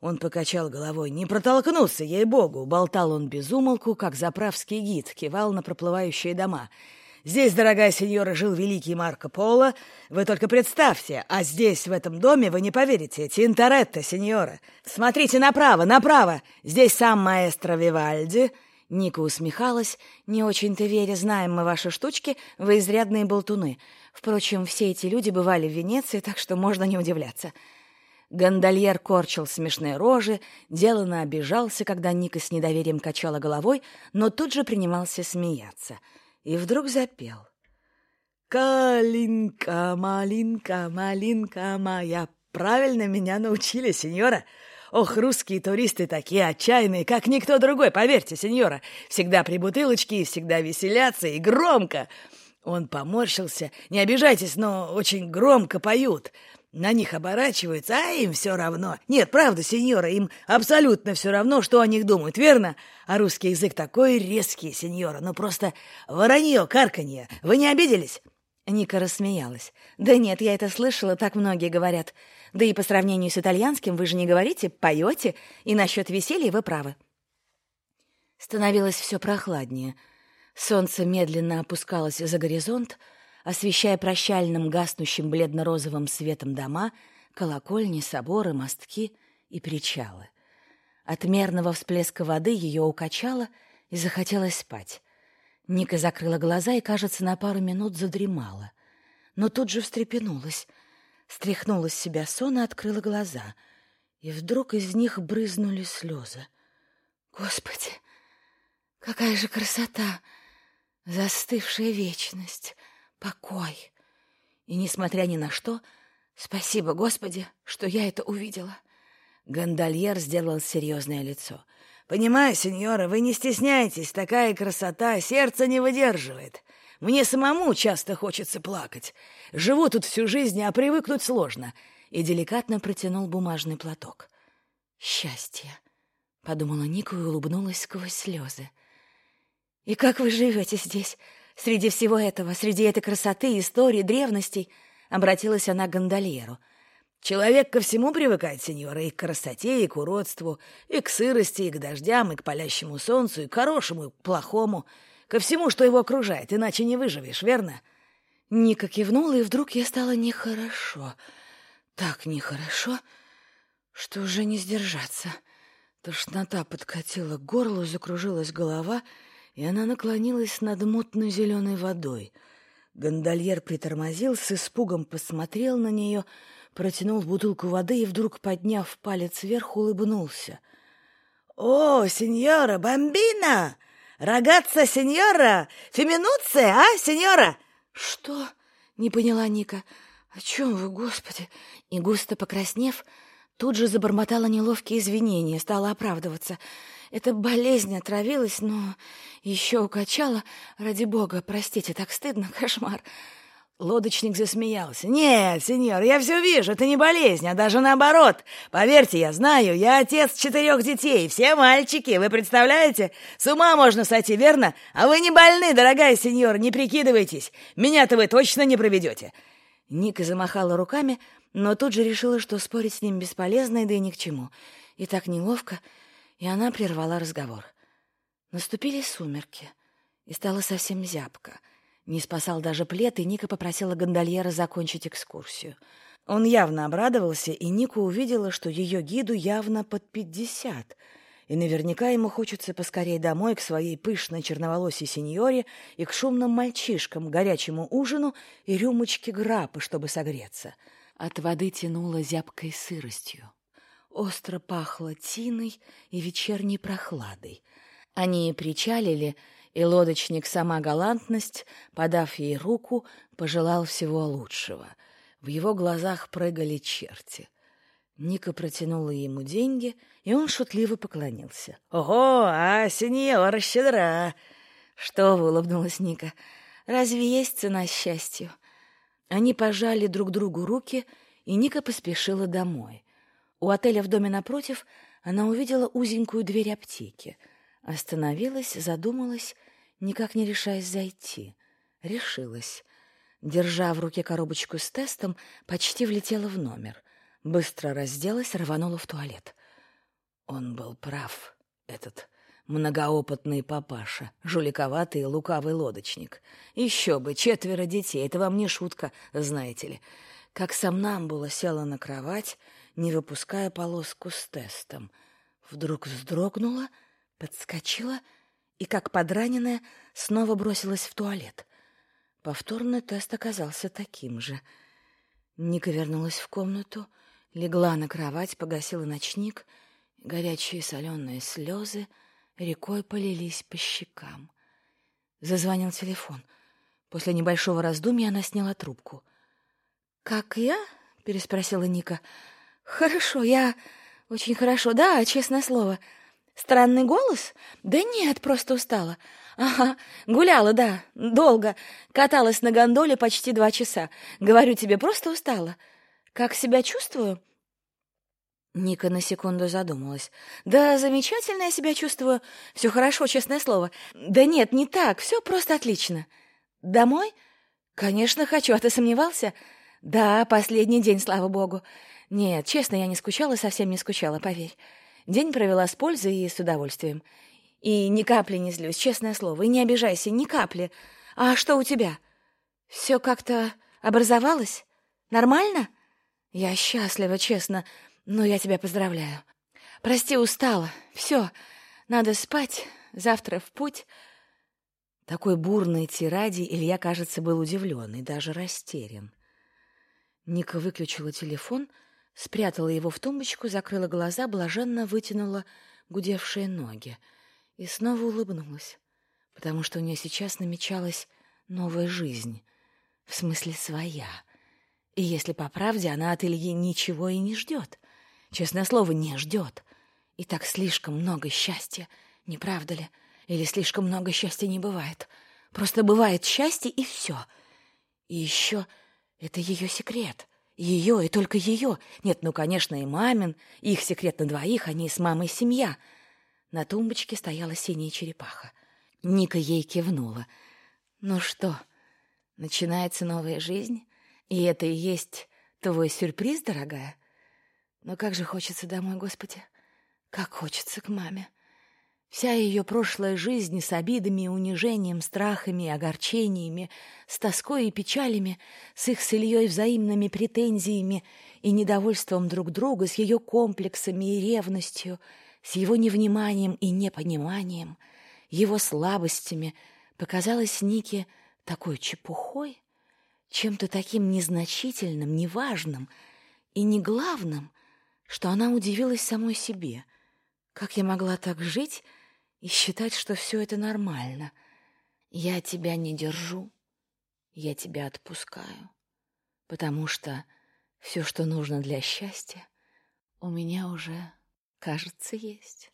Он покачал головой. «Не протолкнуться, ей-богу!» Болтал он без умолку, как заправский гид, кивал на проплывающие дома — Здесь, дорогая сеньора, жил великий Марко Поло. Вы только представьте, а здесь, в этом доме, вы не поверите, Тинторетто, сеньора. Смотрите направо, направо. Здесь сам маэстро Вивальди». Ника усмехалась, не очень-то веря, знаем мы ваши штучки, вы изрядные болтуны. Впрочем, все эти люди бывали в Венеции, так что можно не удивляться. Гондольер корчил смешные рожи, деланно обижался, когда Ника с недоверием качала головой, но тут же принимался смеяться — и вдруг запел. «Калинка, малинка, малинка моя». Правильно меня научили, сеньора. Ох, русские туристы такие отчаянные, как никто другой, поверьте, сеньора. Всегда при бутылочке и всегда веселятся, и громко. Он поморщился. Не обижайтесь, но очень громко поют. На них оборачиваются, а им все равно. Нет, правда, сеньора, им абсолютно все равно, что о них думают, верно? А русский язык такой резкий, сеньора, ну просто воронье, карканье. Вы не обиделись?» Ника рассмеялась. «Да нет, я это слышала, так многие говорят. Да и по сравнению с итальянским вы же не говорите, поете, и насчет веселья вы правы». Становилось все прохладнее. Солнце медленно опускалось за горизонт, освещая прощальным гаснущим бледно-розовым светом дома, колокольни, соборы, мостки и причалы. От мерного всплеска воды ее укачало и захотелось спать. Ника закрыла глаза и, кажется, на пару минут задремала. Но тут же встрепенулась, стряхнула с себя сон и открыла глаза. И вдруг из них брызнули слезы. Господи, какая же красота! Застывшая вечность! Покой. И, несмотря ни на что, спасибо, Господи, что я это увидела. Гондольер сделал серьезное лицо. «Понимаю, сеньора, вы не стесняйтесь, такая красота сердце не выдерживает. Мне самому часто хочется плакать. Живу тут всю жизнь, а привыкнуть сложно». И деликатно протянул бумажный платок. «Счастье», — подумала Ника и улыбнулась сквозь слезы. «И как вы живете здесь? Среди всего этого, среди этой красоты, истории, древностей, обратилась она к гондольеру. Человек ко всему привыкает, сеньора, и к красоте, и к уродству, и к сырости, и к дождям, и к палящему солнцу, и к хорошему, и к плохому, ко всему, что его окружает, иначе не выживешь, верно? Ника кивнула, и вдруг ей стало нехорошо. Так нехорошо, что уже не сдержаться. Тошнота подкатила к горлу, закружилась голова — и она наклонилась над мутно-зеленой водой. Гондольер притормозил, с испугом посмотрел на нее, протянул бутылку воды и, вдруг, подняв палец вверх, улыбнулся. «О, сеньора, бомбина! Рогатца, сеньора! Феминуция, а, сеньора?» «Что?» — не поняла Ника. «О чем вы, Господи?» И, густо покраснев, тут же забормотала неловкие извинения, стала оправдываться — эта болезнь отравилась, но еще укачала. Ради бога, простите, так стыдно, кошмар. Лодочник засмеялся. «Нет, сеньор, я все вижу, это не болезнь, а даже наоборот. Поверьте, я знаю, я отец четырех детей, все мальчики, вы представляете? С ума можно сойти, верно? А вы не больны, дорогая сеньор, не прикидывайтесь. Меня-то вы точно не проведете». Ника замахала руками, но тут же решила, что спорить с ним бесполезно, да и ни к чему. И так неловко и она прервала разговор. Наступили сумерки, и стало совсем зябко. Не спасал даже плед, и Ника попросила гондольера закончить экскурсию. Он явно обрадовался, и Ника увидела, что ее гиду явно под пятьдесят, и наверняка ему хочется поскорее домой к своей пышной черноволосой сеньоре и к шумным мальчишкам, горячему ужину и рюмочке грапы, чтобы согреться. От воды тянуло зябкой сыростью. Остро пахло тиной и вечерней прохладой. Они причалили, И лодочник, сама галантность, подав ей руку, пожелал всего лучшего. В его глазах прыгали черти. Ника протянула ему деньги, и он шутливо поклонился. «Ого, а сеньора щедра!» «Что вы?» — улыбнулась Ника. «Разве есть цена счастью?» Они пожали друг другу руки, и Ника поспешила домой. У отеля в доме напротив она увидела узенькую дверь аптеки. Остановилась, задумалась, никак не решаясь зайти. Решилась. Держа в руке коробочку с тестом, почти влетела в номер. Быстро разделась, рванула в туалет. Он был прав, этот многоопытный папаша, жуликоватый лукавый лодочник. Еще бы, четверо детей, это вам не шутка, знаете ли. Как сомнамбула села на кровать, не выпуская полоску с тестом. Вдруг вздрогнула, подскочила и, как подраненная, снова бросилась в туалет. Повторный тест оказался таким же. Ника вернулась в комнату, Легла на кровать, погасила ночник, горячие соленые слезы рекой полились по щекам. Зазвонил телефон. После небольшого раздумья она сняла трубку. «Как я?» — переспросила Ника. «Хорошо, я... Очень хорошо, да, честное слово. Странный голос? Да нет, просто устала. Ага, гуляла, да, долго. Каталась на гондоле почти два часа. Говорю тебе, просто устала. Как себя чувствую? Ника на секунду задумалась. «Да замечательно я себя чувствую. Все хорошо, честное слово. Да нет, не так. Все просто отлично. Домой? Конечно, хочу. А ты сомневался? Да, последний день, слава богу. Нет, честно, я не скучала, совсем не скучала, поверь. День провела с пользой и с удовольствием. И ни капли не злюсь, честное слово. И не обижайся, ни капли. А что у тебя? Все как-то образовалось? Нормально?» Я счастлива, честно, но я тебя поздравляю. Прости, устала. Все, надо спать, завтра в путь. Такой бурной тираде Илья, кажется, был удивлен и даже растерян. Ника выключила телефон, спрятала его в тумбочку, закрыла глаза, блаженно вытянула гудевшие ноги и снова улыбнулась, потому что у нее сейчас намечалась новая жизнь, в смысле своя — и если по правде, она от Ильи ничего и не ждет. Честное слово, не ждет. И так слишком много счастья, не правда ли? Или слишком много счастья не бывает. Просто бывает счастье, и все. И еще это ее секрет. Ее и только ее. Нет, ну, конечно, и мамин. Их секрет на двоих, они с мамой семья. На тумбочке стояла синяя черепаха. Ника ей кивнула. «Ну что, начинается новая жизнь?» И это и есть твой сюрприз, дорогая? Но как же хочется домой, Господи! Как хочется к маме! Вся ее прошлая жизнь с обидами унижением, страхами огорчениями, с тоской и печалями, с их с Ильей взаимными претензиями и недовольством друг друга, с ее комплексами и ревностью, с его невниманием и непониманием, его слабостями, показалась Нике такой чепухой, чем-то таким незначительным, неважным и не главным, что она удивилась самой себе. Как я могла так жить и считать, что все это нормально? Я тебя не держу, я тебя отпускаю, потому что все, что нужно для счастья, у меня уже, кажется, есть.